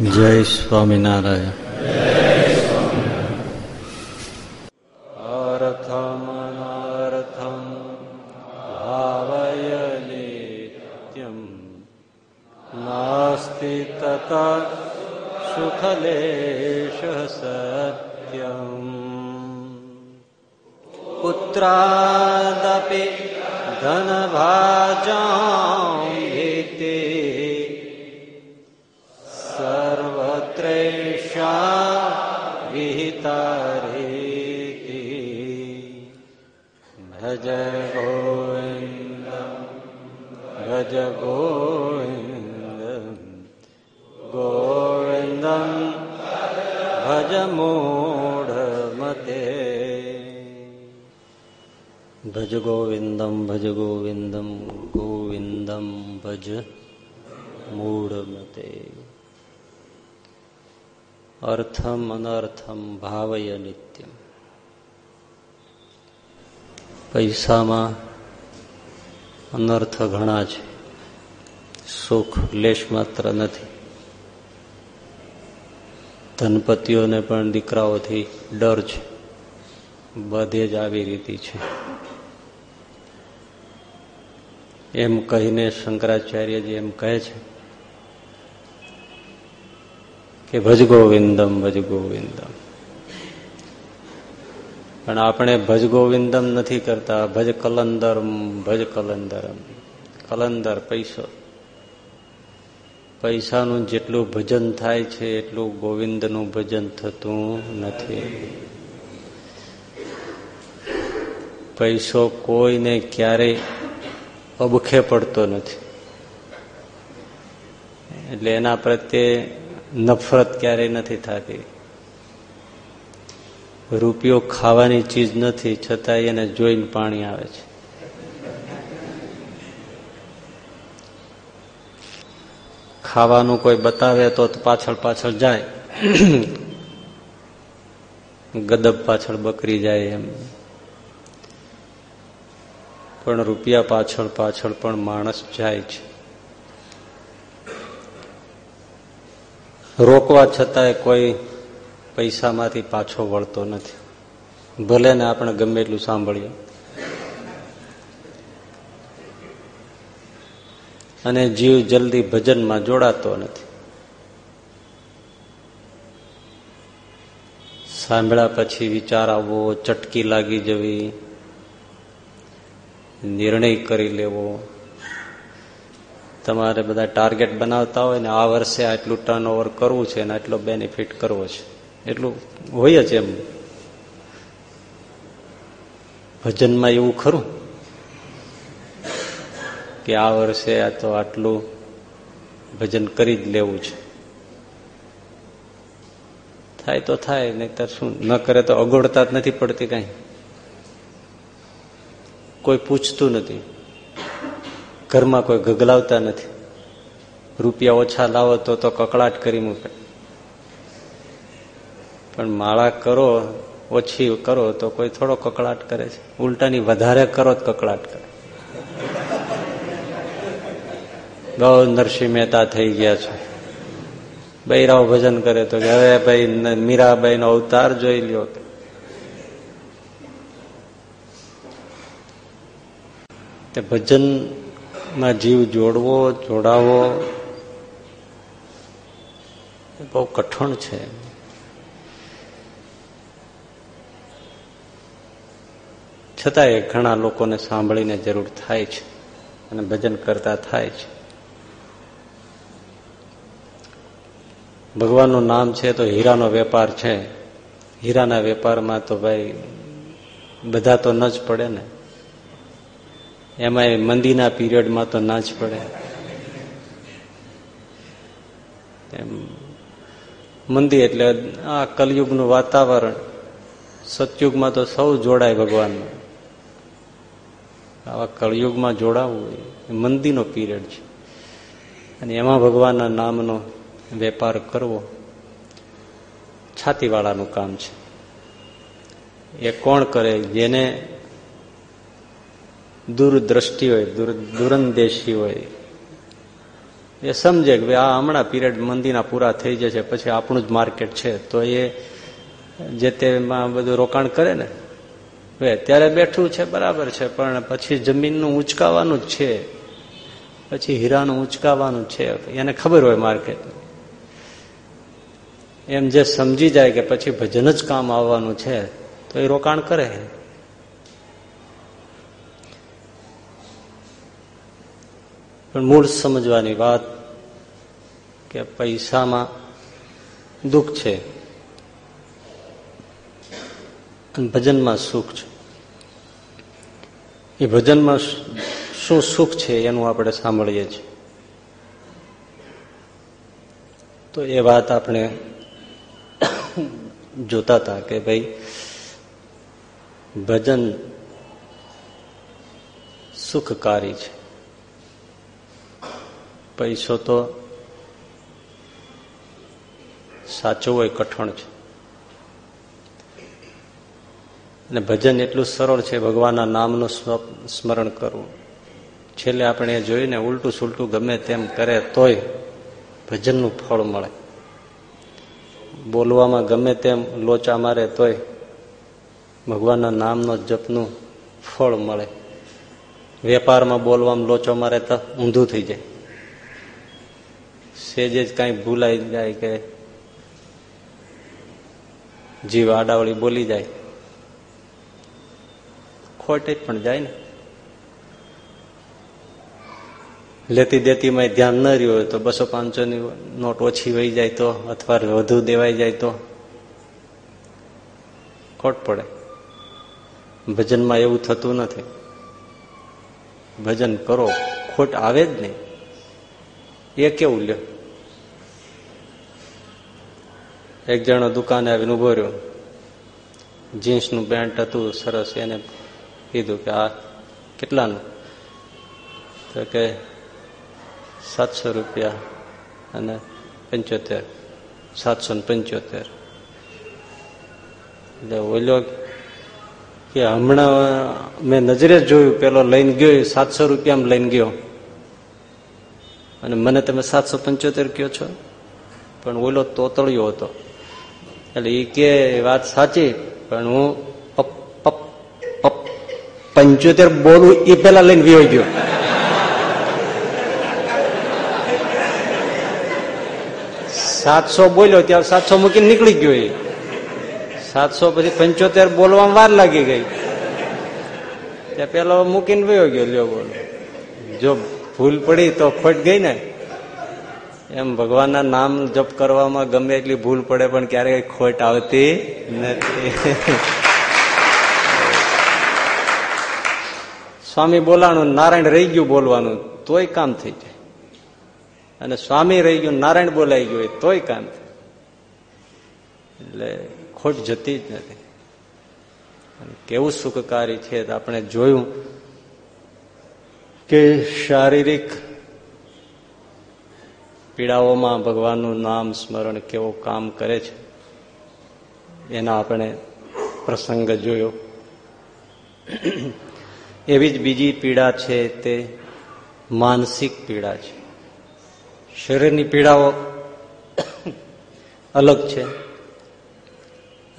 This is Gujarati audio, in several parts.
જય સ્વામિનારાયણ. અર્થમ અનર્થમ ભાવય નિત્યમ નાસ્તિ તત સુખલેશ પૈસામાં અનર્થ ઘણા છે. સુખ લેશ માત્ર નથી. ધનપતિઓને પણ દીકરાઓથી ડર છે. બધે જ આવી રીતિ છે. એમ કહીને શંકરાચાર્યજી એમ કહે છે કે ભજ ગોવિંદમ ભજ ગોવિંદમ. પણ આપણે ભજ ગોવિંદમ નથી કરતા, ભજ કલંદરમ ભજ કલંદરમ. કલંદર પૈસો. પૈસાનું જેટલું ભજન થાય છે, એટલું ગોવિંદનું ભજન થતું નથી. પૈસો કોઈને ક્યારેય અબખે પડતો નથી. એટલે એના પ્રત્યે નફરત ક્યારેય નથી થતી. રૂપિયો ખાવાની ચીજ નથી છતાં એને જોઈને પાણી આવે છે. ખાવાનું કોઈ બતાવે તો પાછળ પાછળ જાય. ગદબ પાછળ બકરી જાય એમ. પણ રૂપિયા પાછળ પાછળ પણ માણસ જાય છે. રોકવા છતાંય કોઈ પૈસામાંથી પાછો વળતો નથી. ભલે ને આપણે ગમે એટલું સાંભળીએ. અને જીવ જલ્દી ભજનમાં જોડાતો નથી. સાંભળ્યા પછી વિચાર આવવો, ચટકી લાગી જવી, નિર્ણય કરી લેવો. તમારે બધા ટાર્ગેટ બનાવતા હોય ને આ વર્ષે આટલું ટર્ન કરવું છે અને આટલો બેનિફિટ કરવો છે. એટલું હોય જ એમ. ભજનમાં એવું ખરું કે આ વર્ષે આ તો આટલું ભજન કરી જ લેવું છે. થાય તો થાય નહીં તો શું? ન કરે તો અગોડતા જ નથી પડતી કઈ. કોઈ પૂછતું નથી. ઘરમાં કોઈ ગગલાવતા નથી. રૂપિયા ઓછા લાવો તો તો કકળાટ કરી મૂકે. પણ માળા કરો, ઓછી કરો તો કોઈ થોડો કકડાટ કરે છે. ઉલટાની વધારે કરો તો કકડાટ કરે. બહુ નરસિંહ મહેતા થઈ ગયા છે. બૈરાવ ભજન કરે તો કે હવે ભાઈ મીરાબાઈ નો અવતાર જોઈ લ્યો. તે ભજનમાં જીવ જોડવો, જોડાવો બહુ કઠણ છે. છતાંય ઘણા લોકોને સાંભળીને જરૂર થાય છે અને ભજન કરતા થાય છે. ભગવાનનું નામ છે તો હીરાનો વેપાર છે. હીરાના વેપારમાં તો ભાઈ બધા તો ન જ પડે ને. એમાં મંદીના પીરિયડમાં તો ના જ પડે. એમ મંદી એટલે આ કલયુગનું વાતાવરણ. સતયુગમાં તો સૌ જોડાય ભગવાનમાં. આવા કળયુગમાં જોડાવવું એ મંદીનો પીરિયડ છે. અને એમાં ભગવાનના નામનો વેપાર કરવો છાતીવાળાનું કામ છે. એ કોણ કરે? જેને દૂરદ્રષ્ટિ હોય દૂરંદેશી હોય. એ સમજે કે આ હમણાં પીરિયડ મંદીના પૂરા થઈ જશે, પછી આપણું જ માર્કેટ છે. તો એ જે તેમાં બધું રોકાણ કરે ને હવે ત્યારે બેઠું છે, બરાબર છે, પણ પછી જમીનનું ઉંચકાવાનું જ છે. પછી હીરાનું ઉંચકાવાનું છે. એને ખબર હોય માર્કેટ એમ જે સમજી જાય કે પછી ભજન જ કામ આવવાનું છે, તો એ રોકાણ કરે. પણ મૂળ સમજવાની વાત કે પૈસામાં દુઃખ છે. અને ભજનમાં સુખ છે. એ ભજનમાં શું સુખ છે એનું આપણે સાંભળીએ છીએ. તો એ વાત આપણે જોતા હતા કે ભાઈ, ભજન સુખકારી છે. પૈસો તો સાચો હોય કઠણ છે. અને ભજન એટલું સરળ છે, ભગવાનના નામનું સ્મરણ કરવું. છેલ્લે આપણે એ જોઈને ઉલટું સુલટું ગમે તેમ કરે તોય ભજનનું ફળ મળે. બોલવામાં ગમે તેમ લોચા મારે તોય ભગવાનના નામનો જપનું ફળ મળે. વેપારમાં બોલવામાં લોચો મારે તો ઊંધું થઈ જાય. સેજે જ કાંઈ ભૂલાઈ જાય કે જીવ આડાવળી બોલી જાય. ખોટે પણ જાય ને. લેતી દેતીમાં ધ્યાન ન રહ્યું હોય તો બસો પાંચસોની નોટ ઓછી વહી જાય તો, અથવા વધુ દેવાઈ જાય તો. ખોટ પડે. ભજનમાં એવું થતું નથી. ભજન કરો, ખોટ આવે જ નહીં. એ કેવું લ્યો? એક જણો દુકાને આવીને ઊભો રહ્યો. જીન્સનું પેન્ટ હતું, સરસ, એને કીધું કે આ કેટલાનું? તો કે સાતસો રૂપિયા અને પંચોતેર. સાતસો ને પંચોતેર. એટલે ઓલો કે હમણાં મેં નજરે જોયું, પેલો લઈને ગયો સાતસો રૂપિયામાં લઈને ગયો. અને મને તમે સાતસો પંચોતેર કયો છો? પણ ઓલો તોતળ્યો હતો. એટલે એ કે વાત સાચી, પણ હું પંચોતેર બોલું એ પેલા લઈને વિયો ગયો. સાતસો બોલ્યો ત્યાં સાતસો મૂકીને નીકળી ગયો એ. સાતસો પછી પંચોતેર બોલવામાં વાર લાગી ગઈ. ત્યાં પેલો મૂકીને વયો ગયો, લ્યો બોલો. જો ભૂલ પડી તો ખોટ ગઈ ને. એમ ભગવાનના નામ જપ કરવામાં ગમે એટલી ભૂલ પડે, પણ ક્યારેય ખોટ આવતી નથી. સ્વામી બોલાણું, નારાયણ રહી ગયું બોલવાનું, તોય કામ થઈ જાય. અને સ્વામી રહી ગયું, નારાયણ બોલાઈ ગયું તોય કામ થાય. એટલે ખોટ જતી જ નથી. કેવું સુખકારી છે આપણે જોયું કે શારીરિક પીડાઓમાં ભગવાનનું નામ સ્મરણ કેવું કામ કરે છે. એના આપણે પ્રસંગ જોયો. એવી જ બીજી પીડા છે તે માનસિક પીડા છે. શરીરની પીડાઓ અલગ છે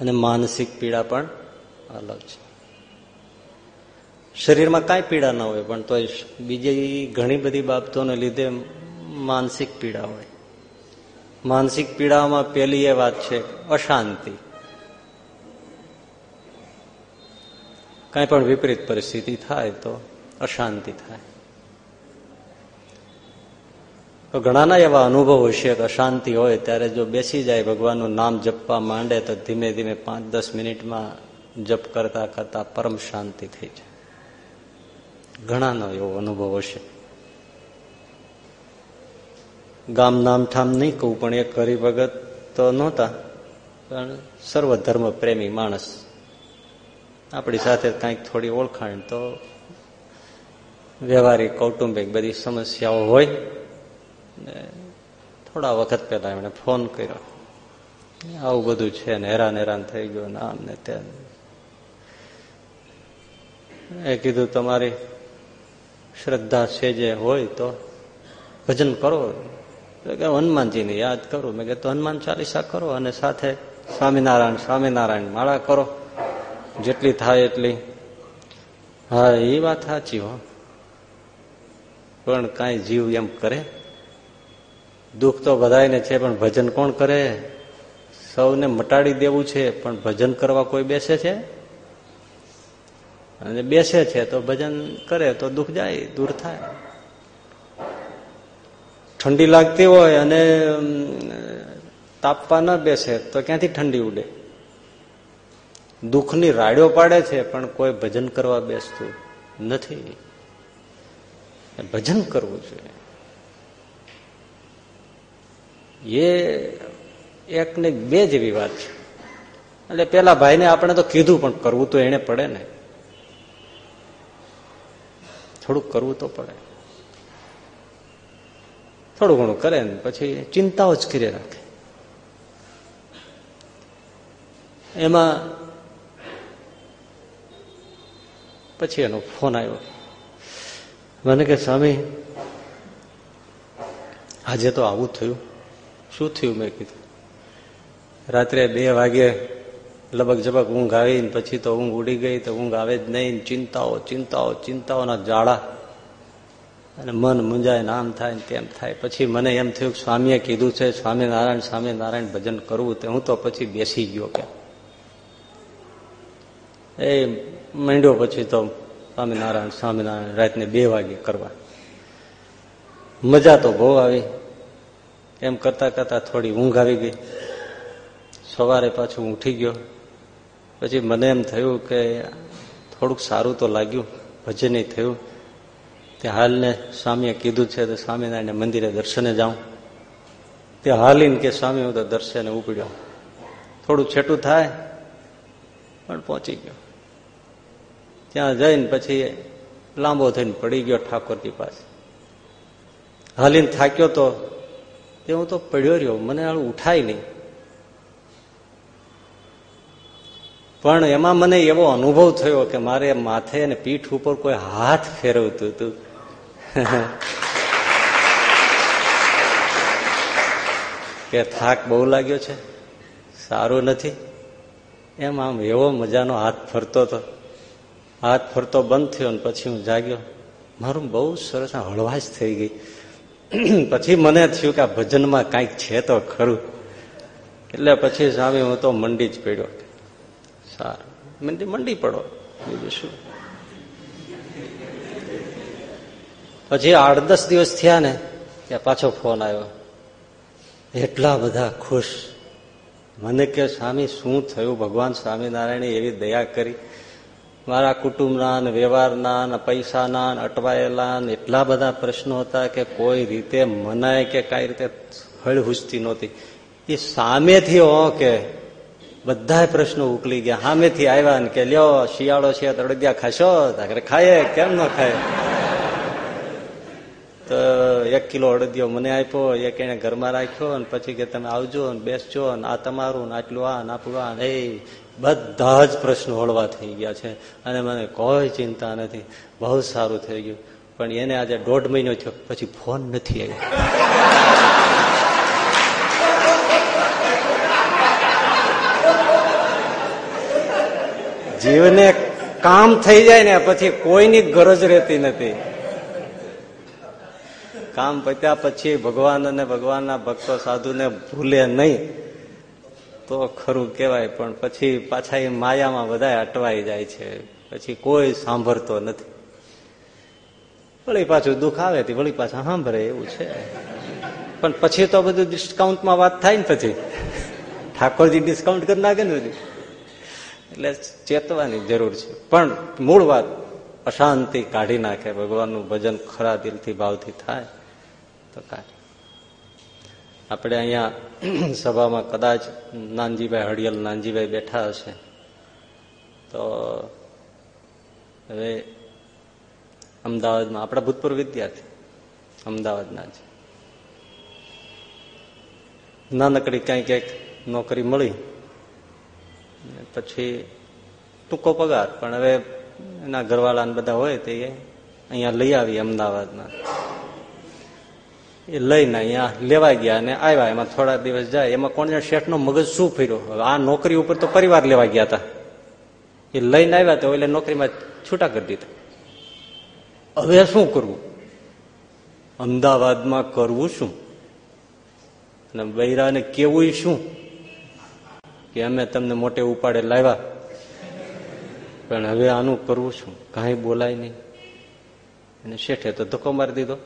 અને માનસિક પીડા પણ અલગ છે. શરીરમાં કાંઈ પીડા ન હોય, પણ તો બીજી ઘણી બધી બાબતોને લીધે માનસિક પીડા હોય. માનસિક પીડામાં પેલી એ વાત છે અશાંતિ. કાંઈ પણ વિપરીત પરિસ્થિતિ થાય તો અશાંતિ થાય. તો ઘણાના એવા અનુભવ હશે કે અશાંતિ હોય ત્યારે જો બેસી જાય ભગવાનનું નામ જપવા માંડે તો ધીમે ધીમે પાંચ દસ મિનિટમાં જપ કરતા કરતા પરમ શાંતિ થઈ જાય. ઘણાનો એવો અનુભવ હશે. ગામ નામ ઠામ નહીં કહું, પણ એક હરિભગત તો નહોતા, પણ સર્વધર્મ પ્રેમી માણસ આપણી સાથે કંઈક થોડી ઓળખાણ તો વ્યવહારિક, કૌટુંબિક બધી સમસ્યાઓ હોય ને થોડા વખત પહેલા એમણે ફોન કર્યો. આવું બધું છે ને હેરાન હેરાન થઈ ગયું આમ ને તેમ. એ કીધું, તમારી શ્રદ્ધા છે જે હોય તો ભજન કરો. કે હનુમાનજીને યાદ કરું. મેં તો હનુમાન ચાલીસા કરો અને સાથે સ્વામિનારાયણ સ્વામિનારાયણ માળા કરો. જેટલી થાય એટલી. હા, એ વાત સાચી હો. પણ કાંઈ જીવ એમ કરે? દુઃખ તો બધાને છે, પણ ભજન કોણ કરે? સૌને મટાડી દેવું છે, પણ ભજન કરવા કોઈ બેસે છે? અને બેસે છે, તો ભજન કરે, તો દુઃખ જાય, દૂર થાય. ઠંડી લાગતી હોય અને તાપવા ન બેસે, તો ક્યાંથી ઠંડી ઉડે? દુઃખની રાડ્યો પાડે છે, પણ કોઈ ભજન કરવા બેસતું નથી. ભજન કરવું જોઈએ એ એક ને બે જેવી વાત છે. એટલે પેલા ભાઈને આપણે તો કીધું, પણ કરવું તો એને પડે ને. થોડુંક કરવું તો પડે. થોડું ઘણું કરે ને, પછી ચિંતાઓ જ કરી રાખે. એમાં પછી એનો ફોન આવ્યો. મને કે, સ્વામી, આજે તો આવું થયું. શું થયું? મેં કીધું. રાત્રે બે વાગે લબક જબક ઊંઘ આવીને પછી તો ઊંઘ ઉડી ગઈ તો ઊંઘ આવે જ નહીં. ચિંતાઓ ચિંતાઓ, ચિંતાઓના જાળા અને મન મુંજાય આમ થાય ને તેમ થાય. પછી મને એમ થયું સ્વામીએ કીધું છે, સ્વામિનારાયણ સ્વામિનારાયણ ભજન કરવું. તે હું તો પછી બેસી ગયો કે. એ માંડ્યો પછી તો સ્વામિનારાયણ સ્વામિનારાયણ રાતને બે વાગે કરવા. મજા તો બહુ આવી. એમ કરતા કરતા થોડી ઊંઘ આવી ગઈ. સવારે પાછું ઉઠી ગયો. પછી મને એમ થયું કે થોડુંક સારું તો લાગ્યું, ભજન થયું. તે હાલને સ્વામીએ કીધું છે તો સ્વામિનારાયણ મંદિરે દર્શને જાઉં. તે હાલીને કે સ્વામી હું તો દર્શને ઉપડ્યો. થોડું છેટું થાય, પણ પહોંચી ગયો. ત્યાં જઈને પછી લાંબો થઈને પડી ગયો ઠાકોરજી પાસે. હાલીને થાક્યો તો તે હું તો પડ્યો રહ્યો, મને આવું ઉઠાય નહીં. પણ એમાં મને એવો અનુભવ થયો કે મારે માથે અને પીઠ ઉપર કોઈ હાથ ફેરવતું હતું. કે થાક બહુ લાગ્યો છે, સારું નથી. એમ આમ એવો મજાનો હાથ ફરતો હતો હાથ ફરતો બંધ થયો ને પછી હું જાગ્યો. મારું બહુ સરસ હળવાશ થઈ ગઈ. પછી મને થયું કે આ ભજનમાં કાંઈક છે તો ખરું. એટલે પછી સ્વામી હું તો મંડી જ પડ્યો. સારું. મંડી મંડી પડો. બીજું શું? પછી આઠ દસ દિવસ થયા ને, ત્યાં પાછો ફોન આવ્યો. એટલા બધા ખુશ. મને કે, સ્વામી, શું થયું? ભગવાન સ્વામિનારાયણે એવી દયા કરી. મારા કુટુંબના ને વ્યવહારના ને પૈસાના ને અટવાયેલા ને એટલા બધા પ્રશ્નો હતા કે કોઈ રીતે મનાય કે કઈ રીતે હળહુસતી નહોતી. એ સામેથી હો કે બધા પ્રશ્નો ઉકલી ગયા. સામેથી આવ્યા ને કે લ્યો, શિયાળો છે તળદિયા ખાશો? ખાય કેમ ન ખાય? તો એક કિલો અડદિયો મને આપ્યો, એક એને ઘરમાં રાખ્યો અને પછી કે તમે આવજો ને બેસજો ને આ તમારું ને આટલું આ ને આપણું આ એ બધા જ પ્રશ્નો હળવા થઈ ગયા છે. અને મને કોઈ ચિંતા નથી. બહુ સારું થઈ ગયું. પણ એને આજે દોઢ મહિનો થયો. પછી ફોન નથી આવ્યો. જીવને કામ થઈ જાય ને પછી કોઈની ગરજ રહેતી નથી. કામ પત્યા પછી ભગવાન અને ભગવાનના ભક્તો સાધુને ભૂલે નહીં. તો ખરું કહેવાય, પણ પછી પાછા એ માયામાં બધા અટવાઈ જાય છે. પછી કોઈ સાંભળતો નથી. વળી પાછું દુઃખ આવે તે વળી પાછા સાંભળે એવું છે. પણ પછી તો બધું ડિસ્કાઉન્ટમાં વાત થાય ને પછી. ઠાકોરજી ડિસ્કાઉન્ટ કરી નાખે ને એટલે ચેતવાની જરૂર છે. પણ મૂળ વાત, અશાંતિ કાઢી નાખે. ભગવાનનું ભજન ખરા દિલથી ભાવથી થાય તો કાઢે આપણે અહીંયા સભામાં કદાચ નાનજીભાઈ હડિયલ નાનજીભાઈ બેઠા હશે. તો હવે અમદાવાદમાં, આપણા ભૂતપૂર્વ વિદ્યાર્થી, અમદાવાદના જ. નાનકડી કઈ ક્યાંક નોકરી મળી. પછી ટૂંકો પગાર, પણ હવે એના ઘરવાળા બધા હોય તે અહીંયા લઈ આવી અમદાવાદમાં. એ લઈને અહીંયા લેવા ગયા અને આવ્યા એમાં થોડા દિવસ જાય. એમાં કોણ જાણે શેઠનો મગજ શું ફર્યો? હવે આ નોકરી ઉપર તો પરિવાર લેવા ગયા હતા. એ લઈને આવ્યા તો એટલે નોકરીમાં છૂટા કરી દીધા. હવે શું કરવું? અમદાવાદમાં કરવું શું? અને બૈરાને કેવું શું? કે અમે તમને મોટે ઉપાડે લાવ્યા. પણ હવે આનું કરવું શું? કાંઈ બોલાય નહીં. અને શેઠે તો ધક્કો મારી દીધો.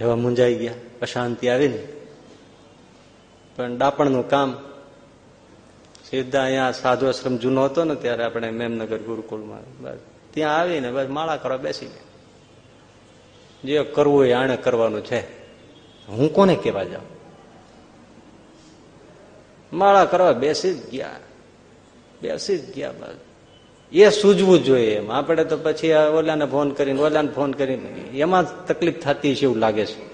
એવા મુંજાઈ ગયા. અશાંતિ આવી ને. પણ ડાપણનું કામ સીધા અહીંયા સાધુ આશ્રમ જૂનો હતો ને, ત્યારે આપણે મેમનગર ગુરુકુળમાં બસ ત્યાં આવીને બસ માળા કરવા બેસી ગયા જે કરવું એ આણે કરવાનું છે. હું કોને કેવા જાઉં? માળા કરવા બેસી જ ગયા. બેસી જ ગયા બસ. એ સૂઝવું જોઈએ એમ. આપણે તો પછી ઓલાને ફોન કરીને, ઓલાને ફોન કરીને, એમાં તકલીફ થતી છે એવું લાગે છે.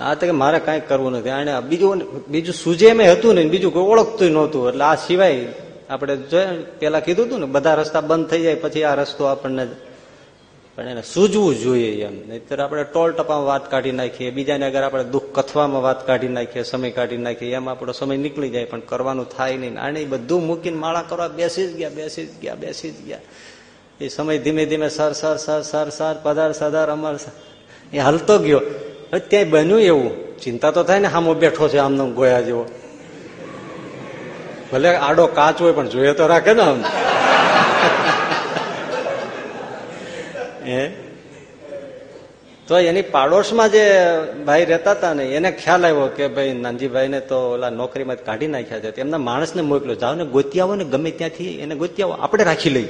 આ તો કે મારે કાંઈ કરવું નથી. આને બીજું બીજું સૂજે એમ હતું ને બીજું કોઈ ઓળખતું નહોતું. એટલે આ સિવાય આપણે જોયા પેલા કીધું હતું ને, બધા રસ્તા બંધ થઈ જાય, પછી આ રસ્તો આપણને પણ એને સૂઝવું જોઈએ એમ. નહીતર આપણે ટોલ ટપામાં વાત કાઢી નાખીએ, બીજાને અગર આપણે દુઃખ કથવામાં વાત કાઢી નાખીએ, સમય કાઢી નાખીએ, એમ આપણો સમય નીકળી જાય, પણ કરવાનું થાય નહીં. આને બધું મૂકીને માળા કરવા બેસી જ ગયા, બેસી જ ગયા, બેસી જ ગયા. એ સમય ધીમે ધીમે sir sir sir sir sir, પધાર સદાર અમર એ હલતો ગયો. ત્યાં બન્યું એવું? ચિંતા તો થાય ને હામો બેઠો છે આમનો ગોયા જેવો. ભલે આડો કાચ હોય પણ જોઈએ તો રાખે ને આમ. હે? તો એની પાડોશમાં જે ભાઈ રહેતા હતા ને, એને ખ્યાલ આવ્યો કે ભાઈ નાનજીભાઈ ને તો ઓલા નોકરીમાં કાઢી નાખ્યા છે. એમના માણસને મોકલ્યો, જાઓ ને ગોતી ને ગમે ત્યાંથી એને ગોતી આવો આપણે રાખી લઈએ.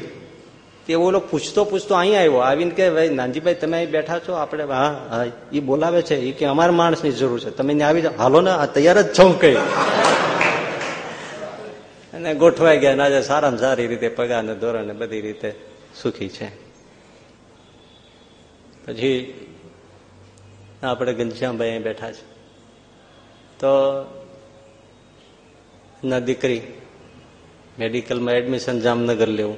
તે ઓલો પૂછતો પૂછતો અહીં આવ્યો, આવીને કે, ભાઈ નાનજીભાઈ, તમે અહીં બેઠા છો, આપણે હા હા એ બોલાવે છે એ કે અમારા માણસની જરૂર છે. તમે આવી જાઓ. હાલો ને તૈયાર જ છો કઈ અને ગોઠવાઈ ગયા આજે સારામાં સારી રીતે પગાર ને ધોરણ બધી રીતે સુખી છે. પછી આપણે ઘનશ્યામભાઈ અહીં બેઠા છે. તો ના દીકરી મેડિકલમાં એડમિશન જામનગર લેવું.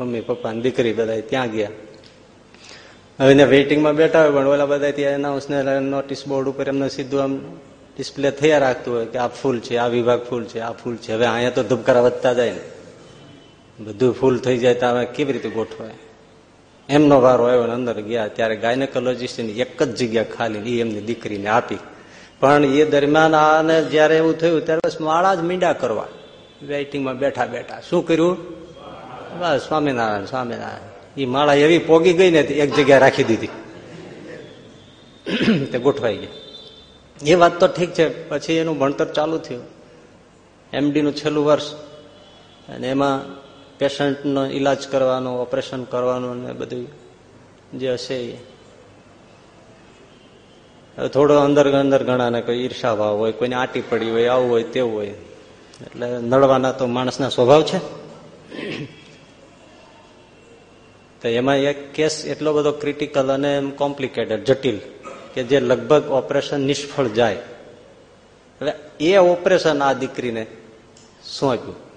મમ્મી, પપ્પા દીકરી બધા ત્યાં ગયા. હવે એને વેઇટિંગમાં બેઠા હોય, પણ ઓલા બધા ત્યાં એનાઉન્સને નોટિસ બોર્ડ ઉપર એમને સીધું આમ ડિસ્પ્લે થયા રાખતું હોય કે આ ફૂલ છે, આ વિભાગ ફૂલ છે, આ ફૂલ છે. હવે અહીંયા તો ધબકારા વધતા જાય ને. બધું ફૂલ થઈ જાય તો હવે કેવી રીતે ગોઠવાય? એમનો વારો આવ્યો અંદર ગયા, ત્યારે ગાયનેકોલોજીસ્ટની એક જ જગ્યા ખાલી એ એમની દીકરીને આપી. પણ એ દરમિયાન આને જયારે એવું થયું, ત્યારે બસ માળા જ મીંડા કરવા. વેઇટિંગમાં બેઠા બેઠા. શું કર્યું? બસ સ્વામિનારાયણ સ્વામિનારાયણ. એ માળા એવી પોગી ગઈ ને એક જગ્યાએ રાખી દીધી. તે ગોઠવાઈ ગઈ એ વાત તો ઠીક છે. પછી એનું ભણતર ચાલુ થયું. એમડીનું છેલ્લું વર્ષ. અને એમાં પેશન્ટનો ઈલાજ કરવાનો, ઓપરેશન કરવાનું ને બધું જે હશે થોડો અંદર અંદર ઘણાને કોઈ ઈર્ષા ભાવ હોય, કોઈને આટી પડી હોય, આવું હોય, તેવું હોય. એટલે નડવાના તો માણસના સ્વભાવ છે. તો એમાં એક કેસ એટલો બધો ક્રિટિકલ અને કોમ્પ્લિકેટેડ, જટિલ, કે જે લગભગ ઓપરેશન નિષ્ફળ જાય. હવે એ ઓપરેશન આ દીકરીને સોંપ્યું.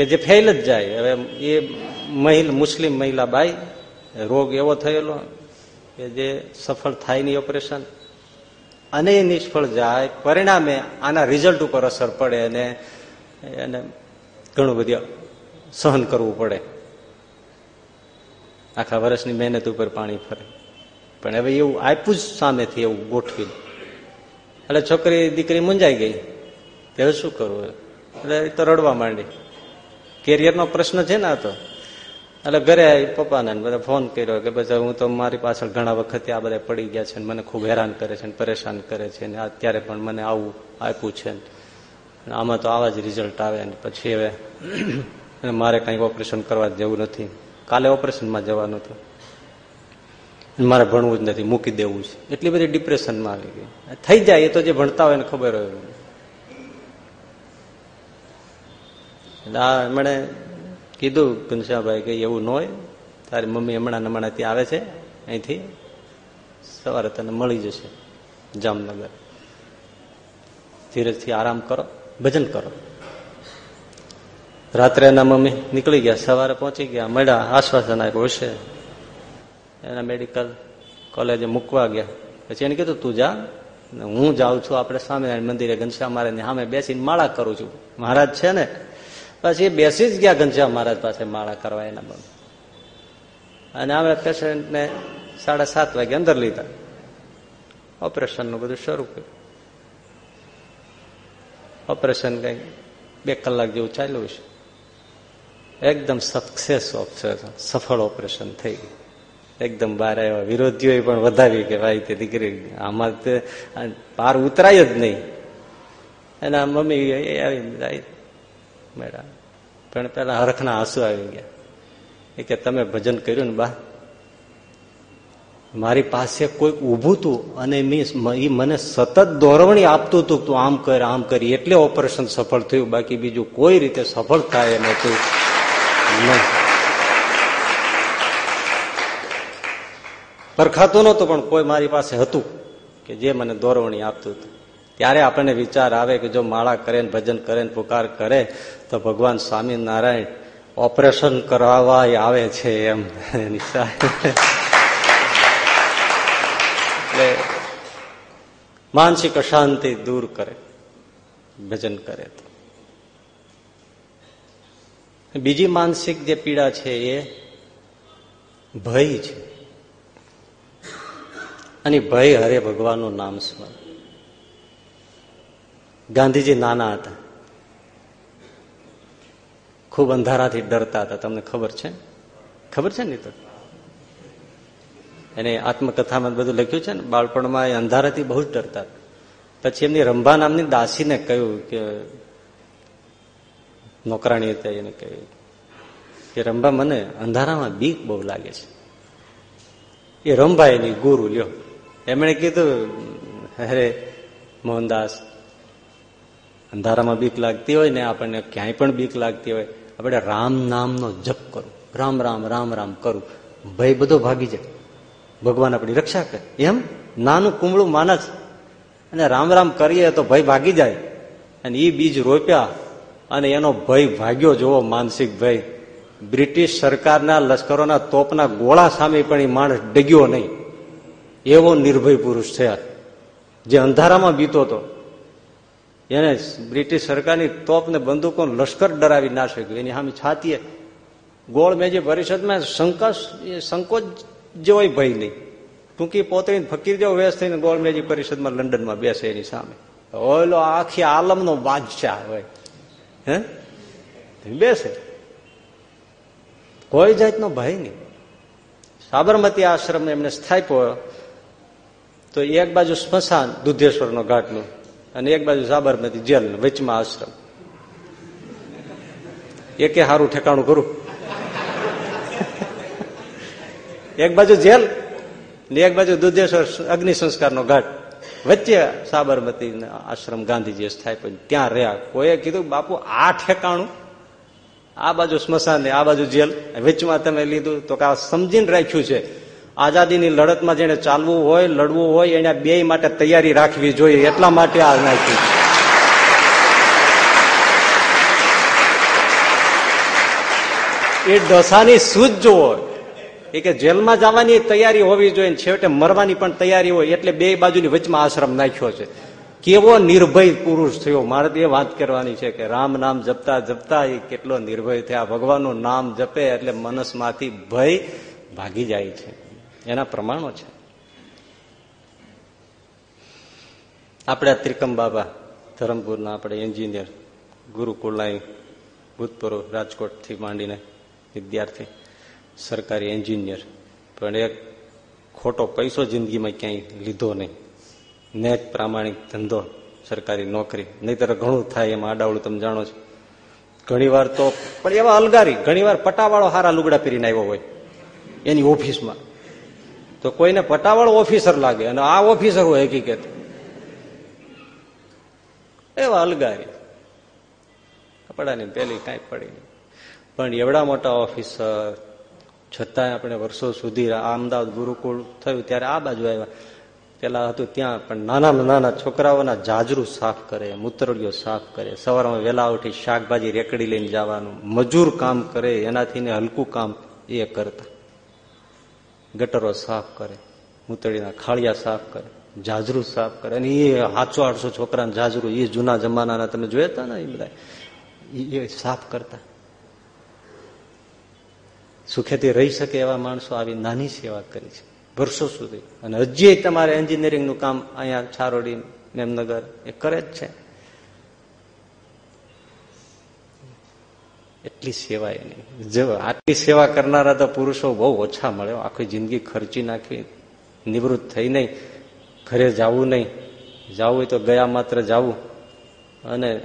કે જે ફેલ જ જાય. હવે એ મહિલા, મુસ્લિમ મહિલા બાઈ, રોગ એવો થયેલો કે જે સફળ થાય નહીં ઓપરેશન. અને એ નિષ્ફળ જાય, પરિણામે આના રિઝલ્ટ ઉપર અસર પડે અને એને ઘણું બધું સહન કરવું પડે. આખા વર્ષની મહેનત ઉપર પાણી ફરે. પણ હવે એવું આપ્યું જ સામેથી એવું ગોઠવી એટલે છોકરી, દીકરી મુંજાઈ ગઈ. હવે શું કરવું એટલે તો રડવા માંડી. કેરિયરનો પ્રશ્ન છે ને આ તો. એટલે ઘરે પપ્પાને બધા ફોન કર્યો કે પછી હું તો મારી પાછળ ઘણા વખતે આ બધા પડી ગયા છે ને મને ખૂબ હેરાન કરે છે ને પરેશાન કરે છે ને અત્યારે પણ મને આવું આપ્યું છે આમાં તો આવા જ રિઝલ્ટ આવે ને પછી હવે મારે કંઈ ઓપરેશન કરવા જેવું નથી. કાલે ઓપરેશનમાં જવાનું હતું. મારે ભણવું જ નથી, મૂકી દેવું છે. એટલી બધી ડિપ્રેશનમાં આવી ગઈ. થઈ જાય એ તો જે ભણતા હોય ને ખબર હોય. એટલે આ એમણે કીધું ઘનશ્યામભાઈ કે એવું ન હોય. તારી મમ્મી હમણાં હમણાં ત્યાં આવે છે, અહીંથી. સવારે તને મળી જશે, જામનગર. ધીરજથી આરામ કરો, ભજન કરો. રાત્રે એના મમ્મી નીકળી ગયા, સવારે પહોંચી ગયા, મળ્યા, આશ્વાસન આપ્યું, હશે. એના મેડિકલ કોલેજે મૂકવા ગયા. પછી એને કીધું, તું જા. હું જાઉં છું, આપણે સ્વામિનારાયણ મંદિરે, ઘનશ્યામ મારે સામે બેસીને માળા કરું છું. મહારાજ છે ને પછી બેસી જ ગયા ઘનશ્યામ મહારાજ પાસે માળા કરવા એના બધું અને અમે પેશન્ટને સાડા સાત વાગે અંદર લીધા. ઓપરેશનનું બધું શરૂ કર્યું. ઓપરેશન કઈ બે કલાક જેવું ચાલ્યું છે એકદમ સક્સેસ ઓપરેશન સફળ ઓપરેશન થઈ ગયું. એકદમ બહાર આવ્યા વિરોધીઓ પણ વધાવી કે ભાઈ તે દીકરી, આમાં પાર ઉતરાય જ નહીં. એના મમ્મી આવી મેળા. પણ પેલા હરખના આંસુ આવી ગયા. એ કે તમે ભજન કર્યું ને બા, મારી પાસે કોઈક ઊભું હતું અને એ મને સતત દોરવણી આપતું હતું તું આમ કર, આમ કરી, એટલે ઓપરેશન સફળ થયું. બાકી બીજું કોઈ રીતે સફળ થાય નહોતું. નહીં. પરખાતું નહોતું, પણ કોઈ મારી પાસે હતું કે જે મને દોરવણી આપતું હતું. ત્યારે આપણને વિચાર આવે કે જો માળા કરે ને ભજન કરે ને પુકાર કરે, તો ભગવાન સ્વામિનારાયણ ઓપરેશન કરાવવા આવે છે એમ. એટલે માનસિક અશાંતિ દૂર કરે, ભજન કરે તો. બીજી માનસિક જે પીડા છે એ ભય છે. અને ભય હરે ભગવાનનું નામ સ્મરણ. ગાંધીજી નાના હતા. ખૂબ અંધારાથી ડરતા હતા. તમને ખબર છે? ખબર છે ને તો? એને આત્મકથામાં બધું લખ્યું છે ને, બાળપણમાં એ અંધારાથી બહુ જ ડરતા પછી એમની રંભા નામની દાસીને કહ્યું કે નોકરાણી હતા એને કહ્યું કે, રંભા, મને અંધારામાં બીક બહુ લાગે છે. એ રંભા એની ગુરુ લ્યો. એમણે કીધું અરે મોહનદાસ અંધારામાં બીક લાગતી હોય ને આપણને ક્યાંય પણ બીક લાગતી હોય, આપણે રામ નામનો જપ કરું. રામ રામ રામ રામ કરું. ભય બધો ભાગી જાય. ભગવાન આપણી રક્ષા કરે. એમ? નાનું કુમળું માનસ અને રામ રામ કરીએ તો ભય ભાગી જાય. અને એ બીજ રોપ્યા અને એનો ભય ભાગ્યો જોવો માનસિક ભય. બ્રિટિશ સરકારના લશ્કરોના તોપના ગોળા સામે પણ એ માણસ ડગ્યો નહીં. એવો નિર્ભય પુરુષ થયા. જે અંધારામાં બીતો હતો એને બ્રિટિશ સરકારની તોપ ને બંદૂકો લશ્કર ડરાવી ના શક્યું. એની સામે છાતીએ ગોળ મેજી પરિષદમાં શંકા સંકોચ જેવો ભય નહીં. ટૂંકી પોતરી ફકીર જેવો વ્યસ્ત થઈને ગોળ મેજી પરિષદમાં લંડનમાં બેસે એની સામે. ઓલો આખી આલમનો બાદશાહ હોય. હે? બેસે. કોઈ જાતનો ભય નહીં. સાબરમતી આશ્રમ એમને સ્થાપ્યો તો એક બાજુ સ્મશાન દુધેશ્વરનો ઘાટનું અને એક બાજુ સાબરમતી જેલ, વચમાં આશ્રમ. એકે સારું ઠેકાણું કરું. એક બાજુ જેલ ને એક બાજુ દુધેશ્વર અગ્નિ સંસ્કારનો ઘાટ. વચ્ચે સાબરમતી આશ્રમ ગાંધીજી સ્થાપ્યો ત્યાં રહ્યા. કોઈએ કીધું, બાપુ, આ ઠેકાણું, આ બાજુ સ્મશાન ને આ બાજુ જેલ, વચમાં તમે લીધું. તો કે સમજીને રાખ્યું છે. આઝાદીની લડતમાં જેને ચાલવું હોય, લડવું હોય એને બે માટે તૈયારી રાખવી જોઈએ. એટલા માટે આ નાખ્યું એ ડસાની સૂઝ જોવો એ કે જેલમાં જવાની તૈયારી હોવી જોઈએ છેવટે મરવાની પણ તૈયારી હોય, એટલે બે બાજુની વચમાં આશ્રમ નાખ્યો છે. કેવો નિર્ભય પુરુષ થયો. મારે એ વાત કરવાની છે કે રામ નામ જપતા જપતા એ કેટલો નિર્ભય થયા. ભગવાનનું નામ જપે એટલે મનસમાંથી ભય ભાગી જાય છે. એના પ્રમાણો છે. આપણે ત્રિકમ બાબા, ધરમપુરના આપણે એન્જિનિયર ગુરુકુળના ભૂતપૂર્વ રાજકોટથી માંડીને વિદ્યાર્થી, સરકારી એન્જિનિયર. પણ એક ખોટો પૈસો જિંદગીમાં ક્યાંય લીધો નહીં. ને જ પ્રામાણિક ધંધો, સરકારી નોકરી, નહીતર ઘણું થાય એમાં આડાવડું તમે જાણો છો. ઘણીવાર તો, પણ એવા અલગારી ઘણી વાર પટાવાળો હારા લુગડા પહેરીને આવ્યો હોય, એની ઓફિસમાં. તો કોઈને પટાવાળો ઓફિસર લાગે અને આ ઓફિસર હોય હકીકત. એવા અલગારી કપડાની પેલી કાંઈ પડી નહીં. પણ એવડા મોટા ઓફિસર, છતાંય આપણે વર્ષો સુધી આ અમદાવાદ ગુરુકુળ થયું ત્યારે આ બાજુ આવ્યા. પેલા હતું ત્યાં, પણ નાના નાના છોકરાઓના જાજરું સાફ કરે મૂતરડીઓ સાફ કરે. સવારમાં વહેલા ઉઠી શાકભાજી રેકડી લઈને જવાનું, મજૂર કામ કરે, એનાથી ને હલકું કામ એ કરતા. ગટરો સાફ કરે મૂતળીના ખાળિયા સાફ કરે, જાજરું સાફ કરે. અને એ હાચો આઠસો છોકરાને જાજરું, એ જૂના જમાનાના તમે જોયા ને એ બધા એ સાફ કરતા. સુખેથી રહી શકે એવા માણસો આવી નાની સેવા કરી છે, વર્ષો સુધી. અને હજી તમારે એન્જિનિયરિંગનું કામ અહીંયા છારોડી, મેમનગર, એ કરે જ છે. એટલી સેવા એની. જો આટલી સેવા કરનારા તો પુરુષો બહુ ઓછા મળે. આખી જિંદગી ખર્ચી નાખી, નિવૃત્ત થઈ નહીં, ઘરે જવું નહીં. જવું હોય તો ગયા માત્ર જવું. અને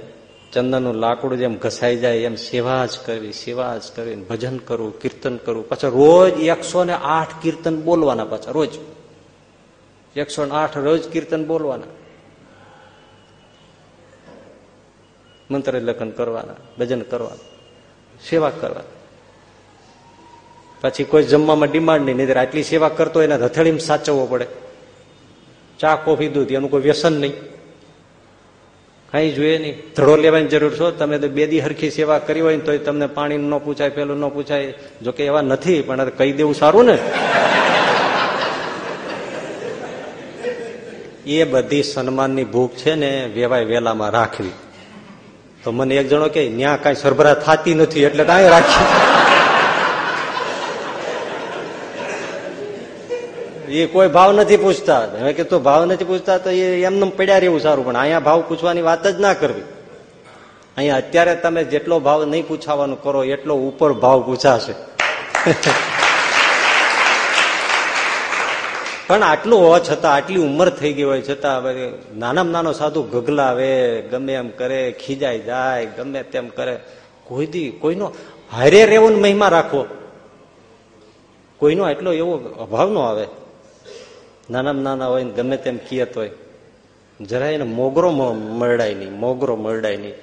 ચંદનનું લાકડું જેમ ઘસાઈ જાય, એમ સેવા જ કરવી, સેવા જ કરવી. ભજન કરવું, કીર્તન કરવું. પાછા રોજ એકસો ને આઠ કીર્તન બોલવાના પાછા, રોજ. એકસો આઠ રોજ કીર્તન બોલવાના. મંત્ર લેખન કરવાના, ભજન કરવાના. સેવા કરવા. પછી કોઈ જમવામાં ડિમાન્ડ નહીં નહીં આટલી સેવા કરતો એને હથેળીમાં સાચવવો પડે. ચા, કોફી, દૂધ, એનું કોઈ વ્યસન નહીં. કઈ જોઈએ નહીં. ધડો લેવાની જરૂર છો તમે તો બેદી હરખી સેવા કરી હોય ને તો તમને પાણી ન પૂછાય, પેલું ન પૂછાય. જોકે એવા નથી, પણ કહી દેવું સારું ને. એ બધી સન્માનની ભૂખ છે ને વેવાય વેલામાં રાખવી. તો મને એક જણો કે ન્યા કઈ સરભરા થતી નથી, એટલે કાંઈ રાખી. એ કોઈ ભાવ નથી પૂછતા. હવે કે તો ભાવ નથી પૂછતા તો એ એમને પડ્યા રહેવું સારું, પણ અહીંયા ભાવ પૂછવાની વાત જ ના કરવી. અહીંયા અત્યારે તમે જેટલો ભાવ નહીં પૂછાવાનો કરો, એટલો ઉપર ભાવ પૂછાશે. પણ આટલું હોવા છતાં, આટલી ઉંમર થઈ ગઈ હોય છતાં નાનામાં નાનો સાધુ ગગલાવે, ગમે એમ કરે, ખીજાઈ જાય, ગમે તેમ કરે. કોઈ દી, કોઈનો હારે રહેવો મહિમા રાખવો. કોઈનો એટલો એવો અભાવ નો આવે. નાનામાં નાના હોય ને ગમે તેમ કિયત હોય. જરા એને મોગરો મરડાય નહીં, મોગરો મરડાય નહીં.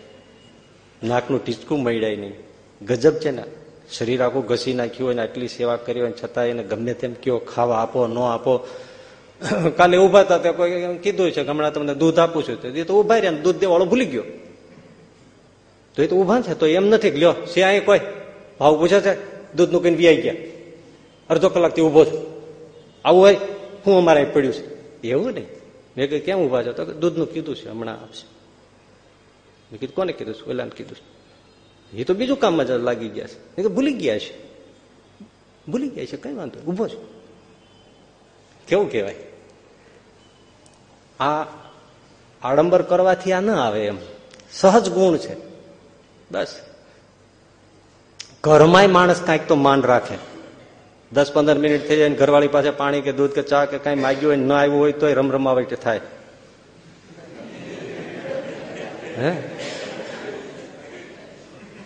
નાકનું ટીચકું મરડાય નહીં. ગજબ છે ને. શરીર આખું ઘસી નાખ્યું હોય ને આટલી સેવા કરી હોય છતાં એને ગમે તેમ કયો ખાવા આપો, ન આપો. કાલે ઊભા હતા કોઈ કીધું છે હમણાં તમને દૂધ આપું છું. એ તો ઊભા રહ્યા દૂધ દેવાળો ભૂલી ગયો. તો એ તો ઊભા છે, તો એમ નથી લ્યો સે અહીં કોઈ? ભાવ પૂછે છે? દૂધનું કઈ વ્યાઈ ગયા. અડધો કલાકથી ઊભો છું. આવું હોય? હું અમારે પડ્યું છે. એવું નહીં. મેં કહ્યું કેમ ઊભા છો? તો દૂધનું કીધું છે, હમણાં આપશે. મેં કીધું, કોને કીધું છું? ઓલાને કીધું છે. એ તો બીજું કામમાં જ લાગી ગયા છે. તો ભૂલી ગયા છે. ભૂલી ગયા છે, કઈ વાંધો ઊભો છે. કેવું કહેવાય? આ આડંબર કરવાથી આ ના આવે એમ. સહજ ગુણ છે. બસ. ઘરમાંય માણસ કાંઈક તો માન રાખે. દસ પંદર મિનિટ થઈ જાય ઘરવાળી પાસે પાણી કે દૂધ કે ચા કે કઈ માગ્યું હોય ન આવ્યું હોય તો રમરમાવટ થાય. હે?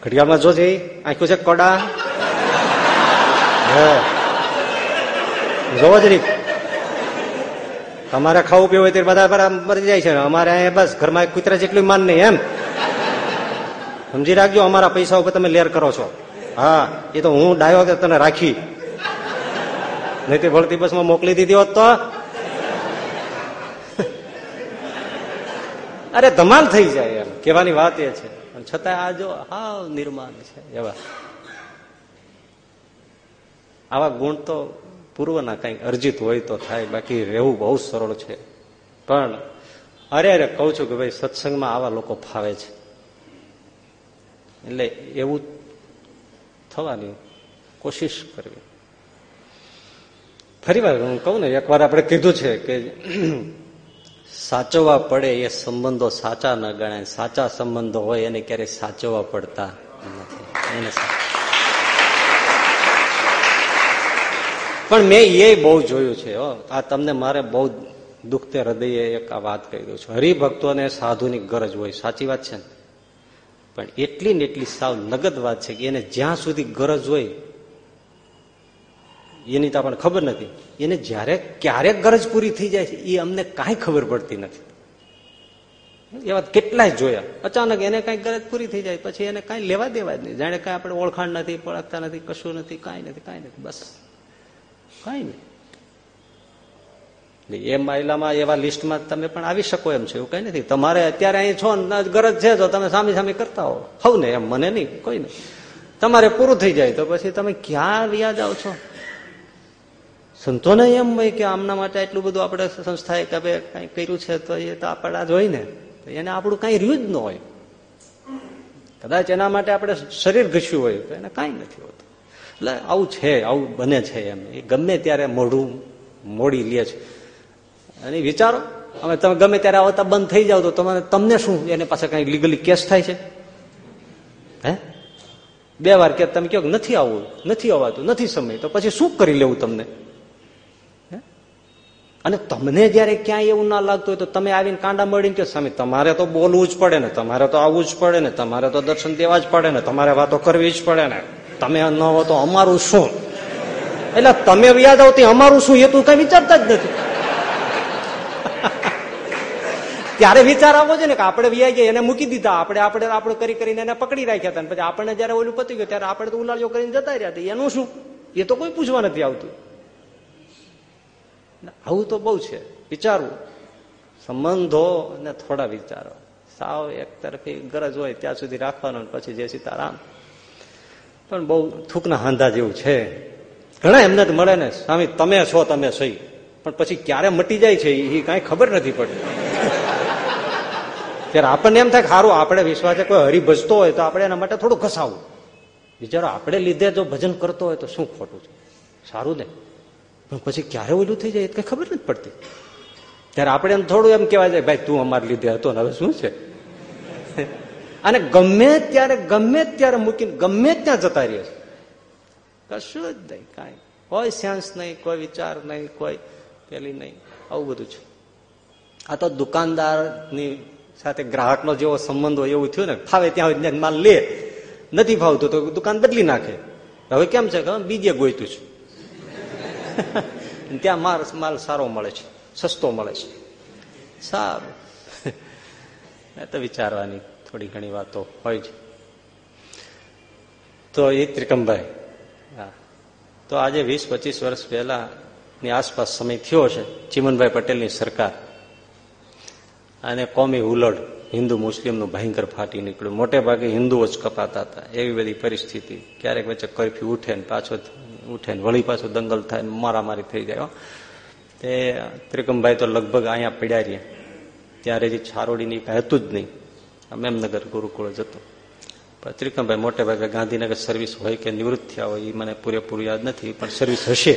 ઘડિયાળમાં જોજે આંખું છે કડા. જોવો જ નહીં તમારે ખાવું પીવું હોય તે બધા બરાબર મરી જાય છે. અમારે અહીંયા બસ, ઘરમાં કૂતરા જેટલું માન નહીં, એમ. સમજી રાખજો, અમારા પૈસા ઉપર તમે લેર કરો છો. હા, એ તો હું ડાયો તને રાખી. નહીં તે ભળતી બસમાં મોકલી દીધી હોત તો. અરે ધમાલ થઈ જાય એમ. કહેવાની વાત એ છે. છતાં આ જો, હાવ નિર્માણ છે. એવા. આવા ગુણ તો પૂર્વના કંઈક અર્જિત હોય તો થાય, બાકી રહેવું બહુ સરળ છે. પણ અરે અરે કઉ છું કે ભાઈ, સત્સંગમાં આવા લોકો ફાવે છે. એટલે એવું થવાની કોશિશ કરવી. ફરી વાર હું કહું ને, એકવાર આપણે કીધું છે કે સાચવવા પડે એ સંબંધો સાચા ન ગણાય. સાચા સંબંધો હોય એને ક્યારેય સાચવવા પડતા પણ મેં એ બહુ જોયું છે આ તમને મારે બહુ દુખતે હૃદયે એક આ વાત કહી દઉં છું. હરિભક્તોને સાધુની ગરજ હોય, સાચી વાત છે ને? પણ એટલી ને એટલી સાવ નગદ વાત છે કે એને જ્યાં સુધી ગરજ હોય એની તો આપણને ખબર નથી. એને જ્યારે ક્યારેક ગરજ પૂરી થઈ જાય છે, એ અમને કાંઈ ખબર પડતી નથી. એવા કેટલાય જોયા. અચાનક એને કઈ ગરજ પૂરી થઈ જાય, પછી એને કઈ લેવા દેવા જ નહીં. જાણે કઈ આપણે ઓળખાણ નથી પડકતા નથી, કશું નથી, કાંઈ નથી કાંઈ નથી, બસ. કાંઈ નહીં. એ મહિલામાં એવા લિસ્ટમાં તમે પણ આવી શકો એમ છે, એવું કઈ નથી. તમારે અત્યારે અહીં છો ગરજ છે તો તમે સામે સામે કરતા હો હવ ને એમ, મને નહીં, કોઈ નહીં. તમારે પૂરું થઈ જાય, તો પછી તમે ક્યાં વ્યા જાઓ છો? સંતોને એમ હોય કે આમના માટે એટલું બધું આપણે સંસ્થાએ કે હવે કઈ કર્યું છે તો એ તો આપણા જ હોય ને. એને આપણું કઈ રહ્યું જ ન હોય. કદાચ એના માટે આપણે શરીર ઘસ્યું હોય તો એને કાંઈ નથી હોતું. એટલે આવું છે, આવું બને છે એમ. એ ગમે ત્યારે મોઢું મોડી લે છે. અને વિચારો. હવે તમે ગમે ત્યારે આવતા બંધ થઈ જાવ તો તમારે તમને શું? એને પાસે કઈ લીગલી કેસ થાય છે? હે? બે વાર કે તમે કહો નથી આવવું નથી આવવાતું નથી સમય. તો પછી શું કરી લેવું તમને? અને તમને જયારે ક્યાંય એવું ના લાગતું હોય તો તમે આવીને કાંડા મળીને કે સ્વામી, તમારે તો બોલવું જ પડે ને, તમારે તો આવવું જ પડે ને, તમારે તો દર્શન દેવા જ પડે ને, તમારે વાતો કરવી જ પડે ને. તમે ન હો તો અમારું શું? એટલે તમે યાદ આવતી અમારું શું? એ તું કઈ વિચારતા જ નથી. ત્યારે વિચાર આવવો છે ને કે આપણે વ્યાઈ એને મૂકી દીધા, આપણે આપણે આપણે કરી કરીને એને પકડી રાખ્યા હતા પછી આપણને જયારે ઓલું પતી ગયું, ત્યારે આપણે તો ઉલાળીઓ કરીને જતા રહ્યા હતા. એનું શું? એ તો કોઈ પૂછવા નથી આવતું. આવું તો બહુ છે. વિચારવું. સંબંધો ને થોડા વિચારો. સાવ એક તરફી ગરજ હોય ત્યાં સુધી રાખવાનો પછી જય સીતારામ. પણ બહુ થૂકના હાંધા જેવું છે. ઘણા એમને જ મળે ને, સ્વામી, તમે છો, તમે સહી. પણ પછી ક્યારે મટી જાય છે એ કાંઈ ખબર નથી પડતી. ત્યારે આપણને એમ થાય સારું આપણે વિશ્વાસે કોઈ હરિભજતો હોય તો આપણે એના માટે થોડું ઘસાવું. બિચારો આપણે લીધે જો ભજન કરતો હોય તો શું ખોટું છે? સારું ને? પણ પછી ક્યારે ઓલું થઈ જાય કઈ ખબર નથી પડતી. ત્યારે આપણે એમ થોડું એમ કહેવાય જાય ભાઈ, તું અમારે લીધે હતો ને હવે શું છે? અને ગમે ત્યારે ગમે ત્યારે મૂકીને, ગમે ત્યાં જતા રહીએ કશું જ નહીં, કાંઈ. કોઈ સેન્સ નહીં, કોઈ વિચાર નહીં, કોઈ પેલી નહીં. આવું બધું છે. આ તો દુકાનદારની સાથે ગ્રાહકનો જેવો સંબંધ હોય એવું થયું ને, ફાવે ત્યાં માલ લે. નથી ફાવતું તો દુકાન બદલી નાખે. હવે કેમ છે બીજે ગોઈતું છું. ત્યાં માલ માલ સારો મળે છે. સસ્તો મળે છે. સારું. તો વિચારવાની થોડી ઘણી વાતો હોય છે. તો એ ત્રિકમભાઈ, હા. તો આજે વીસ પચીસ વર્ષ પહેલા ની આસપાસ સમય થયો છે ચીમનભાઈ પટેલની સરકાર. અને કોમી હુલડ, હિન્દુ મુસ્લિમનું ભયંકર ફાટી નીકળ્યું. મોટે ભાગે હિન્દુઓ જ કપાતા હતા. એવી બધી પરિસ્થિતિ. ક્યારેક વચ્ચે કરફ્યુ ઉઠે ને પાછો ઉઠે વળી પાછું દંગલ થાય મારામારી થઈ જાય તે ત્રિકમભાઈ તો લગભગ અહીંયા પડ્યા રહ્યા ત્યારે જે છારોડીની હતું જ નહીં. મેમનગર ગુરુકુળ જતો પણ ત્રિકમભાઈ મોટે ભાગે ગાંધીનગર સર્વિસ હોય કે નિવૃત્ત થયા હોય એ મને પૂરેપૂરું યાદ નથી, પણ સર્વિસ હશે.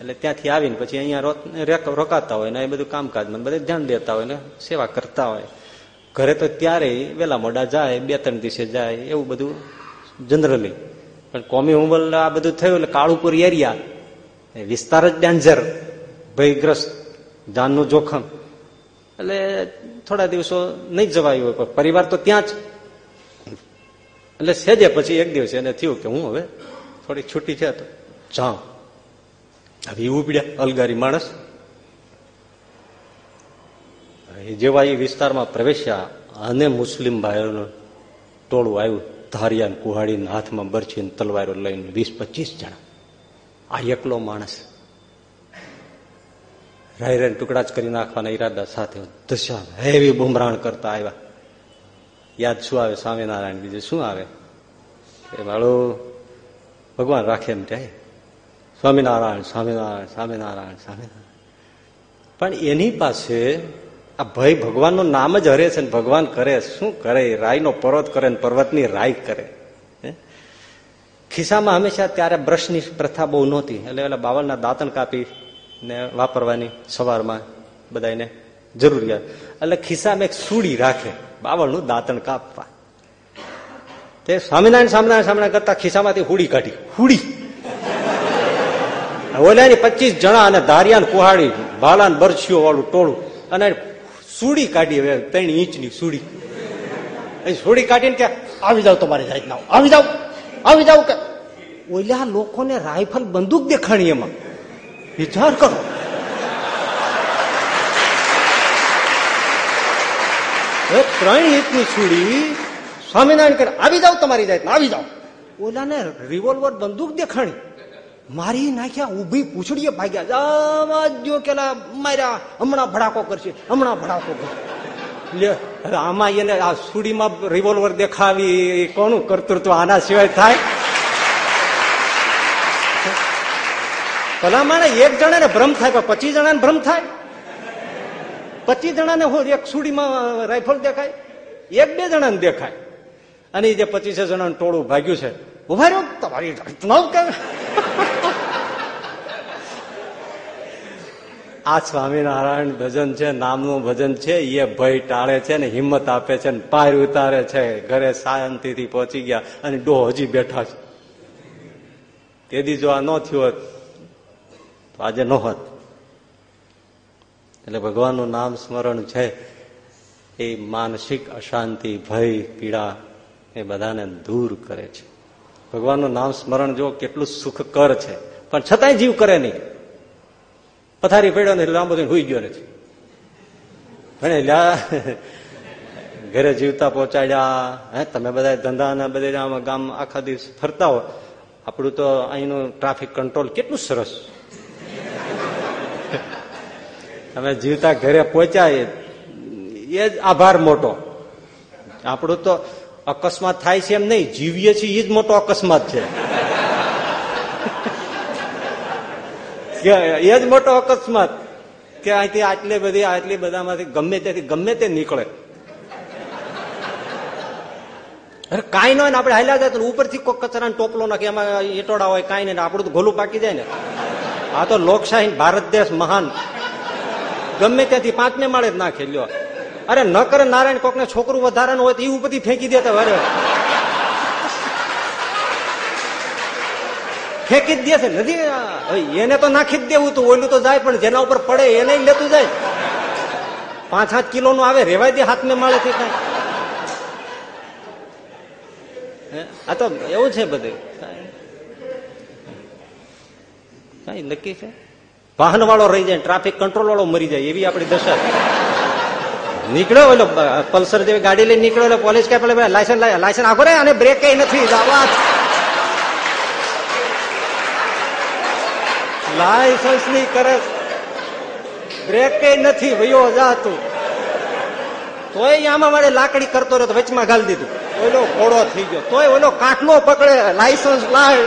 એટલે ત્યાંથી આવીને પછી અહીંયા રોકાતા હોય ને એ બધું કામકાજમાં બધે ધ્યાન દેતા હોય ને સેવા કરતા હોય. ઘરે તો ત્યારે વેલા મોડા જાય, બે ત્રણ દિવસે જાય, એવું બધું જનરલી પણ કોમી હુમલ આ બધું થયું એટલે કાળુપુર એરિયા વિસ્તાર જ ડેન્જર, ભયગ્રસ્ત જાનનું જોખમ. એટલે થોડા દિવસો નહીં જવાયું હોય, પણ પરિવાર તો ત્યાં જ. એટલે સેજે પછી એક દિવસે એને થયું કે હું હવે થોડી છૂટી છે તો જાઉં. હવે એવું પીડ્યા અલગારી માણસ. જેવા એ વિસ્તારમાં પ્રવેશ્યા અને મુસ્લિમ ભાઈઓનું ટોળું આવ્યું. ધારિયા કુહાડીને હાથમાં બરછીને તલવારો લઈને વીસ પચીસ જણા. આ એકલો માણસ રાય રાય ટુકડા જ કરી નાખવાના ઈરાદા સાથે દશા હેવી બુમરાણ કરતા આવ્યા. યાદ શું આવે? સ્વામિનારાયણ બીજું શું આવે? એ મારું ભગવાન રાખે એમ જાય સ્વામિનારાયણ સ્વામિનારાયણ સ્વામિનારાયણ સ્વામિનારાયણ. પણ એની પાસે આ ભય ભગવાનનું નામ જ હરે છે ને ભગવાન કરે, શું કરે? રાયનો પર્વત કરે ને પર્વતની રાય કરે. ખિસ્સામાં હંમેશા ત્યારે બ્રશની પ્રથા બહુ નહોતી. એટલે એટલે બાવળના દાંતણ કાપી ને વાપરવાની સવારમાં બધાને જરૂરિયાત. એટલે ખિસ્સામાં એક સુડી રાખે, બાવળનું દાંતણ કાપવા. તે સ્વામિનારાયણ સ્વામિનારાયણ સ્વામિનારાયણ કરતા ખિસ્સામાંથી હુડી કાઢી. હુડી! ઓલાની પચીસ જણા અને ધારિયા કુહાડી ભાલા બરછીઓ વાળું ટોળું. અને સુડી કાઢી હવે ત્રણ ઇંચની સુડી. સુડી કાઢીને કે આવી જાવ તમારી જાતના. આવી જાવ આવી જાવ કે. ઓલા લોકોને રાઇફલ બંદૂક દેખાણી એમાં. વિચાર કરો. ત્રણ ઇંચની સુડી સ્વામિનારાયણ કરે. આવી જાવ તમારી જાતના. આવી જાવ ઓલાને રિવોલ્વર બંદૂક દેખાણી. મારી નાખ્યા, ઊભી પૂછડીએ ભાગ્યા. જો કેલા માર્યા, હમણાં ભડાકો કરશે, હમણાં ભડાકો કરશે. લે હવે આમાં એને આ સુડીમાં રિવોલ્વર દેખાવી કોનું કર્તૃત્વ? આના સિવાય થાય? ભલામણ એક જણાને ભ્રમ થાય, પણ પચીસ જણાને ભ્રમ થાય? પચીસ જણાને હું એક સુડીમાં રાઇફલ દેખાય? એક બે જણાને દેખાય. અને જે પચીસે જણાનું ટોળું ભાગ્યું છે ઊભા આ સ્વામિનારાયણ ભજન છે, નામનું ભજન છે એ ભય ટાળે છે ને હિંમત આપે છે ને પાર ઉતારે છે, ઘરે શાંતિથી પહોંચી ગયા અને ડો હજી બેઠા છે. તેથી જો આ ન થયું હોત, તો આજે ન હોત. એટલે ભગવાનનું નામ સ્મરણ છે, એ માનસિક અશાંતિ, ભય, પીડા એ બધાને દૂર કરે છે. ભગવાનનું નામ સ્મરણ જો કેટલું સુખકર છે. પણ છતાંય જીવ કરે નહીં. પથારી પડ્યો ને લાંબો બધું હુઈ ગયો નથી. ભણે લ્યા, ઘરે જીવતા પહોંચાડ્યા. હે, તમે બધા ધંધાના બધા ગામ આખા દિવસ ફરતા હો. આપણું તો અહીંનું ટ્રાફિક કંટ્રોલ કેટલું સરસ. તમે જીવતા ઘરે પહોંચ્યા એ જ આભાર મોટો. આપણું તો અકસ્માત થાય છે એમ નહીં, જીવીએ છીએ એ જ મોટો અકસ્માત છે. એ જ મોટો અકસ્માત. કે અહીંથી આટલી બધી, આટલી બધામાંથી ગમે ત્યાંથી, ગમે તે નીકળે. અરે કાંઈ ન હોય ને, આપણે હાલ્યા જાય તો ઉપરથી કોઈ કચરાનો ટોપલો નાખી, એમાં એટોડા હોય, કાંઈ નહીં, આપણું તો ગોલું પાકી જાય ને. આ તો લોકશાહી ભારત દેશ મહાન. ગમે ત્યાંથી પાંચને માળે જ નાખે, લ્યો. અરે ન કરે નારાયણ કોકને છોકરું વધારાનું હોય તો એ ઉપરથી ફેંકી દેતા વારે. ફેંકી જ દે છે. નથી એને તો નાખી જ દેવું તું. ઓલું તો જાય, પણ જેના ઉપર પડે એને લેતું જાય. પાંચ સાત કિલો નું આવે, રેવાય દે હાથને માળે થી કઈ આ તો એવું છે બધું. કઈ નક્કી છે? વાહન વાળો રહી જાય ટ્રાફિક કંટ્રોલ વાળો મરી જાય, એવી આપણી દશા નીકળ્યો ઓલો પલ્સર જેવી ગાડી લઈને નીકળ્યો પોલીસ કે લાયસન્સ લાયસન્સ આખો રે અને બ્રેક કઈ નથી. આવાજ લાયસન્સની કરે. બ્રેક કઈ નથી, ભયો, જા તું. તોય આમાં મારે લાકડી કરતો રહ્યો વચમાં ગાલી દીધું. ઓલો ઘોડો થઈ ગયો. તોય ઓલો કાટલો પકડે લાયસન્સ લાય.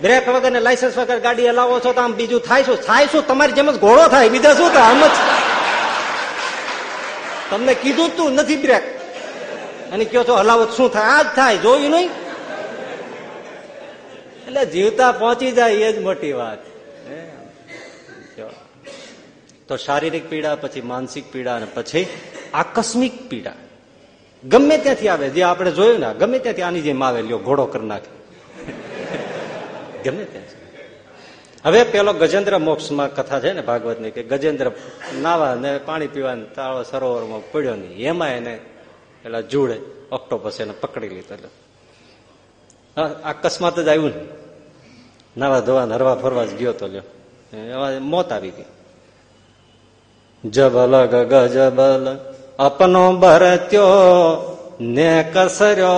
બ્રેક વગર ને લાયસન્સ વગર ગાડી હલાવો છો તો આમ બીજું થાય શું? થાય શું? તમારી જેમ જ ઘોડો થાય. બીજા શું થાય? આમ જ. તમને કીધું તું, નથી બ્રેક. અને કયો છો, હલાવો શું થાય? આ જ થાય, જોયું નહીં? એટલે જીવતા પહોંચી જાય, એ જ મોટી વાત. તો શારીરિક પીડા, પછી માનસિક પીડા, અને પછી આકસ્મિક પીડા. ગમે ત્યાંથી આવે, જે આપણે જોયું ને, ગમે ત્યાંથી આની જેમ આવે, લ્યો, ઘોડો કરી નાખે. ગમે ત્યાં હવે પેલો ગજેન્દ્ર મોક્ષમાં કથા છે ને ભાગવતની કે ગજેન્દ્ર નાવા ને પાણી પીવા તાળો સરોવરમાં પડ્યો નહીં. એમાં એને પેલા જુડે, ઓક્ટોપસ એને પકડી લીધો. એટલે અકસ્માત જ આવ્યું ને. નાવા ધોવા હરવા ફરવા જ ગયો તો લ્યો. મોત આવી ગઈ. જબલ ગગ જબલ. અપનો ભરત્યો ને કસર્યો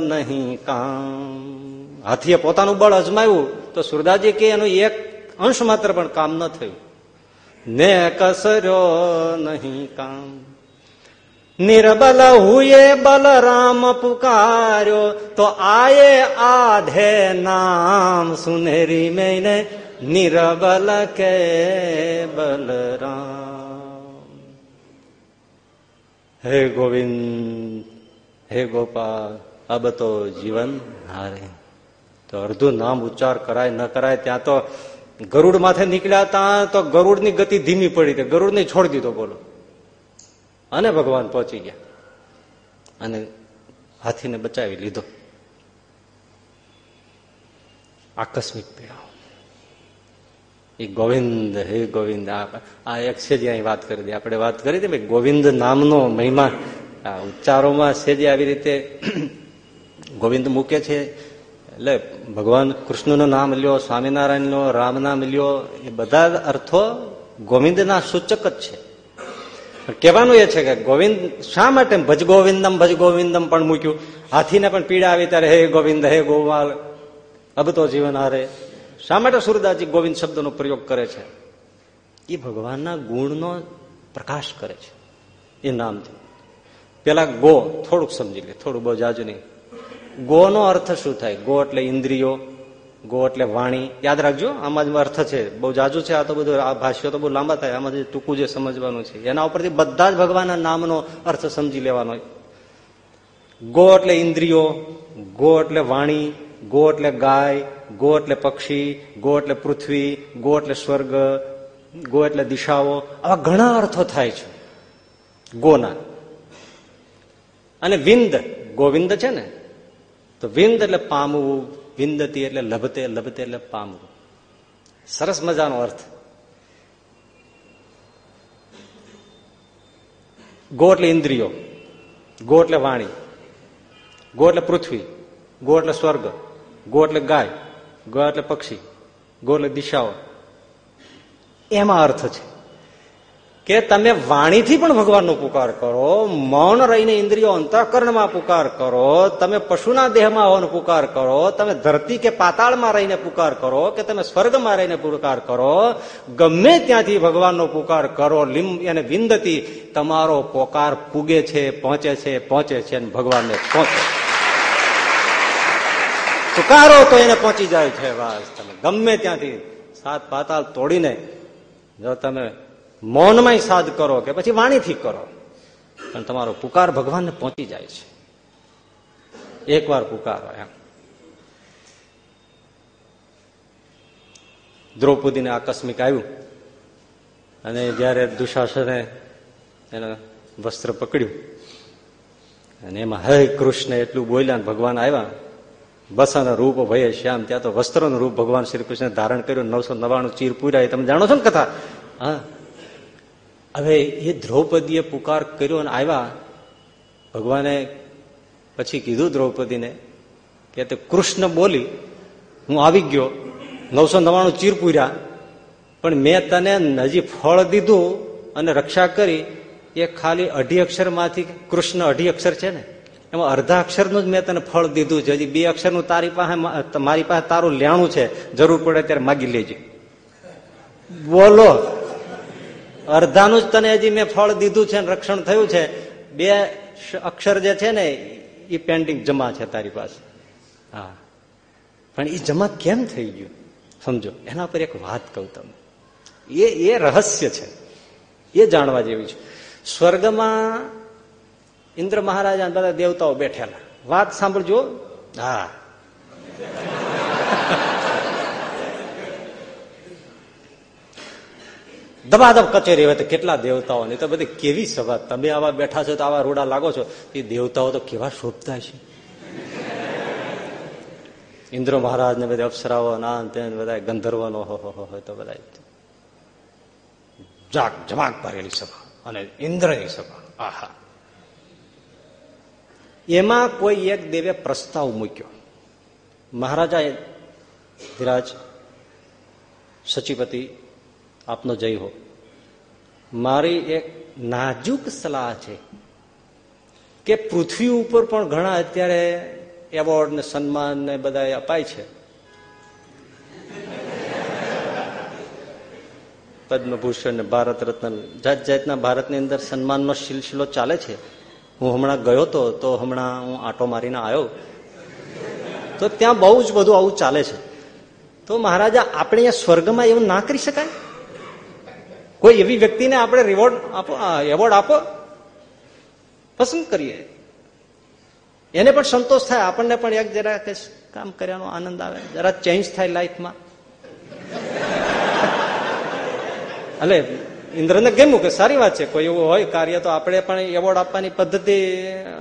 નહીં કામ. હાથીએ પોતાનું બળ અજમાવ્યું તો સુરદાજી કે એનું એક અંશ માત્ર પણ કામ ન થયું. ને કસર્યો નહીં કામ. નિર્બલ હુએ બલરામ પુકાર્યો તો આયે આધે નામ સુનેરી મેને નિર્બલ કે બલરામ. હે ગોવિંદ, હે ગોપાલ અબ તો જીવન હારે. તો અડધું નામ ઉચ્ચાર કરાય, ન કરાય, ત્યાં તો ગરુડ માથે નીકળ્યા હતા તો ગરુડની ગતિ ધીમી પડી હતી ગરુડને છોડી દીધો, બોલો. અને ભગવાન પહોંચી ગયા. અને હાથીને બચાવી લીધો. આકસ્મિક પીડા એ ગોવિંદ, હે ગોવિંદ, આ એક છે જે અહીં વાત કરી દે. આપણે વાત કરી હતી ગોવિંદ નામનો મહિમા. આ ઉચ્ચારોમાં છે આવી રીતે ગોવિંદ મૂકે છે. એટલે ભગવાન કૃષ્ણનું નામ લ્યો સ્વામિનારાયણ નો રામ નામ લ્યો, એ બધા અર્થો ગોવિંદના સૂચક જ છે. કહેવાનું એ છે કે ગોવિંદ શા માટે ભજ ગોવિંદમ ભજ ગોવિંદમ પણ મૂક્યું? હાથીને પણ પીડા આવી ત્યારે હે ગોવિંદ, હે ગોવાલ અબતો જીવન હારે. શા માટે સુરદાસજી ગોવિંદ શબ્દનો પ્રયોગ કરે છે? એ ભગવાનના ગુણનો પ્રકાશ કરે છે. એ નામથી. પેલા ગો થોડુંક સમજી લે, થોડું બહુ જાજુ નહીં. ગોનો અર્થ શું થાય? ગો એટલે ઇન્દ્રિયો, ગો એટલે વાણી. યાદ રાખજો, આમાં જ અર્થ છે. બહુ જાજુ છે, આ તો બધું, આ ભાષ્યો તો બહુ લાંબા થાય. આમાં જે ટૂંકું જે સમજવાનું છે. એના ઉપરથી બધા જ ભગવાનના નામનો અર્થ સમજી લેવાનો. ગો એટલે ઇન્દ્રિયો, ગો એટલે વાણી, ગો એટલે ગાય, ગો એટલે પક્ષી, ગો એટલે પૃથ્વી, ગો એટલે સ્વર્ગ, ગો એટલે દિશાઓ. આવા ઘણા અર્થો થાય છે ગોના. અને વિંદ, ગોવિંદ છે ને? તો વિંદ એટલે પામવું વિંદતી એટલે લભતે લભતે એટલે પામવું. સરસ મજાનો અર્થ. ગો એટલે ઇન્દ્રિયો ગો એટલે વાણી ગો એટલે પૃથ્વી ગો એટલે સ્વર્ગ ગો એટલે ગાય ગો એટલે પક્ષી ગો એટલે દિશાઓ. એમાં અર્થ છે. કે તમે વાણીથી પણ ભગવાનનો પુકાર કરો, મૌન રહીને ઇન્દ્રિયો અંતઃકરણમાં પુકાર કરો, તમે પશુના દેહમાં હોવાનો પુકાર કરો, તમે ધરતી કે પાતાળમાં રહીને પુકાર કરો, કે તમે સ્વર્ગમાં રહીને પુકાર કરો, ગમે ત્યાંથી ભગવાનનો પુકાર કરો લીમ એને વિંદતી તમારો પોકાર પૂગે છે, પહોંચે છે પહોંચે છે અને ભગવાનને પહોંચે પુકારો તો એને પહોંચી જાય છે વાસ તમે ગમે ત્યાંથી સાત પાતાળ તોડીને જો તમે મૌનમાં સાધ કરો કે પછી વાણીથી કરો. પણ તમારો પુકાર ભગવાનને પહોંચી જાય છે. એકવાર પુકારો એમ. દ્રૌપદીને આકસ્મિક આવ્યું અને જયારે દુશાસને એના વસ્ત્ર પકડ્યું અને એમાં હે કૃષ્ણ એટલું બોલ્યા ભગવાન આવ્યા, બસાના રૂપ ભય શ્યામ. ત્યાં તો વસ્ત્રનું રૂપ ભગવાન શ્રી કૃષ્ણ ધારણ કર્યું, નવસો નવાણું ચીર પૂર્યા. તમે જાણો છો ને કથા? હા. હવે એ દ્રૌપદીએ પુકાર કર્યો અને આવ્યા. ભગવાને પછી કીધું દ્રૌપદીને કે તે કૃષ્ણ બોલી, હું આવી ગયો. નવસો નવ્વાણું ચીર પૂર્યા. પણ મેં તને હજી ફળ દીધું અને રક્ષા કરી. એ ખાલી અઢી અક્ષરમાંથી કૃષ્ણ અઢી અક્ષર છે ને. એમાં અડધા અક્ષરનું જ મેં તને ફળ દીધું છે. હજી બે અક્ષરનું તારી પાસે મારી પાસે તારું લેણું છે. જરૂર પડે ત્યારે માગી લેજે. બોલો. અડધાનું જ તને હજી મેં ફળ દીધું છે રક્ષણ થયું છે. બે અક્ષર જે છે ને એ પેન્ટિંગ જમા છે તારી પાસે. હા. પણ એ જમા કેમ થઈ ગયું? સમજો. એના પર એક વાત કહું તમે એ એ રહસ્ય છે. એ જાણવા જેવી છે. સ્વર્ગમાં ઇન્દ્ર મહારાજા બધા દેવતાઓ બેઠેલા. વાત સાંભળજો. હા. દબાદબ કચેરી હોય તો કેટલા દેવતાઓ નહીં તો બધી કેવી સભા. તમે આવા બેઠા છો તો આવા રૂડા લાગો છો. એ દેવતાઓ તો કેવા શોભતા છે. ઇન્દ્ર મહારાજ ને બધા અપ્સરાઓ ના તેને બધા ગંધર્વનો હો હોય તો બધા જાગ જમાક ભરેલી સભા અને ઇન્દ્રની સભા. આહા. એમાં કોઈ એક દેવે પ્રસ્તાવ મૂક્યો. મહારાજા ધીરાજ સચિપતિ આપનો જય હો. મારી એક નાજુક સલાહ છે કે પૃથ્વી ઉપર પણ ઘણા અત્યારે એવોર્ડ ને સન્માન ને બધા અપાય છે. પદ્મભૂષણ ભારત રત્ન જાત જાતના ભારતની અંદર સન્માનનો સિલસિલો ચાલે છે. હું હમણાં ગયો તો તો હમણાં હું આટો મારીને આવ્યો તો ત્યાં બહુ જ બધું આવું ચાલે છે. તો મહારાજા, આપણે અહીંયા સ્વર્ગમાં એવું ના કરી શકાય? કોઈ એવી વ્યક્તિને આપણે રિવોર્ડ આપો એવોર્ડ આપો, પસંદ કરીએ. એને પણ સંતોષ થાય, આપણને પણ એક જરા કે કામ કર્યાનો આનંદ આવે, જરા ચેન્જ થાય લાઈફમાં એટલે ઇન્દ્રને ગમ્યું કે સારી વાત છે, કોઈ એવું હોય કાર્ય તો આપણે પણ એવોર્ડ આપવાની પદ્ધતિ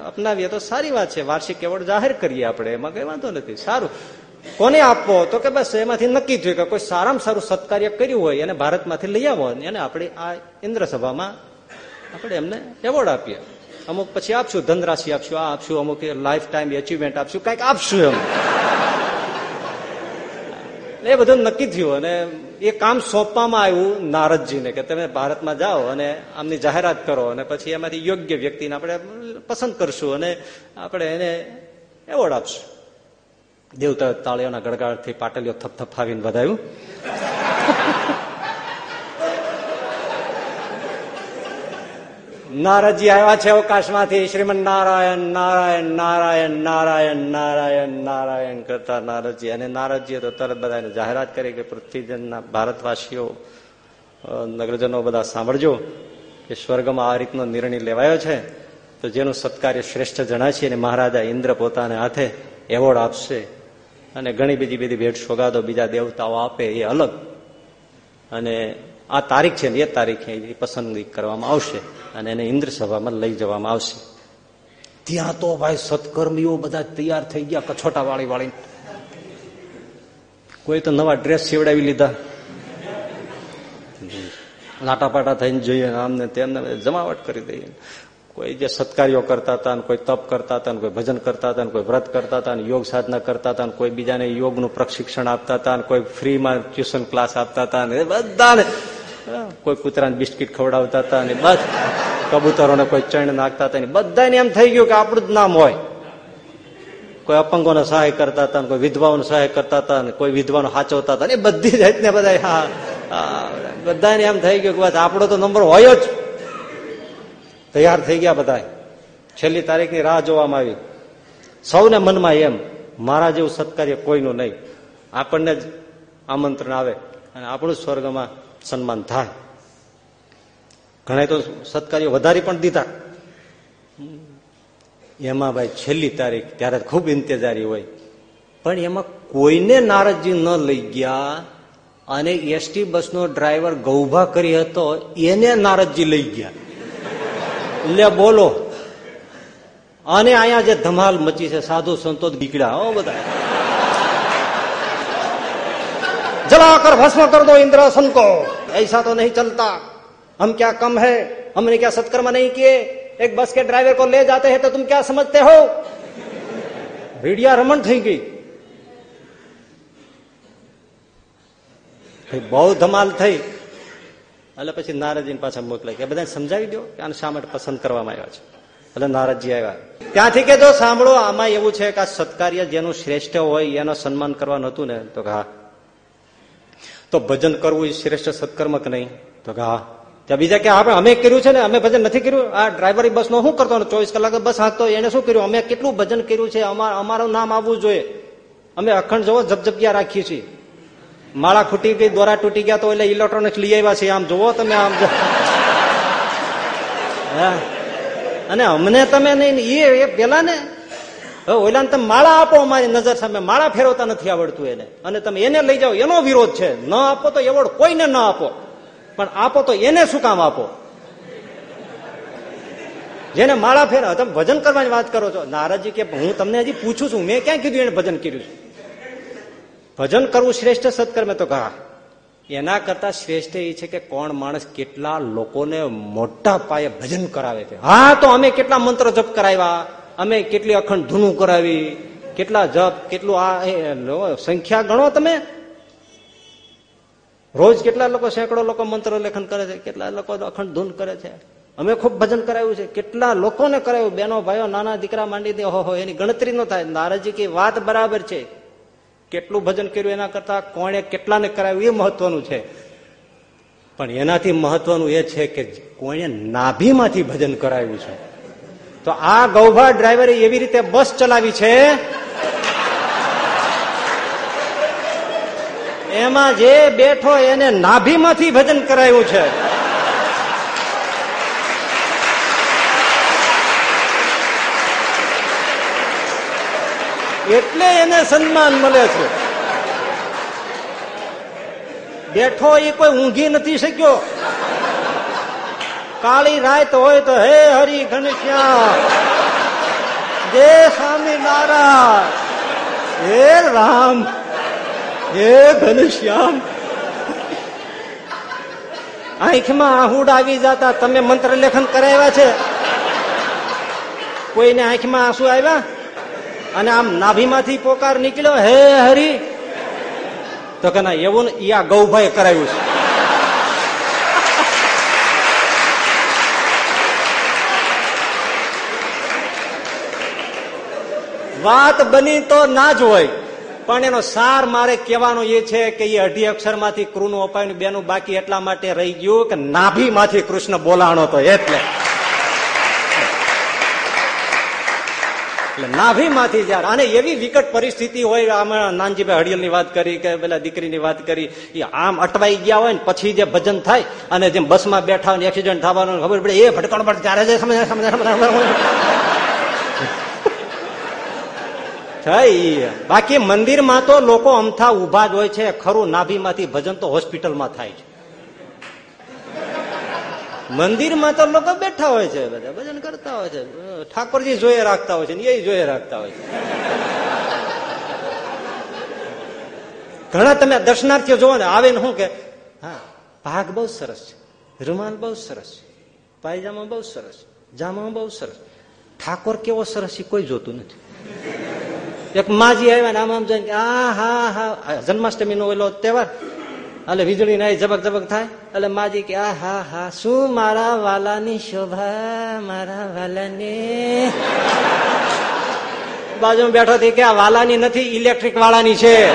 અપનાવીએ તો સારી વાત છે, વાર્ષિક એવોર્ડ જાહેર કરીએ આપણે, એમાં કઈ વાંધો નથી, સારું. કોને આપવો તો કે બસ એમાંથી નક્કી થયું કે કોઈ સારામાં સારું સત્કાર્ય કર્યું હોય એને ભારતમાંથી લઈ આવો એને આપણે આ ઇન્દ્રસભામાં આપણે એમને એવોર્ડ આપીએ. અમુક પછી આપશું, ધનરાશિ આપશું, આ આપશું, અમુક લાઈફ ટાઈમ એચિવમેન્ટ આપશું, કંઈક આપશું એમ. એ બધું નક્કી થયું અને એ કામ સોંપવામાં આવ્યું નારદજીને કે તમે ભારતમાં જાઓ અને આમની જાહેરાત કરો અને પછી એમાંથી યોગ્ય વ્યક્તિને આપણે પસંદ કરશું અને આપણે એને એવોર્ડ આપશું. દેવતા તાળીઓના ગળગાળથી પાટલીઓ થપથપાવીને વધાયું. નારદજી આવ્યા છે અવકાશમાંથી. શ્રીમન નારાયણ નારાયણ નારાયણ નારાયણ નારાયણ નારાયણ કરતા નારદજી. અને નારદજીએ તો તરત બધાને જાહેરાત કરી કે પૃથ્વીજનના ભારતવાસીઓ નગરજનો બધા સાંભળજો કે સ્વર્ગમાં આ રીતનો નિર્ણય લેવાયો છે. તો જેનું સત્કાર્ય શ્રેષ્ઠ જણાય છે અને મહારાજા ઇન્દ્ર પોતાને હાથે એવોર્ડ આપશે. અને ઘણી બીજી બધી ભેટ સોગાદો બીજા દેવતાઓ આપે, એ અલગ. અને આ તારીખ છે ને, એ તારીખે પસંદગી કરવામાં આવશે અને એને ઇન્દ્ર સભામાં લઈ જવામાં આવશે. ત્યાં તો ભાઈ સત્કર્મીઓ બધા તૈયાર થઈ ગયા, કછોટા વાળી વાળી કોઈ તો નવા ડ્રેસ સીવડાવી લીધા. લાટાપાટા થઈને જોઈએ, આમને તેમને જમાવટ કરી દઈએ. કોઈ જે સત્કાર્યો કરતા હતા ને કોઈ તપ કરતા હતા ને કોઈ ભજન કરતા હતા ને કોઈ વ્રત કરતા હતા ને યોગ સાધના કરતા હતા ને કોઈ બીજાને યોગનું પ્રશિક્ષણ આપતા હતા ને કોઈ ફ્રીમાં ટ્યુશન ક્લાસ આપતા હતા ને બધાને કોઈ કૂતરાને બિસ્કીટ ખવડાવતા હતા ને બસ કબૂતરોને કોઈ ચણ નાખતા હતા ને બધાને એમ થઈ ગયું કે આપણું જ નામ હોય કોઈ અપંગોને સહાય કરતા હતા કોઈ વિધવાઓને સહાય કરતા હતા ને કોઈ વિધવાનો સાચવતા હતા એ બધી જાતને બધા હા બધાને એમ થઈ ગયું કે બસ આપણો તો નંબર હોય જ તૈયાર થઈ ગયા બધા છેલ્લી તારીખની રાહ જોવામાં આવી. સૌને મનમાં એમ, મારા જેવું સત્કાર્ય કોઈનું નહીં. આપણને જ આમંત્રણ આવે અને આપણું સ્વર્ગમાં સન્માન થાય. ઘણા તો સત્કાર્ય વધારી પણ દીધા. એમાં ભાઈ છેલ્લી તારીખ ત્યારે ખૂબ ઇંતજારી હોય. પણ એમાં કોઈને નારદજી ન લઈ ગયા અને એસટી બસનો ડ્રાઈવર ગૌભા કરી હતો, એને નારદજી લઈ ગયા. લે બોલો અને અહીંયા જે ધમાલ મચી છે સાધુ સંતો દીકડા હો બધા जलाकर भस्म कर दो इंद्रासन को ऐसा तो नहीं चलता हम क्या कम है हमने क्या सत्कर्म नहीं किए एक बस के ड्राइवर को ले जाते हैं तो तुम क्या समझते हो ભીડિયા રમણ થઈ ગઈ બહુ ધમાલ થઈ એટલે પછી નારદજી પાછા મોકલે કે બધા સમજાવી દો કે આને શા માટે પસંદ કરવામાં આવ્યા છે. એટલે નારદજી આવ્યા. ત્યાંથી કે જો સાંભળો, આમાં એવું છે કે આ સત્કાર્ય જેનું શ્રેષ્ઠ હોય, એનો સન્માન કરવાનું હતું ને, તો હા. તો ભજન કરવું એ શ્રેષ્ઠ સત્કર્મ કે નહીં? તો હા. ત્યાં બીજા કે આપણે અમે કર્યું છે ને, અમે ભજન નથી કર્યું? આ ડ્રાઈવરી બસ નો શું કરતો ચોવીસ કલાક બસ હાંકતો, એને શું કર્યું? અમે કેટલું ભજન કર્યું છે? અમારું નામ આવવું જોઈએ. અમે અખંડ જવો, જપજપિયા રાખીએ છીએ. માળા ખૂટી ગઈ, દોરા તૂટી ગયા તો એટલે ઇલેક્ટ્રોનિક્સ લઈ આવ્યા છે. આમ જોવો તમે, આમ અને અમને તમે નહીં એ પેલા ને ઓલા તમે માળા આપો અમારી નજર સામે. માળા ફેરવતા નથી આવડતું એને. અને તમે એને લઈ જાઓ, એનો વિરોધ છે. ન આપો તો એવોર્ડ કોઈને ન આપો. પણ આપો તો એને શું કામ આપો? જેને માળા ફેરવ તમે ભજન કરવાની વાત કરો છો. નારાજી કે, હું તમને હજી પૂછું છું. મેં ક્યાં કીધું એને ભજન કર્યું છે? ભજન કરવું શ્રેષ્ઠ સત્કર્મે તો કહા એના કરતા શ્રેષ્ઠ એ છે કે કોણ માણસ કેટલા લોકોને મોટા પાયે ભજન કરાવે છે. હા, તો અમે કેટલા મંત્ર જપ કરાવ્યા? અમે કેટલી અખંડ ધૂનું કરાવી? કેટલા જપ? કેટલું આ સંખ્યા ગણો તમે? રોજ કેટલા લોકો સેંકડો લોકો મંત્ર લેખન કરે છે? કેટલા લોકો અખંડ ધૂન કરે છે? અમે ખૂબ ભજન કરાવ્યું છે. કેટલા લોકોને કરાવ્યું? બેનો ભાઈઓ, નાના દીકરા માંડી દે. હો એની ગણતરી ન થાય. નારાજી કે વાત બરાબર છે. કેટલું ભજન કર્યું એના કરતા, કોણે કેટલાને કરાવ્યું, એ મહત્વનું છે. પણ એનાથી મહત્વનું એ છે કે કોણે નાભીમાંથી ભજન કરાવ્યું છે. તો આ ગૌભા ડ્રાઈવરે એવી રીતે બસ ચલાવી છે, એમાં જે બેઠો એને નાભીમાંથી ભજન કરાયું છે. એટલે એને સન્માન મળે છે. બેઠો એ કોઈ ઊંઘી નથી શક્યો. કાળી રાત હોય તો હે હરિ ઘનશ્યામ. જય સ્વામિનારાયણ હે રામ. હે ઘનશ્યામ. આંખમાં આહુડ આવી જતા. તમે મંત્ર લેખન કરાવ્યા છે? કોઈને આંખમાં આંસુ આવ્યા? અને આમ નાભીમાંથી પોકાર નીકળ્યો, હે હરી! તો કે, ના, એવું ને આ ગૌભાઈ કરાવ્યું છે. વાત બની તો ના જ હોય, પણ એનો સાર મારે કહેવાનો એ છે કે એ અઢી અક્ષરમાંથી ક્રુનું અપાયું બેનું બાકી એટલા માટે રહી ગયું કે નાભીમાંથી કૃષ્ણ બોલાણો તો એટલે. એટલે નાભીમાંથી જયારે, અને એવી વિકટ પરિસ્થિતિ હોય, આમાં નાનજીભાઈ હડિયલની વાત કરી કે પેલા દીકરીની વાત કરી એ આમ અટવાઈ ગયા હોય ને, પછી જે ભજન થાય, અને જેમ બસમાં બેઠા હોય એક્સિડન્ટ થવાનું ખબર પડે, એ ભટકણ પણ ત્યારે જ સમજાય સમજ થઈ બાકી મંદિરમાં તો લોકો અમથા ઊભા જ હોય છે, ખરું, નાભીમાંથી ભજન તો હોસ્પિટલમાં થાય છે. મંદિરમાં તો લોકો બેઠા હોય છે બધા, ભજન કરતા હોય છે. ઠાકોરજી જોઈએ રાખતા હોય છે ને એ જોઈએ રાખતા હોય છે. ઘણા તમે દર્શનાર્થીઓ જોવો ને, આવે ને શું કે, હા, ભાગ બહુ સરસ છે. રૂમાલ બહુ સરસ છે. પાયજામા બહુ સરસ જામા બહુ સરસ ઠાકોર કેવો સરસ છે કોઈ જોતું નથી. એક માજી આવ્યા ને આમ આમ જોઈને આ હા હા જન્માષ્ટમી નો ઓલો તહેવાર. એટલે વીજળી ના ઝબક ઝબક થાય. એટલે માજી કે, આ હા હા, શું મારા વાલાની શોભા, મારા વાલાની? બાજુ બેઠો થી કે, આ વાલાની નથી, ઇલેક્ટ્રિક વાળાની છે.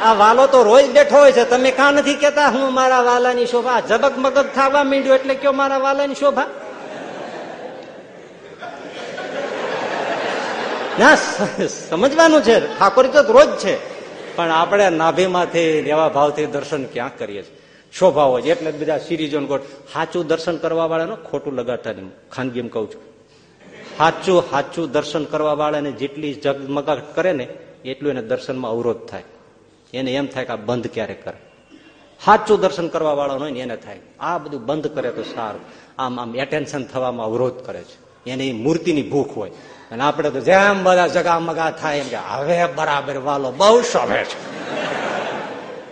આ વાલો તો રોજ બેઠો હોય છે. તમે કાં નથી કેતા હું મારા વાલાની શોભા ઝબક મગક થવા માંડ્યો, એટલે કયો મારા વાલાની શોભા? ના સમજવાનું છે ઠાકોરી તો રોજ છે. પણ આપણે નાભીમાંથી એવા ભાવથી દર્શન ક્યાં કરીએ છીએ? શોભા હોય એટલે બધા સિરીજો ગોટ સાચું દર્શન કરવા વાળાનો ખોટું લગાડતા નહીં ખાનગી કહું છું. સાચું સાચું દર્શન કરવા વાળાને જેટલી જગમગાટ કરે ને, એટલું એને દર્શનમાં અવરોધ થાય. એને એમ થાય કે આ બંધ ક્યારે કરે? સાચું દર્શન કરવા વાળાનો હોય ને એને થાય. આ બધું બંધ કરે તો સારું. આમ આમ એટેન્શન થવામાં અવરોધ કરે છે. એને મૂર્તિની ભૂખ હોય. અને આપણે તો જેમ બધા જગામગા થાય એમ કે, હવે બરાબર વાલો, બહુ શોભે છે.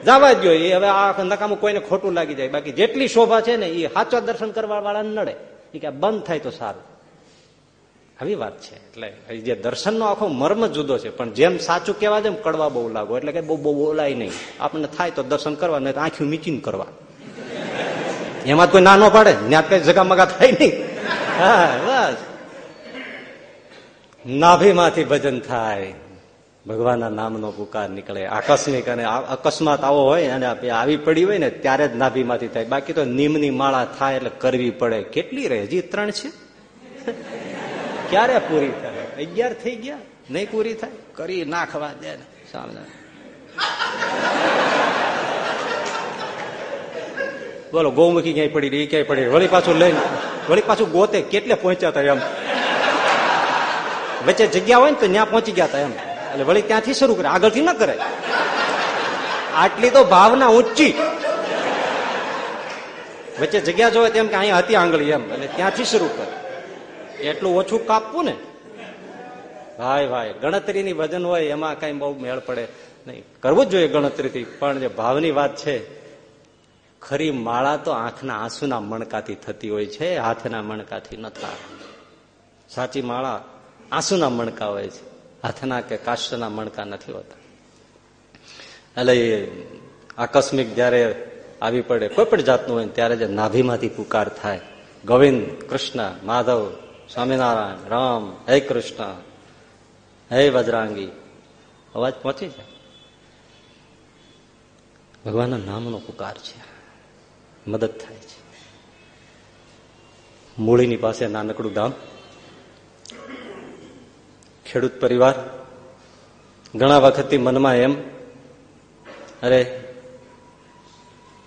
જવા જ એ હવે આ નકામું કોઈને ખોટું લાગી જાય. બાકી જેટલી શોભા છે ને એ સાચા દર્શન કરવા વાળાને નડે. એ કે, બંધ થાય તો સારું. આવી વાત છે. એટલે જે દર્શનનો આખો મર્મ જુદો છે, પણ જેમ સાચું કહેવા જેમ કડવા બહુ લાગો. એટલે કે બહુ બહુ બોલાય નહીં. આપણને થાય તો દર્શન કરવા, નહીં આંખ્યું મીચીને કરવા. એમાં કોઈ નાનો પાડે. ત્યાં કઈ જગા મગા થાય નહીં. હા, બસ. નાભીમાંથી ભજન થાય. ભગવાનના નામનો પુકાર નીકળે. આકસ્મિક અને અકસ્માત આવો હોય અને આવી પડી હોય ને ત્યારે જ નાભીમાંથી થાય. બાકી તો નીમની માળા થાય એટલે કરવી પડે. કેટલી રહે હજી ત્રણ છે? ક્યારે પૂરી થાય? અગિયાર થઈ ગયા? નહીં પૂરી થાય? કરી નાખવા દે ને. સામે. બોલો, ગૌમુખી ક્યાંય પડી રહી? ક્યાંય પડી વળી પાછું લઈને વળી પાછું ગોતે. કેટલે પહોંચ્યા હતા એમ? વચ્ચે જગ્યા હોય ને તો ત્યાં પહોંચી ગયા હતા એમ. એટલે વળી ત્યાંથી શરૂ કરે આગળથી ન કરે આટલી તો ભાવના ઊંચી. વચ્ચે જગ્યા જોવે તેમ કે અહીંયા હતી આંગળી એમ. એટલે ત્યાંથી શરૂ કરે એટલું ઓછું કાપવું ને? ભાઈ ભાઈ, ગણતરીની વજન હોય એમાં કઈ બહુ મેળ પડે નહીં. કરવું જ જોઈએ ગણતરીથી. પણ જે ભાવની વાત છે, ખરી માળા તો આંખના આંસુના મણકાથી થતી હોય છે, હાથના મણકાથી નતા. સાચી માળા આંસુના મણકા હોય છે. હાથના કે કાષ્ટના મણકા નથી હોતા. એટલે આકસ્મિક જયારે આવી પડે, કોઈ પણ જાતનું હોય ત્યારે જે નાભીમાંથી પુકાર થાય. ગોવિંદ, કૃષ્ણ, માધવ, સ્વામિનારાયણ, રામ, હે કૃષ્ણ, હે વજરાંગી. અવાજ પહોંચી જાય. ભગવાનના નામનો પુકાર છે. મદદ થાય છે. મૂળીની પાસે નાનકડું ગામ ખેડૂત પરિવાર, ઘણા વખતથી મનમાં એમ, અરે,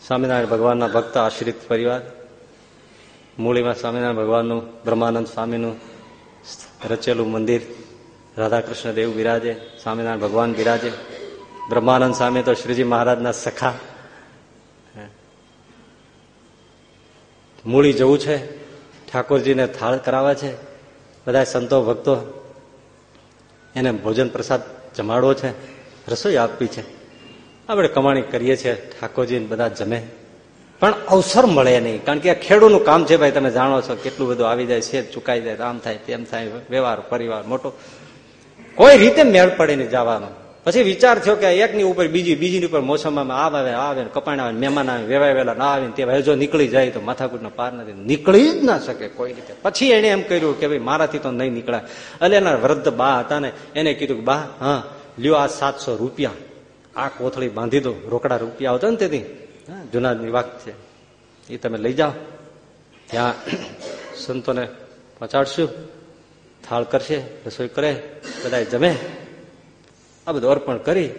સ્વામિનારાયણ ભગવાનના ભક્ત આશ્રિત પરિવાર, મૂળીમાં સ્વામિનારાયણ ભગવાનનું, બ્રહ્માનંદ સ્વામીનું રચેલું મંદિર, રાધાકૃષ્ણ દેવ બિરાજે, સ્વામિનારાયણ ભગવાન બિરાજે, બ્રહ્માનંદ સ્વામી તો શ્રીજી મહારાજના સખા. મૂળી જવું છે, ઠાકોરજીને થાળ કરાવે છે બધા સંતો ભક્તો એને ભોજન પ્રસાદ જમાડવો છે, રસોઈ આપવી છે. આપણે કમાણી કરીએ છીએ ઠાકોરજી બધા જમે. પણ અવસર મળે નહીં, કારણ કે આ ખેડૂતનું કામ છે ભાઈ, તમે જાણો છો, કેટલું બધું આવી જાય છે ચુકાઈ જાય આમ થાય, તેમ થાય, વ્યવહાર, પરિવાર, મોટો. કોઈ રીતે મેળ પડે નહીં જવાનો. પછી વિચાર થયો કે એકની ઉપર બીજી, બીજીની ઉપર મોસમમાં આવે આવે કપાણ આવે મહેમાન આવે, વેવાય વેલા ના આવે તે જો નીકળી જાય તો માથાકૂટ પાર નથી. નીકળી જ ના શકે કોઈ રીતે. પછી એને એમ કર્યું કે ભાઈ મારાથી તો નહીં નીકળાય. એટલે એના વૃદ્ધ બા હતા ને, એને કીધું કે બા, હા, લ્યો આ સાતસો રૂપિયા. આ કોથળી બાંધી દો, રોકડા રૂપિયા આવતા ને તેથી. જુનાની વાત છે. એ તમે લઈ જાઓ. ત્યાં સંતોને પહોંચાડશું. થાળ કરશે, રસોઈ કરે બધા જમે. આ બધું અર્પણ કરી,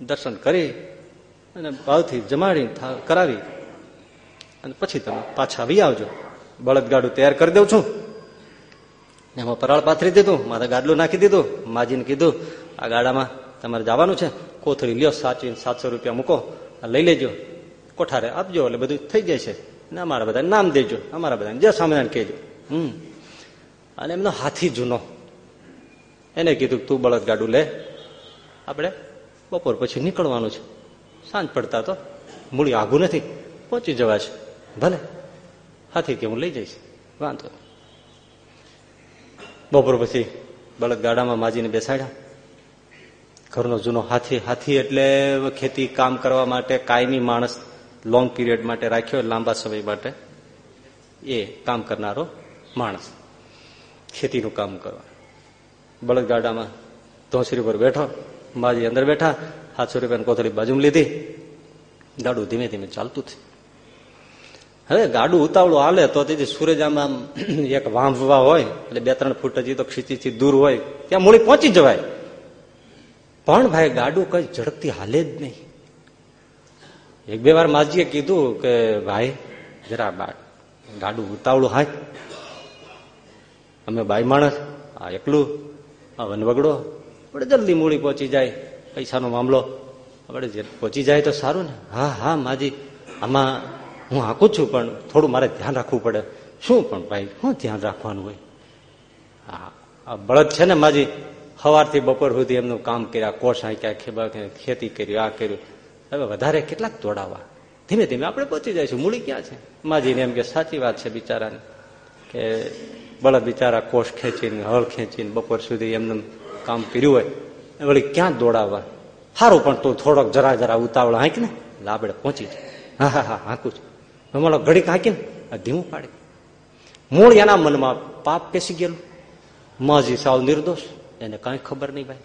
દર્શન કરી, અને ભાવથી જમાડી કરાવી. અને પછી તમે પાછા આવી આવજો. બળદગાડું તૈયાર કરી દઉં છું. એમાં પરાળ પાથરી દીધું મારે ગાડલું નાખી દીધું, માજીને કીધું, આ ગાડામાં તમારે જવાનું છે. કોથળી લ્યો, સાચવીને સાતસો રૂપિયા મૂકો લઈ લેજો. કોઠારે આપજો, એટલે બધું થઈ જાય છે. ને અમારા બધાને નામ દેજો. અમારા બધાને જે સામેદાન કહેજો. હમ. અને એમનો હાથી જૂનો. એને કીધું, તું બળદગાડું લે. આપણે બપોર પછી નીકળવાનું છે. સાંજ પડતા તો મૂળી આઘું નથી. પહોંચી જવા છે. ભલે. હાથી કે હું લઈ જઈશ. વાંધો બપોર પછી બળદ ગાડામાં માજીને બેસાડ્યા. ઘરનો જૂનો હાથી હાથી એટલે ખેતી કામ કરવા માટે કાયમી માણસ લોંગ પીરિયડ માટે રાખ્યો, લાંબા સમય માટે એ કામ કરનારો માણસ. ખેતીનું કામ કરવા. બળદગાડામાં ધોસરી પર બેઠો. માજી અંદર બેઠા સાતસો રૂપિયાની કોથળી બાજુમાં લીધી. ગાડું ધીમે ધીમે ચાલતું થયું. હવે ગાડું ઉતાવળું હાલે તો તેથી સૂરજ આમ એક વાંભવા હોય, એટલે બે ત્રણ ફૂટ હજી તો ખીચી દૂર હોય, ત્યાં મૂળી પહોંચી જવાય. પણ ભાઈ, ગાડું કઈ ઝડપથી હાલે જ નહીં. એક બે વાર માજીએ કીધું કે, ભાઈ, જરા ગાડું ઉતાવળું હાય. અમે બાઈ માણસ, આ એકલું, આ વનવગડો આપણે જલ્દી મૂળી પહોંચી જાય. પૈસાનો મામલો આપણે પહોંચી જાય તો સારું ને? હા હા, માજી. આમાં હું હાંકું છું, પણ થોડું મારે ધ્યાન રાખવું પડે. શું પણ ભાઈ, શું ધ્યાન રાખવાનું હોય? હા બળદ છે ને માજી. સવારથી બપોર સુધી એમનું કામ કર્યા કોષ હાંક્યા ખેતી કરી આ કર્યું. હવે વધારે કેટલાક તોડાવા ધીમે ધીમે આપણે પહોંચી જઈશું. મૂળી ક્યાં છે? માજીને એમ કે સાચી વાત છે બિચારાની, કે બળદ બિચારા કોષ ખેંચીને, હળ ખેંચીને બપોર સુધી એમનું કામ કર્યું હોય વળી ક્યાં દોડાવવા? સારું પણ તું થોડોક જરા જરા ઉતાવળ હાંક ને, લાબડે પહોંચી જાય હા હા હા, હાંકું છું. હમણાં ઘડીક હાંકીને ધીમું પાડે. મૂળ એના મનમાં પાપ પેસી ગયેલું. માજી સાવ નિર્દોષ, એને કાંઈ ખબર નહીં ભાઈ.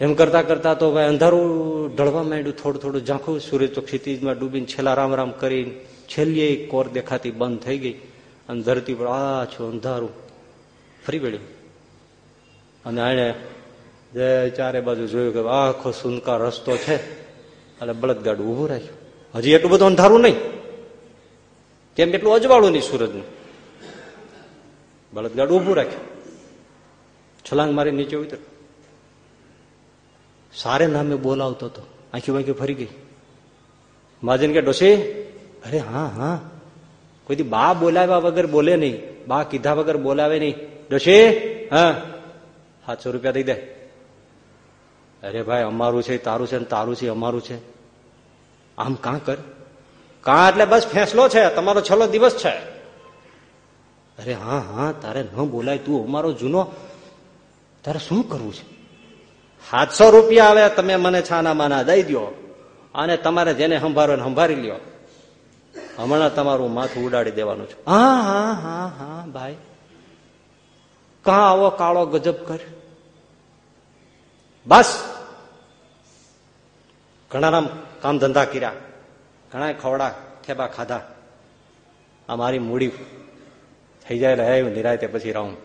એમ કરતા કરતા તો ભાઈ અંધારું ઢળવા માંડ્યું, થોડું થોડું ઝાંખું, સૂર્ય તો ક્ષિતિજમાં ડૂબીને છેલ્લા રામ રામ કરીને છેલ્લી કોર દેખાતી બંધ થઈ ગઈ. અને ધરતી પર આછું અંધારું. ફરી વળ્યું. અને એને જે ચારે બાજુ જોયું કે આખો સુનકાર રસ્તો છે. એટલે બળદગાડું ઊભું રાખ્યું. હજી એટલું બધું અંધારું નહીં. કેમ એટલું અજવાળું નહીં સૂરજનું. બળદગાડું ઊભું રાખ્યું. છલાંગ મારી નીચે ઉતર સારે નામે બોલાવતો હતો. આંખી વાંખી ફરી ગઈ. માજીને કે ડોસી અરે હા હા. કોઈ બા બોલાવ્યા વગર બોલે નહીં. બા કીધા વગર બોલાવે નહીં. ડોશી, હા. સાતસો રૂપિયા દઈ દે. અરે ભાઈ, અમારું છે, તારું છે તારું છે, અમારું છે. આમ કાં કર? કાં એટલે બસ ફેંસલો છે, તમારો છેલ્લો દિવસ છે. અરે હા હા, તારે ન બોલાય તું, અમારો જૂનો. તારે શું કરવું છે? સાતસો રૂપિયા આવે, તમે મને છાના માના દઈ દો અને તમારે જેને સંભાળો ને સંભાળી લ્યો. હમણાં તમારું માથું ઉડાડી દેવાનું છે. હા હા હા હા, ભાઈ. કાં આવો કાળો ગજબ કર? બસ. ઘણા કામ ધંધા કર્યા. ઘણા ખવડા ખેબા ખાધા. આ મારી મૂડી થઈ જાય હે નિરાયતે પછી રહું.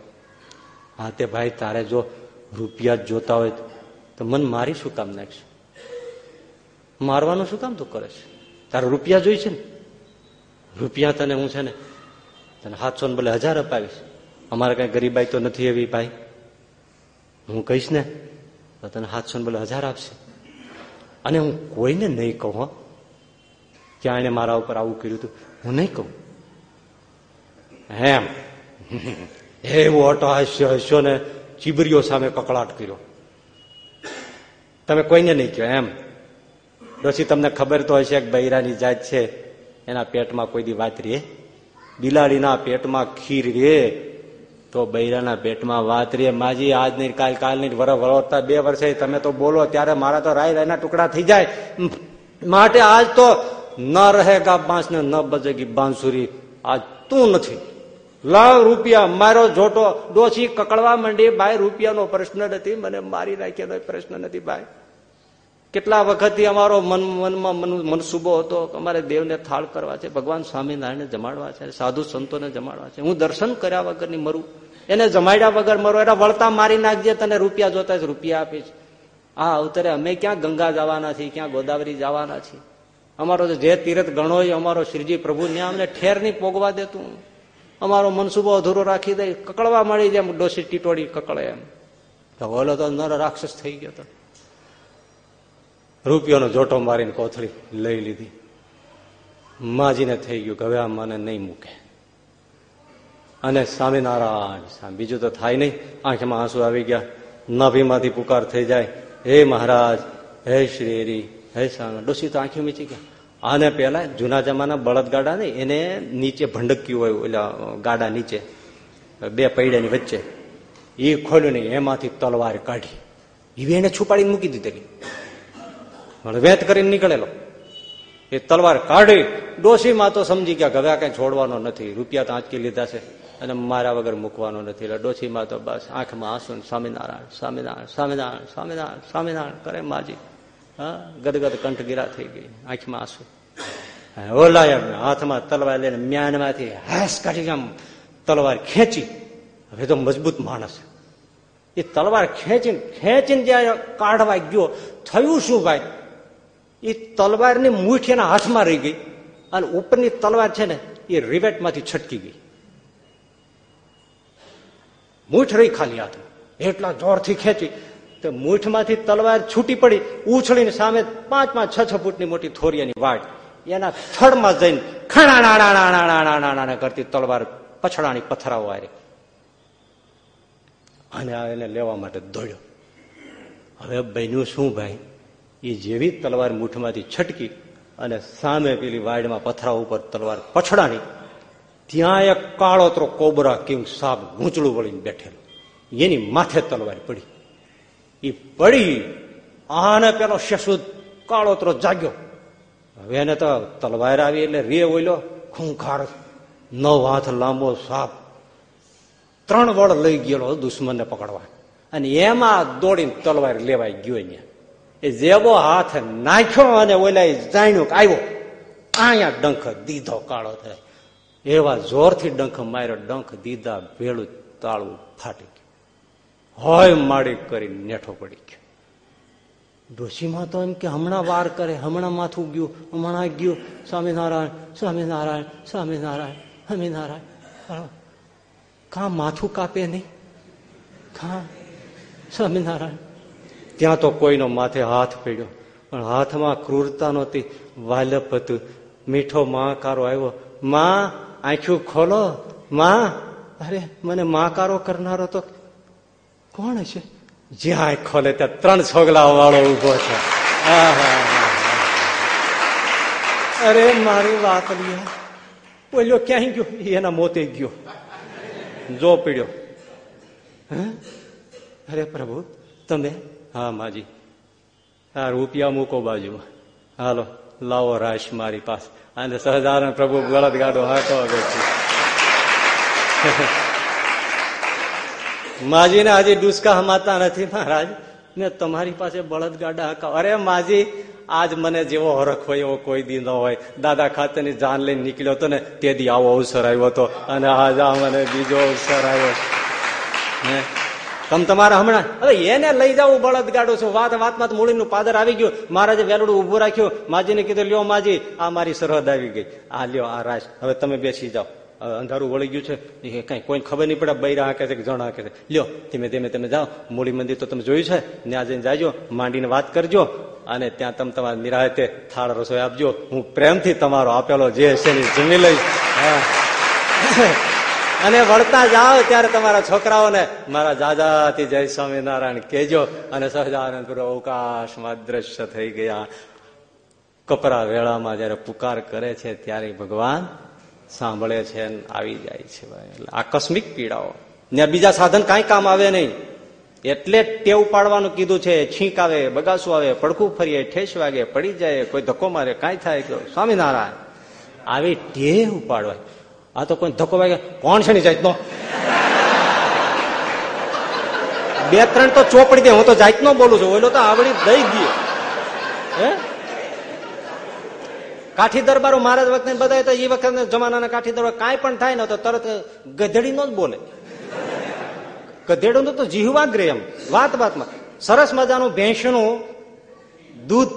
હા, તે ભાઈ, તારે જો રૂપિયા જોતા હોય તો મન મારી શું કામ નાખશે? મારવાનું શું કામ તું કરે છે? તારે રૂપિયા જોઈ છે ને? રૂપિયા તને હું છે ને તને સાતસો ને ભલે હજાર અપાવીશ. અમારે કઈ ગરીબાઈ તો નથી એવી ભાઈ. હું કહીશ ને તને સાતસો ને બોલે, હજાર આપશે. અને હું કોઈને નહીં કહું, હો. ક્યાં એને મારા ઉપર આવું કર્યું હતું? હું નહીં કહું. એમ. એવો ઓટો હસ્યો હસ્યો ને ચીબરીઓ સામે કકળાટ કર્યો. તમે કોઈને નહીં કહો, એમ. ડોસી તમને ખબર તો હશે કે બૈરાની જાત છે. એના પેટમાં કોઈ દી વાત રે. બિલાડીના પેટમાં ખીર રે. તો બૈરાના પેટમાં વાત રે, માજી આજ નહીં કાલ કાલ નહીં વર વળતા બે વર્ષે તમે તો બોલો, ત્યારે મારા તો રાય રાયના ટુકડા થઈ જાય. માટે આજ તો ન રહેગા બાંસ ને ન બજેગી બાંસુરી. આજ તું નથી. લાવ રૂપિયા, મારો જોટો ડોસી કકડવા માંડી, ભાઈ, રૂપિયાનો પ્રશ્ન નથી, મને મારી નાખ્યાનો પ્રશ્ન નથી, ભાઈ. કેટલા વખતથી અમારો મન મનમાં મનસુબો હતો અમારે દેવને થાળ કરવા છે, ભગવાન સ્વામિનારાયણને જમાડવા છે, સાધુ સંતોને જમાડવા છે. હું દર્શન કર્યા વગરની મરું. એને જમાડ્યા વગર મરો, એના વળતા મારી નાખજે, તને રૂપિયા જોતા રૂપિયા આપીશ. આ અવતરે અમે ક્યાં ગંગા જવાના છીએ, ક્યાં ગોદાવરી જવાના છીએ? અમારો જે તીર્થ ગણો અમારો શ્રીજી પ્રભુ ત્યાં અમને ઠેર નહીં પોગવા દેતું અમારો મનસુબો અધૂરો રાખી દે. કકડવા મળી જાય, ડોસી ટીટોડી કકળે એમ. ઓલો તો નર રાક્ષસ થઈ ગયો તો. રૂપિયાનો જોટો મારીને કોથળી લઈ લીધી. માજીને થઈ ગયું હવે આ મને નહીં મૂકે. અને સ્વામિનારાયણ બીજું તો થાય નહીં. આંખમાં આંસુ આવી ગયા. નાભીમાંથી પુકાર થઈ જાય. હે મહારાજ, હે શ્રી હે સ્વામી ડોસી તો આંખી મીચી ગયા. આને પેલા જૂના જમાના બળદગાડા ને એને નીચે ભંડક્યું હોય, ઓલા ગાડા નીચે, બે પૈડાની વચ્ચે. એ ખોલ્યું નહીં એમાંથી તલવાર કાઢી. એ એને છુપાડીને મૂકી દીધેલી. વેત કરીને નીકળેલો. એ તલવાર કાઢી, ડોશીમાં તો સમજી ગયા ગવ્યા કઈ છોડવાનો નથી, રૂપિયા તો આંચકી લીધા છે, અને મારા વગર મૂકવાનો નથી. એટલે ડોશીમાં તો બસ આંખમાં આંસુ સ્વામિનારાયણ સ્વામિનારાયણ સ્વામિનારાયણ સ્વામિનારાયણ સ્વામિનારાયણ, કરે માજી. હા, ગદગદ કંઠગીરા થઈ ગઈ, આંખમાં આંસુ. ઓલાય હાથમાં તલવાર લઈને મ્યાનમાંથી હાસ કાઢી આમ તલવાર ખેંચી. હવે તો મજબૂત માણસ એ તલવાર ખેંચીને ખેંચીને જ્યાં કાઢવા ગયો. થયું શું ભાઈ? એ તલવારની મૂઠ એના હાથમાં રહી ગઈ. અને ઉપરની તલવાર છે ને, એ રિવેટમાંથી છટકી ગઈ. મૂઠ રહી ખાલી હાથમાં એટલા જોરથી ખેંચી. તો મૂઠમાંથી તલવાર છૂટી પડી, ઉછળીને સામે પાંચ પાંચ, છ છ ફૂટની મોટી થોરિયાની વાટ. એના થડમાં જઈને ખાણા કરતી તલવાર પછડાની પથરાઓ આવી અને એને લેવા માટે દોડ્યો હવે બન્યું શું ભાઈ એ જેવી તલવાર મૂઠમાંથી છટકી અને સામે પેલી વાડમાં પથરા ઉપર તલવાર પછડાણી, ત્યાં એક કાળોતરો કોબરા કિંગ સાપ ગૂંચળું વળીને બેઠેલો. એની માથે તલવાર પડી. એ પડી, આને પેલો શશુદ કાળોતરો જાગ્યો. હવે એને તો તલવાર આવી એટલે રે ઓઈલો ખૂંખાર નવ હાથ લાંબો સાપ ત્રણ વળ લઈ ગયેલો દુશ્મનને પકડવા. અને એમાં દોડીને તલવાર લેવાઈ ગયો અહીંયા. એ જેવો હાથ નાખ્યો અને ઓલા જાણ્યું કે આવ્યો અહીંયા ડંખ દીધો કાળો થાય. એવા જોરથી ડંખ માર્યો, ડંખ દીધા, ભેળું તાળું ફાટી ગયું. હોય માડી કરી નેઠો પડી ગયો. ડોશીમાં તો એમ કે હમણાં વાર કરે, હમણાં માથું ગયું, હમણાં ગયું. સ્વામિનારાયણ સ્વામિનારાયણ સ્વામિનારાયણ સ્વામિનારાયણ. કા માથું કાપે નહીં? કા? સ્વામિનારાયણ. ત્યાં તો કોઈનો માથે હાથ પડ્યો. પણ હાથમાં ક્રૂરતા નહોતી વાલપ હતું. મીઠો કારો આવ્યો. માં, આંખ્યું ખોલો. માં. અરે, મને કારો કરનારો તો કોણ છે જ્યાં ખોલે, ત્યાં ત્રણ છોગલા વાળો ઊભો છે અરે, મારી વાત લ્યો. બોલ્યો, ક્યાંય ગયો? એના મોતે ગયો. જો પીડ્યો. અરે, પ્રભુ, તમે હા, માજી. હા, રૂપિયા મૂકો બાજુ હાલો, લાવો રાશ મારી પાસે. અને સહજાનંદ પ્રભુ બળદ ગાડો હાકો માજીને હજી ડુસકા હમાતા નથી, મહારાજ. ને તમારી પાસે બળદ ગાડા હકા. અરે, માજી, આજ મને જેવો હરખ હોય એવો કોઈ દી ન હોય. દાદા ખાતેની જાન લઈને નીકળ્યો હતો ને, તે દી આવો અવસર આવ્યો હતો. અને આજ આ મને બીજો અવસર આવ્યો તમ તમારા હમણાં હવે એને લઈ જવું બળદ ગાડો છું. વાત વાતમાં મૂળીનું પાદર આવી ગયું. મહારાજે વેલડું ઉભું રાખ્યું. માજીને કીધું, લ્યો માજી, આ મારી સરહદ આવી ગઈ. આ લ્યો, આ રાજ. હવે તમે બેસી જાઓ. અંધારું વળી ગયું છે. કઈ કોઈ ખબર નહીં પડે. બૈરા હાંકે છે કે જણ હાંકે છે. લ્યો, ધીમે ધીમે તમે જાઓ. મૂળી મંદિર તો તમે જોયું છે. ત્યાં જઈને જાજો, માંડીને વાત કરજો. અને ત્યાં તમે તમારા નિરાયતે થાળ રસોઈ આપજો. હું પ્રેમથી તમારો આપેલો જે છે જમી લઈશ. અને વળતા જાઓ ત્યારે તમારા છોકરાઓને, મારા જાજાથી જય સ્વામિનારાયણ કેજો અને સહજાનંદ અવકાશમાં દ્રશ્ય થઈ ગયા. કપરા વેળામાં જયારે પુકાર કરે છે, ત્યારે ભગવાન સાંભળે છે આવી જાય છે એટલે આકસ્મિક પીડાઓ. ને બીજા સાધન કાંઈ કામ આવે નહીં. એટલે ટેવ પાડવાનું કીધું છે, છીંક આવે, બગાસું આવે, પડખું ફરીએ, ઠેસ વાગે, પડી જાય, કોઈ ધક્કો મારે, કાંઈ થાય સ્વામિનારાયણ, આવી ટેવ પાડવાય આ તો કોઈ ધક્કો વાગે. કોણ છે ની જાતનો? બે ત્રણ તો ચોપડી દે, હું તો જાતનો બોલું છું. ઓલો તો આવડી દઈ ગયો. હે? કાઠી દરબારો મહારાજ વખતે બધા તો એ વખતે જમાનાના કાઠી દરબાર કાંઈ પણ થાય ને તો તરત ગધેડી નો જ બોલે. ગધેડું તો જીહવા જ રે એમ. વાત વાતમાં. સરસ મજાનું ભેંસનું દૂધ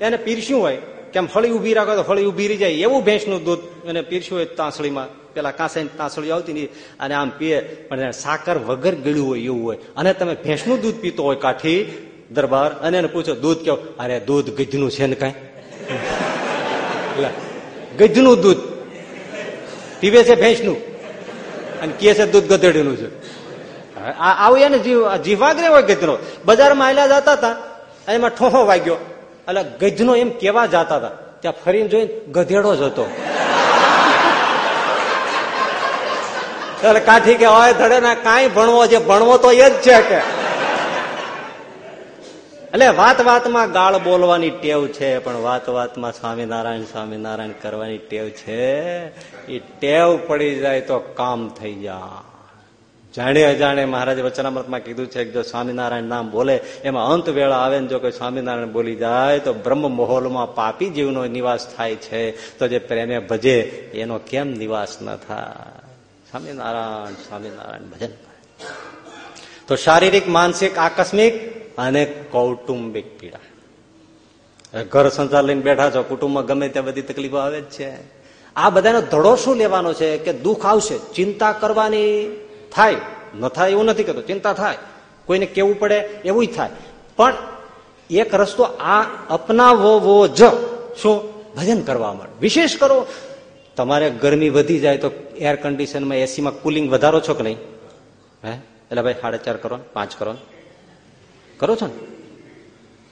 એને પીરસ્યું હોય. કેમ ફળી ઊભી રાખો તો ફળી ઊભી રહી જાય. એવું ભેંસનું દૂધ એને પીરસ્યું હોય તાંસળીમાં. પેલા કાંસાઈ તાંસળી આવતી નહીં અને આમ પીએ, પણ સાકર વગર ગળ્યું હોય એવું હોય. અને તમે ભેંસનું દૂધ પીતો હોય કાઠી દરબાર, અને એને પૂછો, દૂધ કેવું? અરે, દૂધ ગજનું છે ને કઈ. ગજનું દૂધ. પીવે છે ભેંસનું. અને કે છે, દૂધ ગધેડીનું છે. આવું એને જીવ જીવાગ્રે હોય ગજનો. બજારમાં આયલા જતા હતા એમાં ઠોહો વાગ્યો. એટલે ગજનો એમ કેવા જતા હતા. ત્યાં ફરીને જોઈને ગધેડો જ હતો. એટલે કાઠી કે હોય ધડે ના, કાંઈ ભણવો છે, ભણવો તો એ જ છે કે. એટલે વાત વાતમાં ગાળ બોલવાની ટેવ છે, પણ વાત વાતમાં સ્વામિનારાયણ સ્વામિનારાયણ કરવાની ટેવ છે. એ ટેવ પડી જાય તો કામ થઈ જાય. જાણે અજાણે મહારાજે વચનામૃતમાં કીધું છે કે જો સ્વામિનારાયણ નામ બોલે, એમાં અંત વેળા આવે ને જો કોઈ સ્વામિનારાયણ બોલી જાય, તો બ્રહ્મ મહોલમાં પાપી જીવનો નિવાસ થાય છે. તો જે પ્રેમે ભજે, એનો કેમ નિવાસ ન થાય? સ્વામિનારાયણ સ્વામિનારાયણ ભજન તો શારીરિક, માનસિક, આકસ્મિક અને કૌટુંબિક પીડા. ઘર સંસાર લઈને બેઠા છો, કુટુંબમાં ગમે ત્યાં બધી તકલીફો આવે જ છે. આ બધાનો ધડો શું લેવાનો છે કે દુઃખ આવશે, ચિંતા કરવાની થાય. ન થાય એવું નથી કહેતો, ચિંતા થાય. કોઈને કેવું પડે એવું થાય. પણ એક રસ્તો આ અપનાવવો જ. શું? ભજન કરવા મળે વિશેષ કરો તમારે ગરમી વધી જાય તો એર કન્ડિશનમાં એસીમાં કુલિંગ વધારો છો કે નહીં? હે? એટલે ભાઈ સાડા ચાર કરો પાંચ કરો કરો છો ને?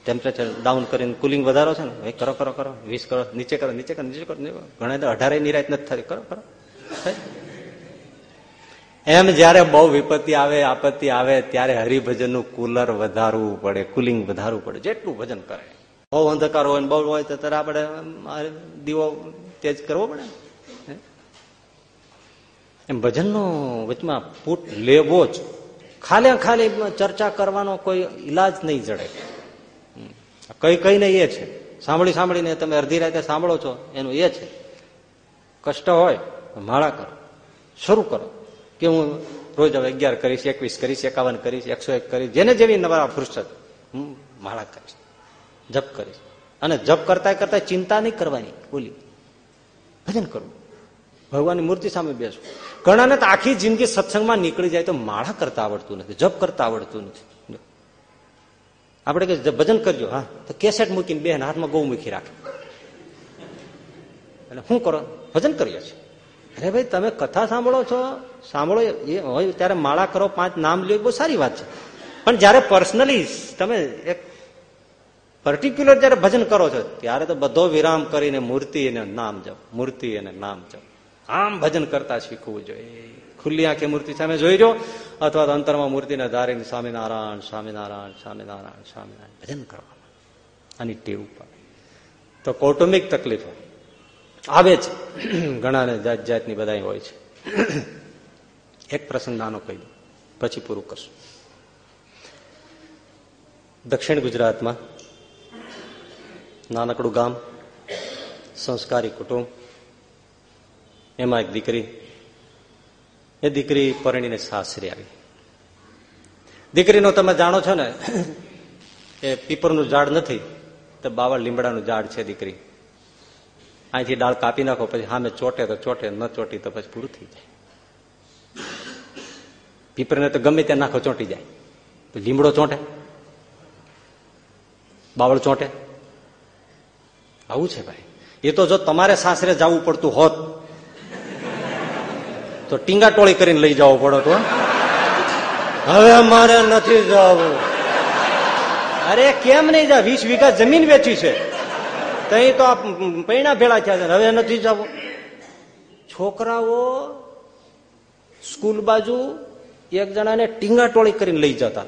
ટેમ્પરેચર ડાઉન કરીને કુલિંગ વધારો છે ને? ભાઈ કરો કરો કરો. વીસ કરો, નીચે કરો નીચે કરો નીચે કરો ઘણા અઢારે નિરાયત નથી થતી. કરો કરો. એમ જયારે બહુ વિપત્તિ આવે, આપત્તિ આવે, ત્યારે હરિભજનનું કુલર વધારવું પડે કુલિંગ વધારવું પડે, જેટલું ભજન કરે. બહુ અંધકાર હોય બહુ હોય તો ત્યારે આપણે દીવો તેજ કરવો પડે એમ ભજનનો વચમાં ફૂટ લેવો જ. ખાલી ખાલી ચર્ચા કરવાનો કોઈ ઈલાજ નહીં જડે. કઈ કઈને એ છે. સાંભળી સાંભળીને તમે અડધી રાતે સાંભળો છો, એનું એ છે. કષ્ટ હોય, માળા કરો. શરૂ કરો. કે હું રોજ હવે અગિયાર કરીશ, એકવીસ કરીશ, એકાવન કરીશ, એકસો એક કરીશ, જેને જેવી નવા ફુરસદ હું માળા કરીશ, જપ કરીશ. અને જપ કરતા કરતા ચિંતા નહીં કરવાની બોલી ભજન કરવું ભગવાનની મૂર્તિ સામે બેસવું ઘણાને તો આખી જિંદગી સત્સંગમાં નીકળી જાય તો માળા કરતા આવડતું નથી, જપ કરતા આવડતું નથી. આપણે કે ભજન કરજો, હા. તો કેસેટ મૂકીને બેન હાથમાં ગૌ મૂકી રાખે. એટલે શું કરો? ભજન કરીએ છીએ. અરે ભાઈ, તમે કથા સાંભળો છો? સાંભળો, એ હોય, ત્યારે માળા કરો, પાંચ નામ લ્યો બહુ સારી વાત છે. પણ જયારે પર્સનલી તમે એક પર્ટિક્યુલર જયારે ભજન કરો છો, ત્યારે તો બધો વિરામ કરીને મૂર્તિ અને નામ જપ, મૂર્તિ અને નામ જપ. આમ ભજન કરતા શીખવું જોઈએ. ખુલ્લી આંખે મૂર્તિ સામે જોઈ જો, અથવા તો અંતરમાં મૂર્તિને ધારીને સ્વામિનારાયણ સ્વામિનારાયણ સ્વામિનારાયણ સ્વામિનારાયણ. ભજન કરવાનું આની ટેવ પર તો કૌટુંબિક તકલીફો. આવે છે ઘણાને જાત જાતની બધા હોય છે. એક પ્રસંગ નાનો કહી દઉં. પછી પૂરું કરશું. દક્ષિણ ગુજરાતમાં નાનકડું ગામ, સંસ્કારી કુટુંબ એમાં એક દીકરી, એ દીકરી પરણીને સાસરે આવી. દીકરીનો તમે જાણો છો ને, એ પીપરનું ઝાડ નથી, તો બાવળ લીમડાનું ઝાડ છે દીકરી. અહીંથી ડાળ કાપી નાખો, પછી હા ચોટે તો ચોટે, ન ચોટી તો પછી પૂરું થઈ જાય. પીપરને તો ગમે ત્યાં નાખો, ચોંટી જાય. લીમડો ચોંટે, બાવળ ચોંટે. આવું છે ભાઈ. એ તો જો તમારે સાસરે જવું પડતું હોત તો ટીંગા ટોળી કરીને લઈ જવો પડો તો હવે મારે નથી જવું. અરે કેમ નહીં જા? વીસ વીઘા જમીન વેચી છે. તઈ તો આ પૈણા ભેળા થયા છે. હવે નથી જવું. છોકરાઓ સ્કૂલ બાજુ એક જણાને ટીંગાટોળી કરીને લઈ જતા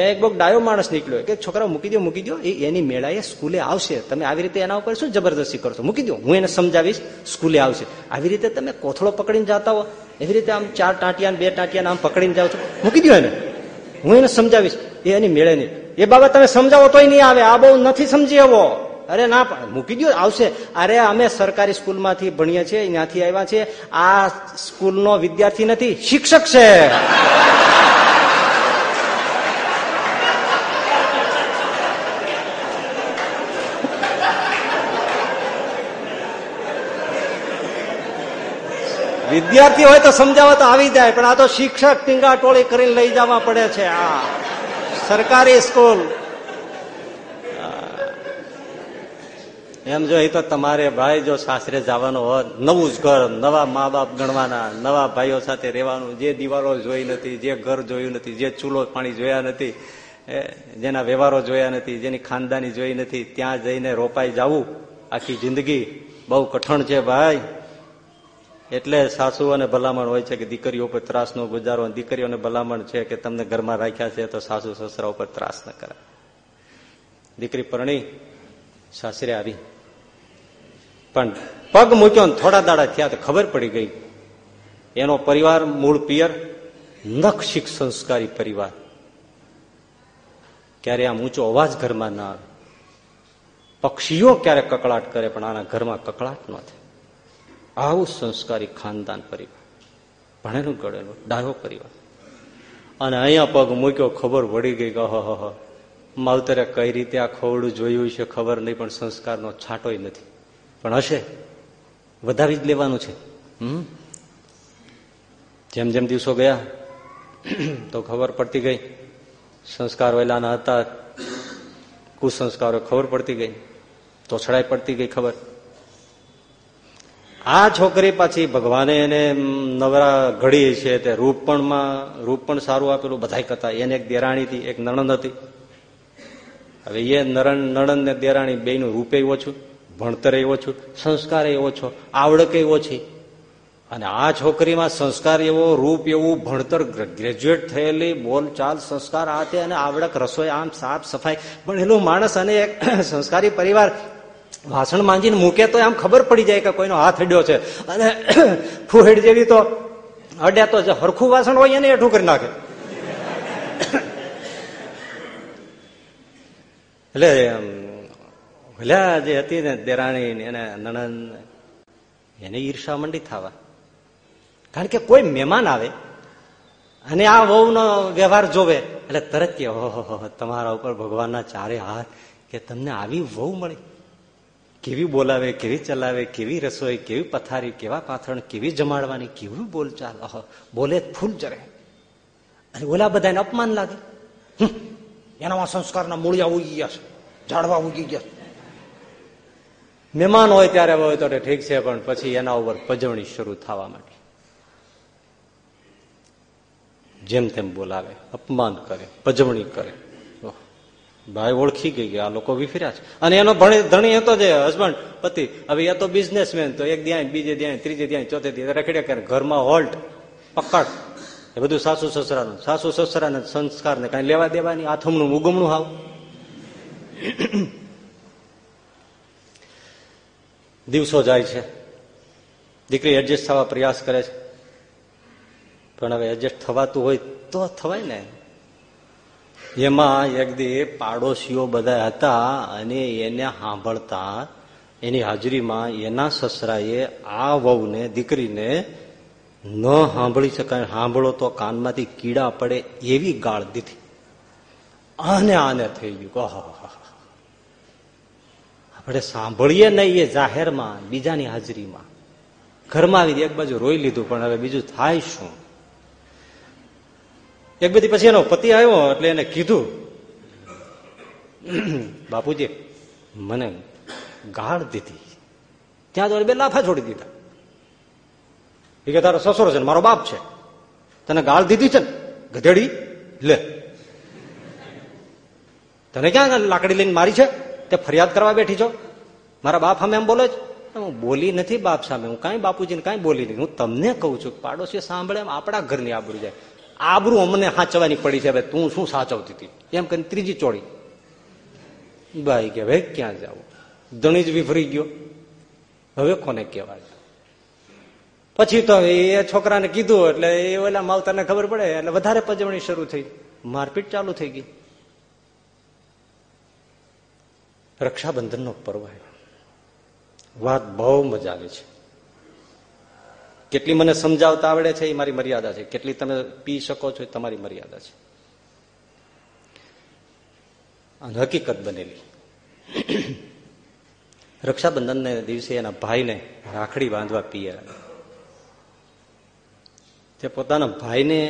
ત્યાં એક બહુ ડાયો માણસ નીકળ્યો કે છોકરા મૂકી દો મૂકી દો એની મેળાએ સ્કૂલે આવશે. તમે આવી રીતે એના ઉપર શું જબરદસ્તી કરશો મૂકી દો હું એને સમજાવીશ, સ્કૂલે આવશે. આવી રીતે તમે કોથળો પકડીને જતા હો. એવી રીતે આમ ચાર ટાંટિયા બે ટાંટિયા આમ પકડીને જાઓ છો. મૂકી દો એને. હું એને સમજાવીશ. એની મેળે નહીં. એ બાબત તમે સમજાવો તોય નહીં આવે. આ બહુ નથી સમજી આવો અરે ના મૂકી દો આવશે. અરે અમે સરકારી સ્કૂલમાંથી ભણીએ છીએ ત્યાંથી આવ્યા છીએ. આ સ્કૂલનો વિદ્યાર્થી નથી, શિક્ષક છે. વિદ્યાર્થી હોય તો સમજાવવા તો આવી જાય, પણ આ તો શિક્ષક ટીંગા ટોળી કરીને લઈ જવા પડે છે, આ સરકારી સ્કૂલ. એમ જો તો તમારે ભાઈ જો સાસરે જવાનું હોય, નવું જ ઘર, નવા મા બાપ ગણવાના, નવા ભાઈઓ સાથે રહેવાનું, જે દિવાલો જોઈ નથી, જે ઘર જોયું નથી, જે ચૂલો પાણી જોયા નથી જેના વ્યવહારો જોયા નથી, જેની ખાનદાની જોઈ નથી, ત્યાં જઈને રોપાઈ જવું. આખી જિંદગી બહુ કઠણ છે ભાઈ. એટલે સાસુ અને ભલામણ હોય છે કે દીકરીઓ ઉપર ત્રાસ નો ગુજારો દીકરીઓને ભલામણ છે કે તમને ઘરમાં રાખ્યા છે તો સાસુ સસરા ઉપર ત્રાસ ન કરે. દીકરી પરણી, સાસરે આવી. પણ પગ મૂક્યો ને થોડા દાડા થયા તો ખબર પડી ગઈ. એનો પરિવાર મૂળ પિયર નખશિક સંસ્કારી પરિવાર. ક્યારે આમ ઊંચો અવાજ ઘરમાં ના આવે. પક્ષીઓ ક્યારેક કકળાટ કરે પણ આના ઘરમાં કકળાટ ન થાય. આવું સંસ્કારી ખાનદાન પરિવાર ભણેલું ગળેલું ડાયો પરિવાર અને અહીંયા પગ મૂક્યો, ખબર વળી ગઈ કે હ માવતરે કઈ રીતે આ ખવડું જોયું છે ખબર નહીં, પણ સંસ્કારનો છાંટોય નથી. પણ હશે. વધારી જ લેવાનું છે. હમ? જેમ જેમ દિવસો ગયા, તો ખબર પડતી ગઈ. સંસ્કાર વહેલાના હતા. કુસંસ્કારો ખબર પડતી ગઈ. તોછડાઈ પડતી ગઈ ખબર. આ છોકરી પાછી ભગવાને એને નવરા ઘડી છે તે રૂપ પણમાં રૂપ પણ સારું આપેલું બધા કરતા. એને એક દેરાણી હતી, એક નણંદ હતી. હવે એ નરણ, નણંદ ને દેરાણી બે નું રૂપે ઓછું ભણતરે ઓછું સંસ્કાર એ ઓછો આવડકે ઓછી અને આ છોકરીમાં સંસ્કાર એવો, રૂપ એવું, ભણતર ગ્રેજ્યુએટ થયેલી, બોલચાલ, સંસ્કાર આ તે અને આવડક રસોઈ આમ સાફ સફાઈ. પણ એનું માણસ અને એક સંસ્કારી પરિવાર વાસણ માંજીને મૂકે તો આમ ખબર પડી જાય કે કોઈનો હાથ અડ્યો છે. અને ફુહેડ જેવી તો અડ્યા તો જે હરખું વાસણ હોય એને એઠું કરી નાખે. એટલે ભલ્યા જે હતી ને દેરાણી એને નણંદ એને ઈર્ષા મંડી થવા. કારણ કે કોઈ મહેમાન આવે અને આ વહુનો વ્યવહાર જોવે, એટલે તરત કે હો, તમારા ઉપર ભગવાનના ચારે હાથ કે તમને આવી વહુ મળી? કેવી બોલાવે, કેવી ચલાવે, કેવી રસોઈ, કેવી પથારી, કેવા પાથરણ, કેવી જમાડવાની, કેવી બોલચાલ? બોલે ફૂલ ચરે. અને ઓલા બધાને અપમાન લાગે. એનામાં સંસ્કારના મૂળિયા ઉગી ગયા છે, ઝાડવા ઉગી ગયા મહેમાન હોય ત્યારે હોય તો ઠીક છે, પણ પછી એના ઉપર પજવણી શરૂ થવા માંડી. જેમ તેમ બોલાવે, અપમાન કરે, પજવણી કરે. ભાઈ ઓળખી ગઈ આ લોકો વિફર્યા છે. અને એનો ધણી હતો જે હસબન્ડ પતિ. હવે એ તો બિઝનેસમેન તો, એક ધ્યાન બીજે ધ્યાન ત્રીજે ધ્યાન ચોથે ધ્યાન રખડ્યા કરે, ઘરમાં હોલ્ટ પકડ. એ બધું સાસુ સસરાનું. સાસુ સસરાને સંસ્કારને કઈ લેવા દેવાની આથમનું ઉગમણું હાવ. દિવસો જાય છે. દીકરી એડજસ્ટ થવા પ્રયાસ કરે છે. પણ હવે એડજસ્ટ થવાતું હોય તો થવાય ને. એમાં એક દી પાડોશીઓ બધા હતા અને એને સાંભળતા એની હાજરીમાં એના સસરાએ આ વહુને, દીકરીને ન સાંભળી શકાય, સાંભળો તો કાનમાંથી કીડા પડે એવી ગાળ દીધી. આને આને થઈ ગયું આપણે સાંભળીએ નહીં એ જાહેરમાં, બીજાની હાજરીમાં. ઘરમાં આવી એક બાજુ રોઈ લીધું, પણ હવે બીજું થાય શું? એક બધી પછી એનો પતિ આવ્યો એટલે એને કીધું, બાપુજી, મને ગાળ દીધી. ત્યાં તો બે લાફા છોડી દીધા. એ કે, તારો સસરો છે મારો બાપ છે. તને ગાળ દીધી છે ને, ગધેડી, લે. તને ક્યાં લાકડી લઈને મારી છે? તે ફરિયાદ કરવા બેઠી છો? મારા બાપ સામે એમ બોલે છે? હું બોલી નથી બાપ સામે, હું કાંઈ બાપુજીને કાંઈ બોલી નહીં હું તમને કહું છું પાડોશી સાંભળે આપણા ઘરની આબરૂ જાય. આબરું અમને સાચવાની પડી છે. હવે તું શું સાચવતી હતી? એમ કરીને ત્રીજી ચોળી. ભાઈ કે ભાઈ ક્યાં જાવ? ધણી જ વિફરી ગયો. હવે કોને કહેવાય? પછી તો એ છોકરાને કીધું, એટલે એ ઓલા માવતરને ખબર પડે, એટલે વધારે પજવણી શરૂ થઈ. મારપીટ ચાલુ થઈ ગઈ. રક્ષાબંધનનો પર્વ વાત બહુ મજા આવે છે. કેટલી મને સમજાવતા આવડે છે એ મારી મર્યાદા છે. કેટલી તમે પી શકો છો એ તમારી મર્યાદા છે. હકીકત બનેલી. રક્ષાબંધનને દિવસે એના ભાઈને રાખડી બાંધવા પીએ તે પોતાના ભાઈને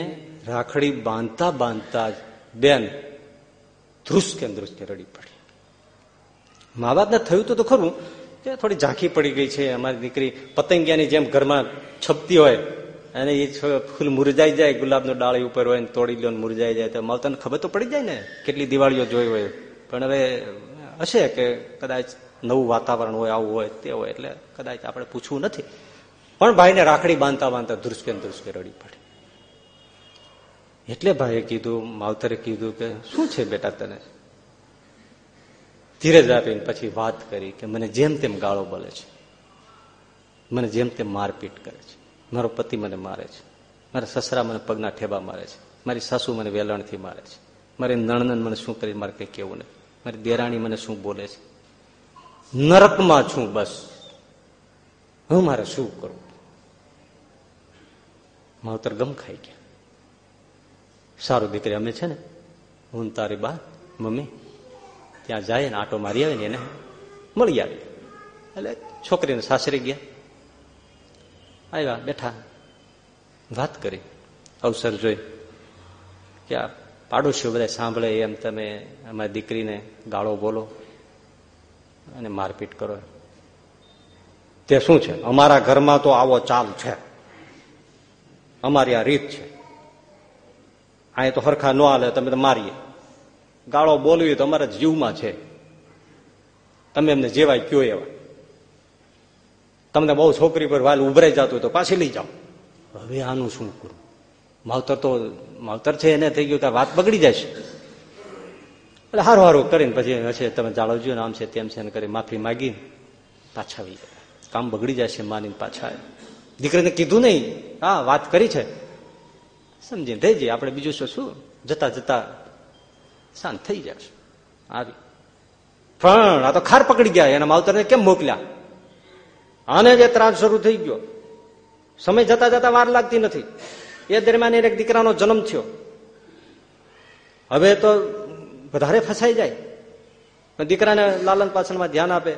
રાખડી બાંધતા બાંધતા બેન ધ્રુસકે ધ્રુસકે રડી પડી. મા બાપને થયું તો ખરું કે થોડી ઝાંખી પડી ગઈ છે. અમારી દીકરી પતંગિયાની જેમ ઘરમાં છપતી હોય અને એ ફૂલ મુરજાઈ જાય, ગુલાબનો ડાળી ઉપર હોય ને તોડી લો મુરજાઈ જાય. તો માવતરને ખબર તો પડી જાય ને કેટલી દિવાળીઓ જોઈ હોય. પણ હવે હશે કે કદાચ નવું વાતાવરણ હોય, આવું હોય, તે હોય. એટલે કદાચ આપણે પૂછવું નથી. પણ ભાઈને રાખડી બાંધતા બાંધતા ધ્રુસકે ધ્રુસકે રડી પડે. એટલે ભાઈએ કીધું માવતરે કીધું કે શું છે બેટા તને? ધીરજ આપીને પછી વાત કરી કે મને જેમ તેમ ગાળો બોલે છે. મને જેમ તેમ મારપીટ કરે છે. મારો પતિ મને મારે છે. મારા સસરા મને પગના ઠેબા મારે છે. મારી સાસુ મને વેલણથી મારે છે. મારી નણનન મને શું કરી મારે કંઈ કેવું નહીં મારી દેરાણી મને શું બોલે છે? નરકમાં છું બસ. હું મારે શું કરું માવતર ગમ ખાઈ ગયા. સારું દીકરી અમે છે ને? હું તારી બા, મમ્મી. ત્યાં જાય ને આટો મારી આવે ને એને મળી આવી. એટલે છોકરીને સાસરી ગયા. આવ્યા, બેઠા. વાત કરી. અવસર જોઈ કે આ પાડોશીઓ બધા સાંભળે એમ તમે અમારી દીકરીને ગાળો બોલો અને મારપીટ કરો. તે શું છે? અમારા ઘરમાં તો આવો ચાલ છે. અમારી આ રીત છે. અહીં તો હરખા ન હાલે, તમે તો મારીએ. ગાળો બોલવી તો અમારા જીવમાં છે. તમે એમને જેવાય કયો એવા. તમને બહુ છોકરી પર વાલ ઉભરાઈ જતું તો પાછી લઈ જાઓ. હવે આનું શું કરું? માવતર તો, માવતર છે, એને થઈ ગયું વાત બગડી જશે. એટલે હારું હારું કરીને પછી હશે, તમે જાળવજો ને આમ છે, તેમ છે કરી માફી માગી. પાછા આવી કામ બગડી જશે માની પાછા દીકરીને કીધું નહીં. હા, વાત કરી છે. સમજીને થઈ જઈએ આપણે બીજું શું? જતા જતા શાંત થઈ જશે આવી. પણ આ તો ખાર પકડી ગયા, એના માવતરને કેમ મોકલ્યા? આને જે ત્રાસ શરૂ થઈ ગયો. સમય જતા જતા વાર લાગતી નથી. એ દરમિયાન એક દીકરાનો જન્મ થયો. હવે તો વધારે ફસાઈ જાય. દીકરાને લાલન પાછળમાં ધ્યાન આપે.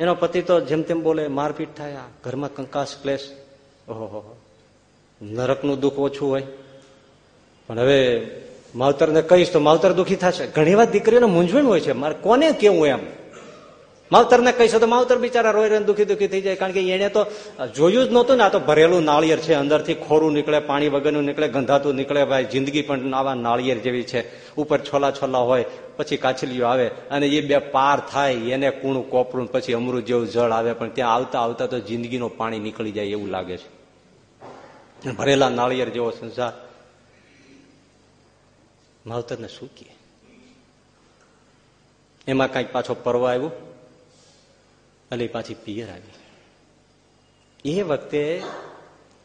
એનો પતિ તો જેમ તેમ બોલે, મારપીટ થાય ઘરમાં કંકાસ, ક્લેશ. ઓહો નરકનું દુઃખ ઓછું હોય. પણ હવે માવતરને કહીશ તો માવતર દુઃખી થશે. ઘણી વાર દીકરીઓને મૂંઝવણ હોય છે. મારે કોને કેવું એમ? માવતરને કહીશો તો માવતર બિચારા રોઈ રોઈને દુઃખી દુઃખી થઈ જાય. કારણ કે એને તો જોયું જ નહોતું ને, આ તો ભરેલું નાળિયેર છે. અંદરથી ખોરું નીકળે, પાણી વગરનું નીકળે, ગંધાતું નીકળે. ભાઈ, જિંદગી પણ આવા નાળિયેર જેવી છે. ઉપર છોલા છોલા હોય, પછી કાછલીઓ આવે અને એ બે પાર થાય, એને કૂણું કોપરું પછી અમૃત જેવું જળ આવે. પણ ત્યાં આવતા આવતા તો જિંદગીનું પાણી નીકળી જાય એવું લાગે છે. ભરેલા નાળિયેર જેવો સંસાર. માવતરને શું કહે? એમાં કંઈક પાછો પર્વ આવ્યો અને પાછી પિયર આવી. એ વખતે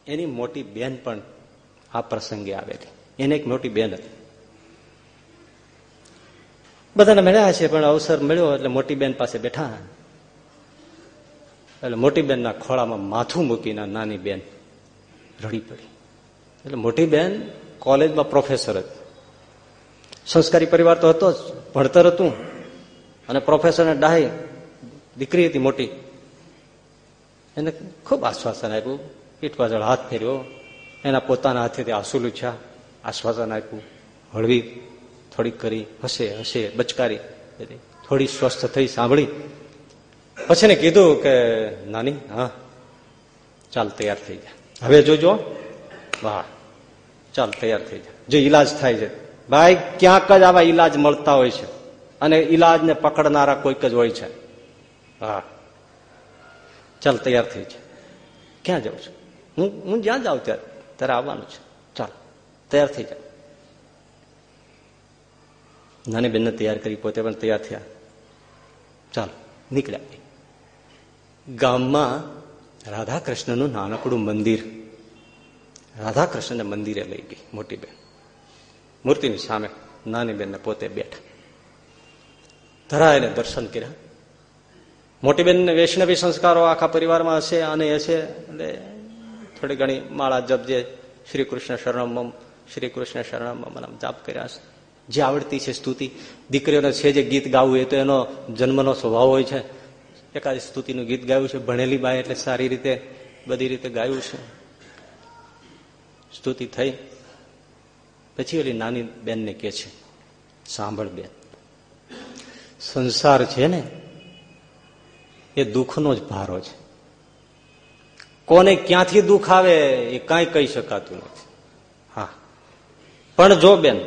એની મોટી બેન પણ આ પ્રસંગે આવેલી એને એક મોટી બેન હતી. બધાને મળ્યા છે પણ અવસર મળ્યો એટલે મોટી બેન પાસે બેઠા. એટલે મોટી બેનના ખોળામાં માથું મૂકીને નાની બેન રડી પડી. એટલે મોટી બેન કોલેજમાં પ્રોફેસર હતી. સંસ્કારી પરિવાર તો હતો જ. ભણતર હતું. અને પ્રોફેસરને ડાહી. દીકરી હતી મોટી. એને ખૂબ આશ્વાસન આપ્યું. પીઠ પાછળ હાથ ફેર્યો. એના પોતાના હાથેથી આંસુ લૂછ્યા. આશ્વાસન આપ્યું. હળવી થોડીક કરી. હશે હશે બચકારી. થોડી સ્વસ્થ થઈ સાંભળી. પછી ને કીધું કે નાની હા ચાલ તૈયાર થઈ જા. હવે જોજો. વાહ ચાલ તૈયાર થઈ જા. જો ઈલાજ થાય છે. ભાઈ, ક્યાંક જ આવા ઈલાજ મળતા હોય છે. અને ઈલાજને પકડનારા કોઈક જ હોય છે. હા. ચાલ, તૈયાર થઈ છે ક્યાં જાઉં છું? હું હું જ્યાં જાઉં ત્યારે ત્યારે આવવાનું છે. ચાલ, તૈયાર થઈ જાઉં નાની બેનને તૈયાર કરી પોતે પણ તૈયાર થયા. ચાલ, નીકળ્યા. ગામમાં રાધાકૃષ્ણનું નાનકડું મંદિર. રાધાકૃષ્ણને મંદિરે લઈ ગઈ, મોટી બેન. મૂર્તિની સામે નાની બેનને પોતે બેઠા. ધરાયને દર્શન કર્યા. મોટી બેનને વૈષ્ણવી સંસ્કારો આખા પરિવારમાં હશે અને હશે, એટલે થોડી ઘણી માળા જપજે શ્રી કૃષ્ણ શરણમ શ્રી કૃષ્ણ શરણમ જાપ કર્યા છે જે આવડતી છે સ્તુતિ. દીકરીઓને છે જે ગીત ગાવું એ તો એનો જન્મનો સ્વભાવ હોય છે. એકાદ સ્તુતિનું ગીત ગાયું છે, ભણેલી બાય એટલે સારી રીતે, બધી રીતે ગાયું છે. સ્તુતિ થઈ. પછી ઓલી નાની બેનને કે છે, સાંભળ બેન, સંસાર છે ને, એ દુઃખનો જ ભારો છે. કોને ક્યાંથી દુઃખ આવે એ કાંઈ કહી શકાતું નથી. હા. પણ જો બેન,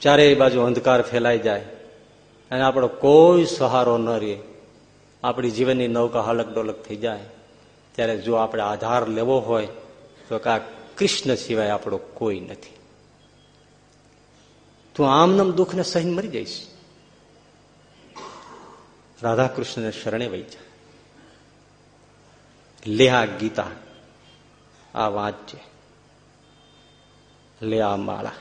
ચારેય બાજુ અંધકાર ફેલાઈ જાય અને આપણો કોઈ સહારો ન રહે, આપણી જીવનની નૌકા હલક ડોલક થઈ જાય, ત્યારે જો આપણે આધાર લેવો હોય, તો કા કૃષ્ણ સિવાય આપણો કોઈ નથી. તું આમનામ દુઃખને સહીને મરી જઈશ. રાધા કૃષ્ણને શરણે વહી જા. લે આ ગીતા, આ વાંચજે લે આ માળા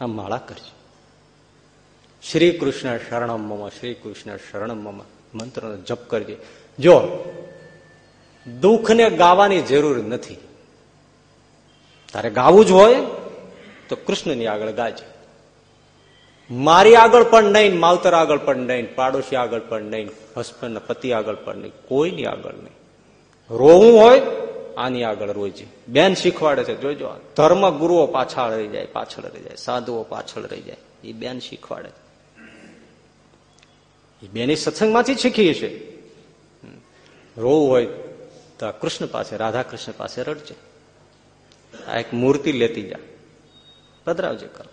આ માળા કરજે. શ્રી કૃષ્ણ શરણમ મમ શ્રી કૃષ્ણ શરણમ મમ. મંત્રનો જપ કરજે. જો દુઃખને ગાવાની જરૂર નથી તારે ગાવું જ હોય તો કૃષ્ણની આગળ ગાજે. મારી આગળ પણ નહીં, માવતર આગળ પણ નહીં, પાડોશી આગળ પણ નહીં, હસબન્ડ, પતિ આગળ પણ નહીં, કોઈની આગળ નહીં. રોવું હોય, આની આગળ રોજે. બેન શીખવાડે છે, જોજો ધર્મ ગુરુઓ પાછળ રહી જાય, પાછળ રહી જાય, સાધુઓ પાછળ રહી જાય. એ બેન શીખવાડે છે. એ બેની સત્સંગમાંથી શીખીએ છીએ. રોવું હોય તો કૃષ્ણ પાસે રાધા કૃષ્ણ પાસે રડજે. આ એક મૂર્તિ લેતી જા. પધરાવજે કરો.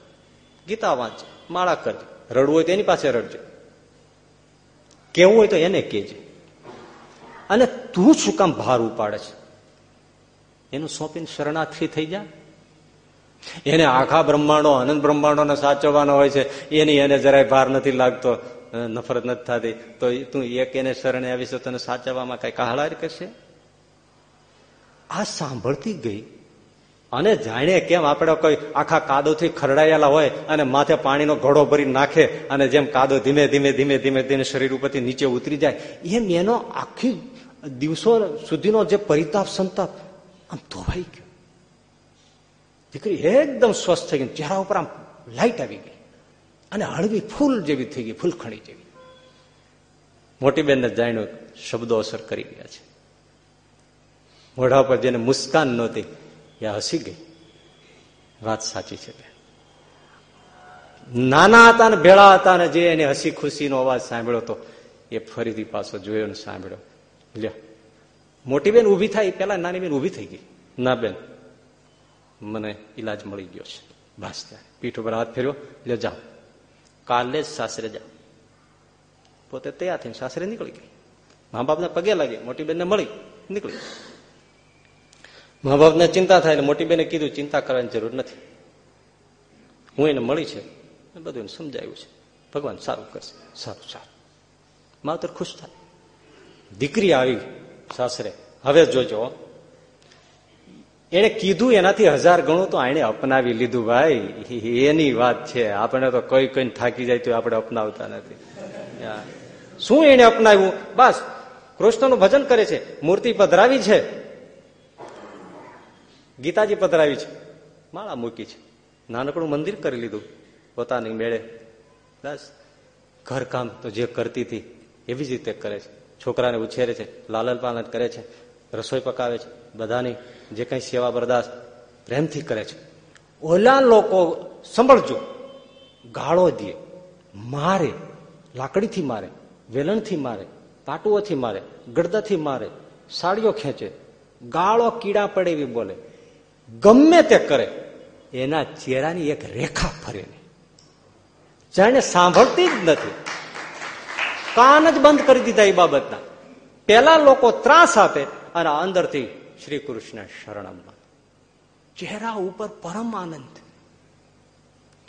ગીતા વાંચે, માળા કરજે, રડવું હોય તો એની પાસે રડજે. કેવું હોય તો એને કેજે અને તું શું કામ ભાર ઉપાડે છે? એનું સોંપીને શરણાર્થી થઈ જા. એને આખા બ્રહ્માંડો, અનંત બ્રહ્માંડોને સાચવવાનો હોય છે. એની એને જરાય ભાર નથી લાગતો. નફરત નથી થતી. તો તું એક એને શરણે આવીશ તને સાચવવામાં કઈ કહાળાર કરશે? આ સાંભળતી ગઈ અને જાણે કેમ આપણે કોઈ આખા કાદોથી ખરડાયેલા હોય અને માથે પાણીનો ઘડો ભરી નાખે અને જેમ કાદો ધીમે ધીમે ધીમે ધીમે ધીમે શરીર ઉપરથી નીચે ઉતરી જાય, એમ એનો આખી દિવસો સુધીનો જે પરિતાપ સંતાપ, આમ ધોવાઈ ગયો. દીકરી એકદમ સ્વસ્થ થઈ ગઈ, ચહેરા ઉપર આમ લાઈટ આવી ગઈ અને હળવી ફૂલ જેવી થઈ ગઈ, ફૂલખણી જેવી. મોટી બેનને જાણ્યું, શબ્દો અસર કરી ગયા છે. મોઢા પર જેને મુસ્કાન નહોતી એ હસી ગઈ? વાત સાચી છે નાના હતા ને ભેળા હતા ને જે એને હસી ખુશીનો અવાજ સાંભળ્યો હતો એ ફરીથી પાછો જોયો ને સાંભળ્યો. લ્યો. મોટી બેન ઊભી થાય, પેલા નાની બેન ઊભી થઈ ગઈ. ના બેન, મને ઈલાજ મળી ગયો છે. બસ ત્યારે પીઠ ઉપર હાથ ફેર્યો લ્યો જાઓ. કાલે જ સાસરે જાઓ. પોતે તૈયાર થઈને સાસરે નીકળી ગઈ. મા બાપને પગે લાગી. મોટી બેનને મળી. નીકળી મા બાપને ચિંતા થાય એટલે મોટી બેને કીધું, ચિંતા કરવાની જરૂર નથી. હું એને મળી છે. બધું એને સમજાયું છે. ભગવાન સારું કરશે. સારું સારું. માવતર ખુશ થાય. દીકરી આવી, સાસરે. હવે જોજો. એને કીધું એનાથી હજાર ગણું તો એને અપનાવી લીધું ભાઈ. એની વાત છે. આપણે તો કઈ કઈ થાકી જાય તો આપણે અપનાવતા નથી. શું એને અપનાવ્યું? બસ, કૃષ્ણનું ભજન કરે છે. મૂર્તિ પધરાવી છે. ગીતાજી પધરાવી છે. માળા મૂકી છે. નાનકડું મંદિર કરી લીધું. પોતાની મેળે. બસ. ઘરકામ તો જે કરતી હતી, એવી જ રીતે કરે છે. છોકરાને ઉછેરે છે, લાલન પાલન કરે છે, રસોઈ પકાવે છે. બધાની જે કંઈ સેવા બરદાસ્ત પ્રેમથી કરે છે. ઓલા લોકો સંભળજો. ગાળો દે. મારે. લાકડીથી મારે. વેલણથી મારે. પાટુઓથી મારે. ગડદાથી મારે. સાડીઓ ખેંચે. ગાળો કીડા પડે એવી બોલે. ગમે તે કરે, એના ચહેરાની એક રેખા ફરે જાણે સાંભળતી જ નથી. કાન જ બંધ કરી દીધા એ બાબતના. પેલા લોકો ત્રાસ આપે અને અંદરથી શ્રી કૃષ્ણ શરણમાં ચહેરા ઉપર પરમ આનંદ.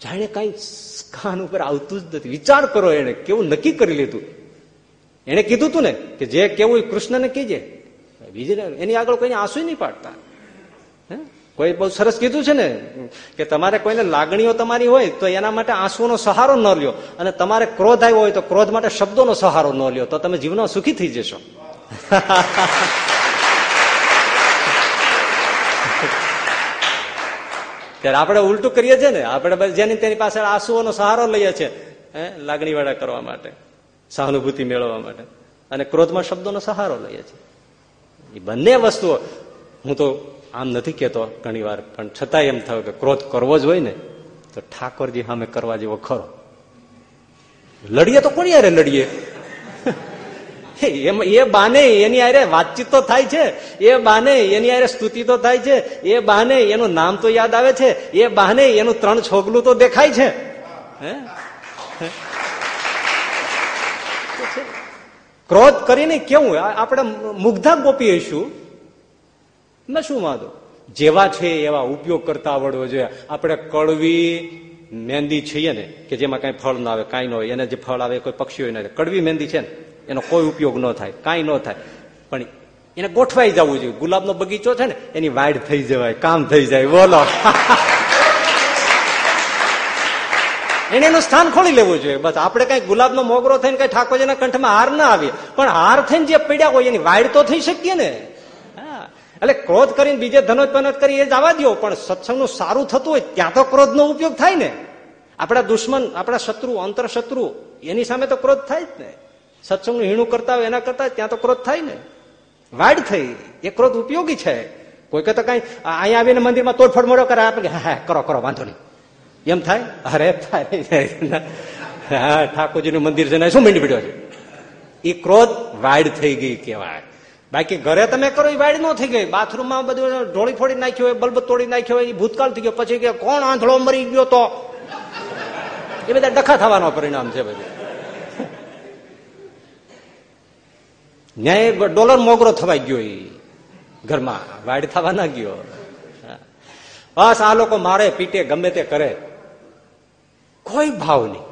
જાણે કઈ કાન ઉપર આવતું જ નથી. વિચાર કરો એને કેવું નક્કી કરી લીધું. એને કીધું તું ને કે જે કેવું કૃષ્ણને કીજે બીજે એની આગળ કોઈને આંસુ નહીં પાડતા. કોઈ બહુ સરસ કીધું છે ને કે તમારે કોઈને લાગણીઓ તમારી હોય તો એના માટે આંસુનો સહારો ન લ્યો. અને તમારે ક્રોધ આવ્યો હોય તો ક્રોધ માટે શબ્દોનો સહારો ન લ્યો. તો તમે જીવનમાં સુખી થઈ જશો. ત્યારે આપણે ઉલટું કરીએ છીએ ને, આપણે જેની તેની પાસે આંસુઓનો સહારો લઈએ છીએ, હે લાગણી વાળા કરવા માટે, સહાનુભૂતિ મેળવવા માટે. અને ક્રોધમાં શબ્દોનો સહારો લઈએ છીએ. એ બંને વસ્તુઓ, હું તો આમ નથી કેતો ઘણી પણ છતાં એમ થયું કે ક્રોધ કરવો જ હોય ને, તો ઠાકોરજી સામે કરવા જેવો ખરો. લડીએ તો કોની યારે લડીએ? એમ, એ બાને એની આરે વાતચીત તો થાય છે, એ બાને એની આરે સ્તુતિ તો થાય છે, એ બાને એનું નામ તો યાદ આવે છે, એ બાને એનું ત્રણ છોગલું તો દેખાય છે. ક્રોધ કરીને કેવું આપણે મુગ્ધા ગોપી હશું શું વાંધો? જેવા છે એવા ઉપયોગ કરતા આવડવો જોઈએ. આપણે કડવી મહેંદી છીએ ને, કે જેમાં કઈ ફળ ના આવે, કાંઈ ન હોય, એને જે ફળ આવે કોઈ પક્ષીઓ ના કડવી મહેંદી છે ને, એનો કોઈ ઉપયોગ ન થાય, કાંઈ ન થાય. પણ એને ગોઠવાઈ જવું જોઈએ. ગુલાબનો બગીચો છે ને, એની વાડ થઈ જવાય, કામ થઈ જાય. બોલો. એને એનું સ્થાન ખોલી લેવું જોઈએ. બસ, આપણે કઈ ગુલાબનો મોગરો થઈને કઈ ઠાકોરજીના કંઠમાં હાર ના આવીએ. પણ હાર થઈને જે પડ્યા હોય એની વાડ તો થઈ શકીએ ને. એટલે ક્રોધ કરીને બીજે ધનોત્પન્ન કરી એ જવા દો પણ સત્સંગનું સારું થતું હોય ત્યાં તો ક્રોધનો ઉપયોગ થાય ને. આપણા દુશ્મન, આપણા શત્રુ અંતર શત્રુ એની સામે તો ક્રોધ થાય જ ને. સત્સંગનું હીણું કરતા હોય એના કરતા ત્યાં તો ક્રોધ થાય ને. વાડ થઈ, એ ક્રોધ ઉપયોગી છે. કોઈ તો કઈ અહીંયા આવીને મંદિરમાં તોડફોડ મોડો કરે આપણે હા કરો કરો, વાંધો નહીં. એમ થાય? અરે થાય હા, ઠાકોરજીનું મંદિર છે શું મીંડી પડ્યો છે? એ ક્રોધ વાડ થઈ ગઈ કેવાય બાકી ઘરે તમે કરો એ વાડી ન થઈ ગઈ. બાથરૂમમાં બધું ઢોળી ફોડી નાખ્યો હોય, બલ્બ તોડી નાખ્યો હોય ભૂતકાળ થઈ ગયો. પછી કે કોણ આંધળો મરી ગયો તો? એ બધા ડખા થવાનો પરિણામ છે બધું. ન્યાય ડોલર મોગરો થવાઈ ગયો એ ઘરમાં. વાડ થવા ના ગયો. બસ આ લોકો મારે પીટે ગમે તે કરે. કોઈ ભાવ નહીં.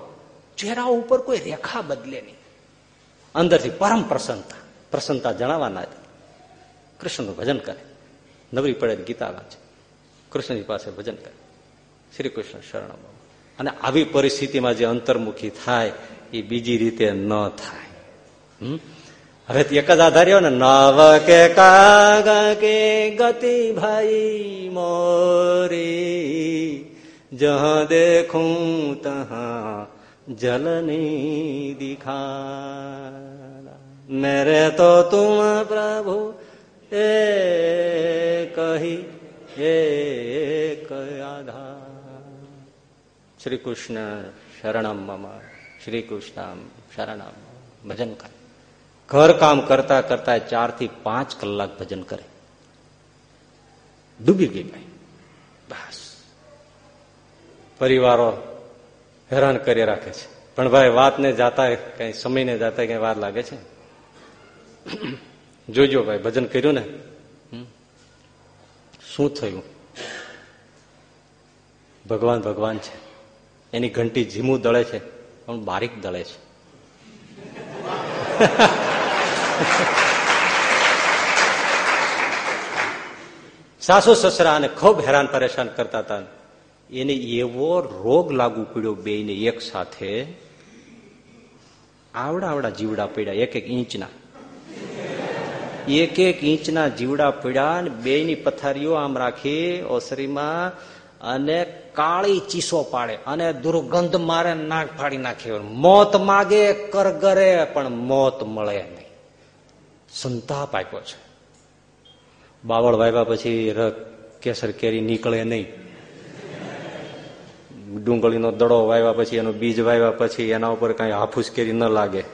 ચહેરા ઉપર કોઈ રેખા બદલે નહીં. અંદરથી પરમ પ્રસન્નતા. પ્રસન્નતા જણાવવાના જ કૃષ્ણનું ભજન કરે. નવરી પડે ગીતા વાંચે. કૃષ્ણની પાસે ભજન કરે. શ્રી કૃષ્ણ શરણ અને આવી પરિસ્થિતિમાં જે અંતર્મુખી થાય, એ બીજી રીતે ન થાય. હવે એક જ આધાર્યો ને નવ કે કાગ કે ગતિ ભાઈ મોરી, જહ દેખું તહા જલની દિખા. મેરે તો તું પ્રભુ, એ કહી, એ આધાર. શ્રી કૃષ્ણ શરણમ મમા શ્રી કૃષ્ણ શરણમ. ભજન કરે. ઘર કામ કરતા કરતા ચારથી પાંચ કલાક ભજન કરે. ડૂબી ગઈ ભાઈ. બસ. પરિવારો હેરાન કરી રાખે છે. પણ ભાઈ વાતને જાતા કઈ સમયને જાતા કઈ વાર લાગે છે? જોજો ભાઈ, ભજન કર્યું ને? શું થયું? ભગવાન ભગવાન છે. એની ઘંટી ધીમું દળે છે, પણ બારીક દળે છે. સાસુ સસરા અને ખૂબ હેરાન પરેશાન કરતા હતા. એને એવો રોગ લાગુ પડ્યો બે ને એક સાથે. આવડા આવડા જીવડા પડ્યા એક એક ઇંચના. એક એક ઇંચના જીવડા પીડા ને બે ની પથારીઓ આમ રાખી ઓસરીમાં અને કાળી ચીસો પાડે, અને દુર્ગંધ મારે નાક ફાડી નાખે. મોત માગે કરગરે પણ મોત મળે નહીં. સંતાપ આપ્યો છે. બાવળ વાવ્યા પછી કેસર કેરી નીકળે નહીં. ડુંગળીનો દડો વાવ્યા પછી, એનું બીજ વાવ્યા પછી, એના ઉપર કઈ હાફૂસ કેરી ન લાગે.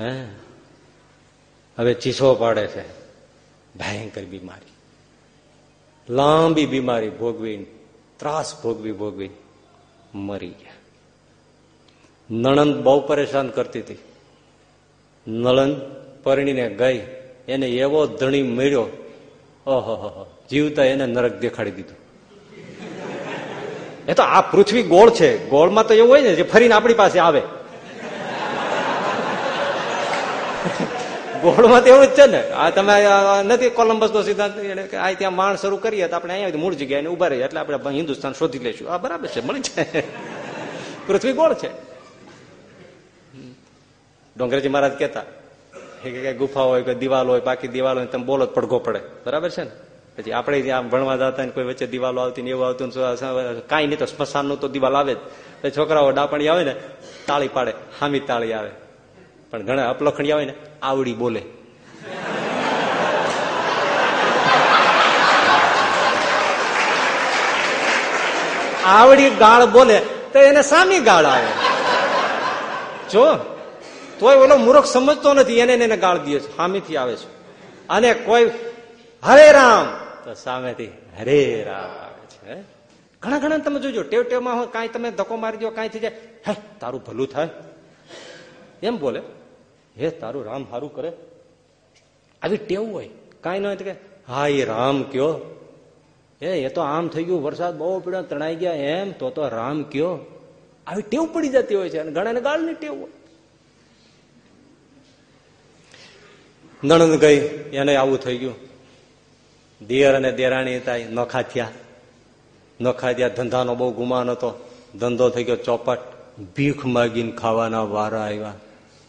હે? હવે ચીસો પાડે છે. ભયંકર બીમારી. લાંબી બીમારી ભોગવી ત્રાસ ભોગવી ભોગવી મરી ગયા. નણંદ બહુ પરેશાન કરતી હતી. નણંદ પરણીને ગઈ, એને એવો ધણી મળ્યો, ઓહો જીવતા એને નરક દેખાડી દીધું. એ તો આ પૃથ્વી ગોળ છે. ગોળમાં તો એવું હોય ને, જે ફરીને આપણી પાસે આવે. ગોળમાં તો એવું જ છે ને. આ તમે નથી કોલમ્બસ નો સિદ્ધાંત આ ત્યાં માણ શરૂ કરીએ તો આપણે અહીંયા મૂળ જગ્યાએ ઊભા રહીએ. એટલે આપણે હિન્દુસ્તાન શોધી લઈશું. આ બરાબર છે, મળી જાય. પૃથ્વી ગોળ છે. ડોંગરેજી મહારાજ કેતા કે ગુફા હોય, કોઈ દિવાલ હોય, બાકી દિવાલ હોય તમે બોલો પડઘો પડે. બરાબર છે ને? પછી આપણે જ્યાં ભણવા જતા કોઈ વચ્ચે દિવાલો આવતી ને એવું આવતું કાંઈ નહીં તો સ્મશાનનું તો દિવાલ આવે જ. છોકરાઓ ડાપણી આવે ને, તાળી પાડે, હામી તાળી આવે. પણ ઘણા અપલખણી આવે ને. આવડી બોલે. આવડી ગાળ બોલે તો એને સામી ગાળ આવે. જો, તોય ઓલો મૂર્ખ સમજતો નથી, એને એને ગાળ દે છે, સામેથી આવે છે. અને કોઈ હરે રામ, તો સામેથી હરે રામ આવે છે ઘણા ઘણા તમે જોજો ટેવ ટેવમાં કાંઈ તમે ધક્કો મારી દો, કાંઈ થઈ જાય, હે, તારું ભલું થાય. એમ બોલે. હે, તારું રામ સારું કરે. આવી ટેવ હોય. કાંઈ ન હોય કે, હા, એ રામ કયો. એ એ તો આમ થઈ ગયું, વરસાદ બહુ પડ્યો, તણાઈ ગયા એમ, તો તો રામ કયો. આવી ટેવ પડી જતી હોય છે અને ઘણાને ગાળની ટેવ હોય. નણંદ ગઈ, એને આવું થઈ ગયું. દિયર અને દેરાણી હતા નોખા થયા. નોખા થયા, ધંધાનો બહુ ગુમાન હતો. ધંધો થઈ ગયો, ચોપટ. ભીખ માગીને ખાવાના વારા આવ્યા.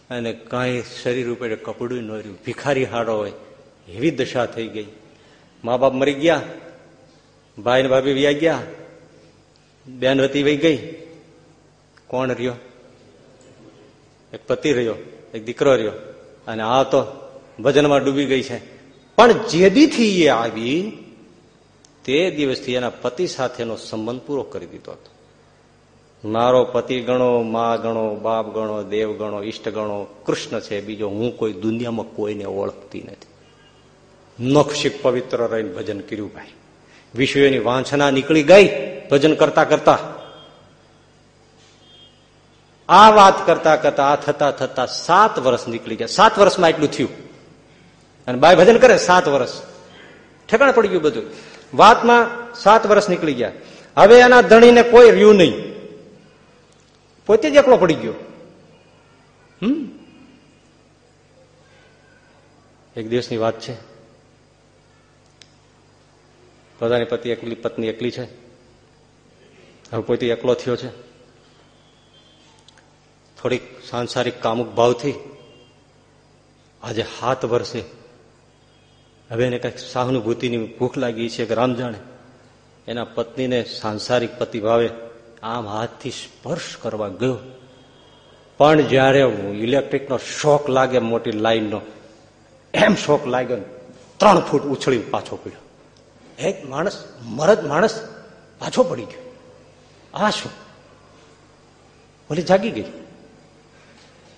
અને કાંઈ શરીર ઉપર કપડું ન રહ્યું, ભિખારી હાડો હોય, એવી દશા થઈ ગઈ. મા બાપ મરી ગયા, ભાઈ ને ભાભી વ્યા ગયા, બેન હતી વહી ગઈ. કોણ રહ્યો? એક પતિ રહ્યો, એક દીકરો રહ્યો, અને આ તો ભજનમાં ડૂબી ગઈ છે. પણ જેદીથી એ આવી, તે દિવસથી એના પતિ સાથેનો સંબંધ પૂરો કરી દીધો હતો. મારો પતિ ગણો મા ગણો બાપ ગણો દેવ ગણો ઈષ્ટ ગણો કૃષ્ણ છે, બીજો હું કોઈ દુનિયામાં કોઈને ઓળખતી નથી. નખશિક પવિત્ર રહીને ભજન કર્યું ભાઈ. વિશ્વની વાંછના નીકળી ગઈ, ભજન કરતા કરતા. આ વાત કરતા કરતા, આ થતા થતા સાત વર્ષ નીકળી ગયા. સાત વર્ષમાં એટલું થયું. અને બાય ભજન કરે સાત વર્ષ. ઠેકાણ પડી ગયું બધું. વાતમાં સાત વર્ષ નીકળી ગયા. હવે એના ધણીને કોઈ રહ્યું નહીં. પોતે જ એકલો પડી ગયો. હમ? એક દિવસની વાત છે. પોતાની પતિ એકલી, પત્ની એકલી છે. હવે પોતે એકલો થયો છે. થોડીક સાંસારિક કામુક ભાવથી આજે હાથ વર્ષે હવે એને કંઈક સહાનુભૂતિની ભૂખ લાગી છે કે રામ જાણે. એના પત્નીને સાંસારિક પતિ ભાવે આમ હાથથી સ્પર્શ કરવા ગયો. પણ જયારે ઇલેક્ટ્રિકનો શોક લાગે મોટી લાઈનનો એમ શોક લાગ્યો ત્રણ ફૂટ ઉછળી પાછો પડ્યો. એક માણસ, મરદ માણસ પાછો પડી ગયો. આ શું? બોલી જાગી ગઈ.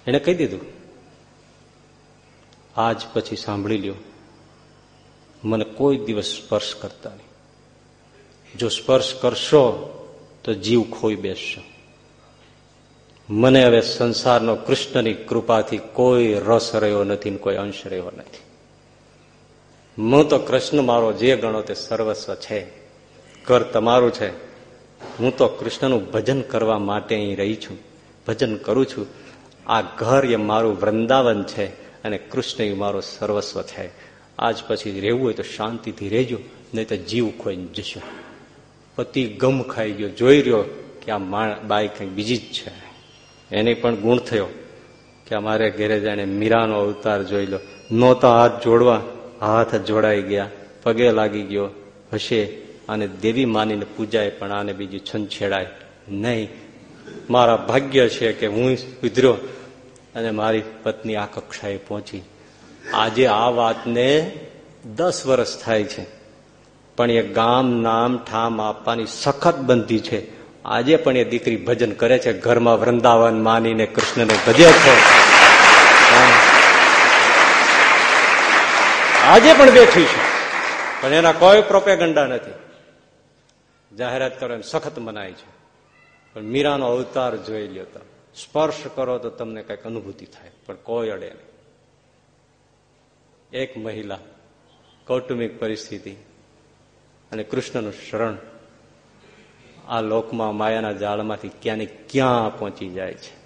એને કહી દીધું, આજ પછી સાંભળી લ્યો, મને કોઈ દિવસ સ્પર્શ કરતા નહીં. જો સ્પર્શ કરશો તો જીવ ખોઈ બેસશે. મને હવે સંસારનો કૃષ્ણની કૃપાથી કોઈ રસ રહ્યો નથી કોઈ અંશ રહ્યો નથી. હું તો કૃષ્ણ મારો જે ગણો તે સર્વસ્વ છે. ઘર તમારું છે. હું તો કૃષ્ણનું ભજન કરવા માટે અહીં રહી છું. ભજન કરું છું. આ ઘર એ મારું વૃંદાવન છે અને કૃષ્ણ એ મારો સર્વસ્વ છે. આજ પછી રહેવું હોય તો શાંતિથી રહેજો, નહીં તો જીવ ખોઈને જશો. પતિ ગમ ખાઈ ગયો, જોઈ રહ્યો કે આ બાઈ કંઈક બીજી જ છે. એને પણ ગુણ થયો કે અમારે ઘેરે જાણે મીરાનો અવતાર જોઈ લો. નહોતા હાથ જોડવા, હાથ જોડાઈ ગયા. પગે લાગી ગયો. હશે અને દેવી માનીને પૂજાય, પણ આને બીજું છંછેડાય નહીં. મારા ભાગ્ય છે કે હું સુધર્યો અને મારી પત્ની આ કક્ષાએ પહોંચી. આજે આ વાતને દસ વર્ષ થાય છે. પણ એ ગામ, નામ, ઠામ આપવાની સખત બંધી છે. આજે પણ એ દીકરી ભજન કરે છે. ઘરમાં વૃંદાવન માનીને કૃષ્ણને ભજે છે. આજે પણ બેઠી છે. પણ એના કોઈ પ્રોપેગંડા નથી. જાહેરાત કરો એમ સખત મનાય છે. પણ મીરાનો અવતાર જોઈ લ્યો તમે. સ્પર્શ કરો તો તમને કંઈક અનુભૂતિ થાય. પણ કોઈ અડે નહીં. એક મહિલા કૌટુંબિક પરિસ્થિતિ અને કૃષ્ણનું શરણ આ લોકમાં, માયાના જાળમાંથી ક્યાં ને ક્યાં પહોંચી જાય છે.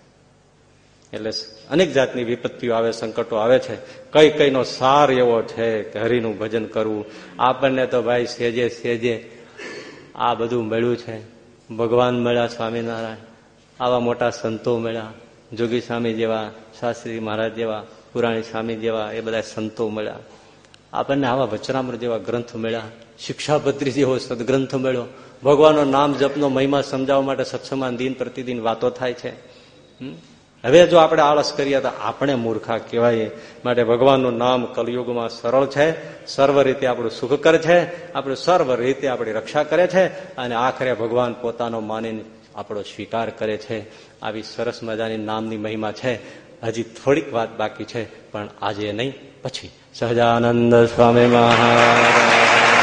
એટલે અનેક જાતની વિપત્તિઓ આવે, સંકટો આવે છે. કઈ કઈનો સાર એવો છે કે હરિનું ભજન કરવું. આપણને તો ભાઈ સેજે સેજે આ બધું મળ્યું છે. ભગવાન મળ્યા સ્વામિનારાયણ. આવા મોટા સંતો મળ્યા. જોગી સ્વામી જેવા, શાસ્ત્રી મહારાજ જેવા, પુરાણી સ્વામી જેવા એ બધા સંતો મળ્યા. આપણને આવા વચનામૃત જેવા ગ્રંથ મળ્યા. શિક્ષાપત્રી જેવો સદગ્રંથ મળ્યો ભગવાનનો નામ જપનો મહિમા સમજાવવા માટે સત્સંગમાં દિન પ્રતિદિન વાતો થાય છે. હવે જો આપણે આળસ કરીએ તો આપણે મૂર્ખા કહેવાય માટે ભગવાનનું નામ કલયુગમાં સરળ છે, સર્વ રીતે આપણું સુખ કરે છે, આપણે સર્વ રીતે આપણી રક્ષા કરે છે અને આખરે ભગવાન પોતાનો માનીને આપણો સ્વીકાર કરે છે. આવી સરસ મજાની નામની મહિમા છે. હજી થોડીક વાત બાકી છે, પણ આજે નહીં, પછી. સહજાનંદ સ્વામી મહારાજ.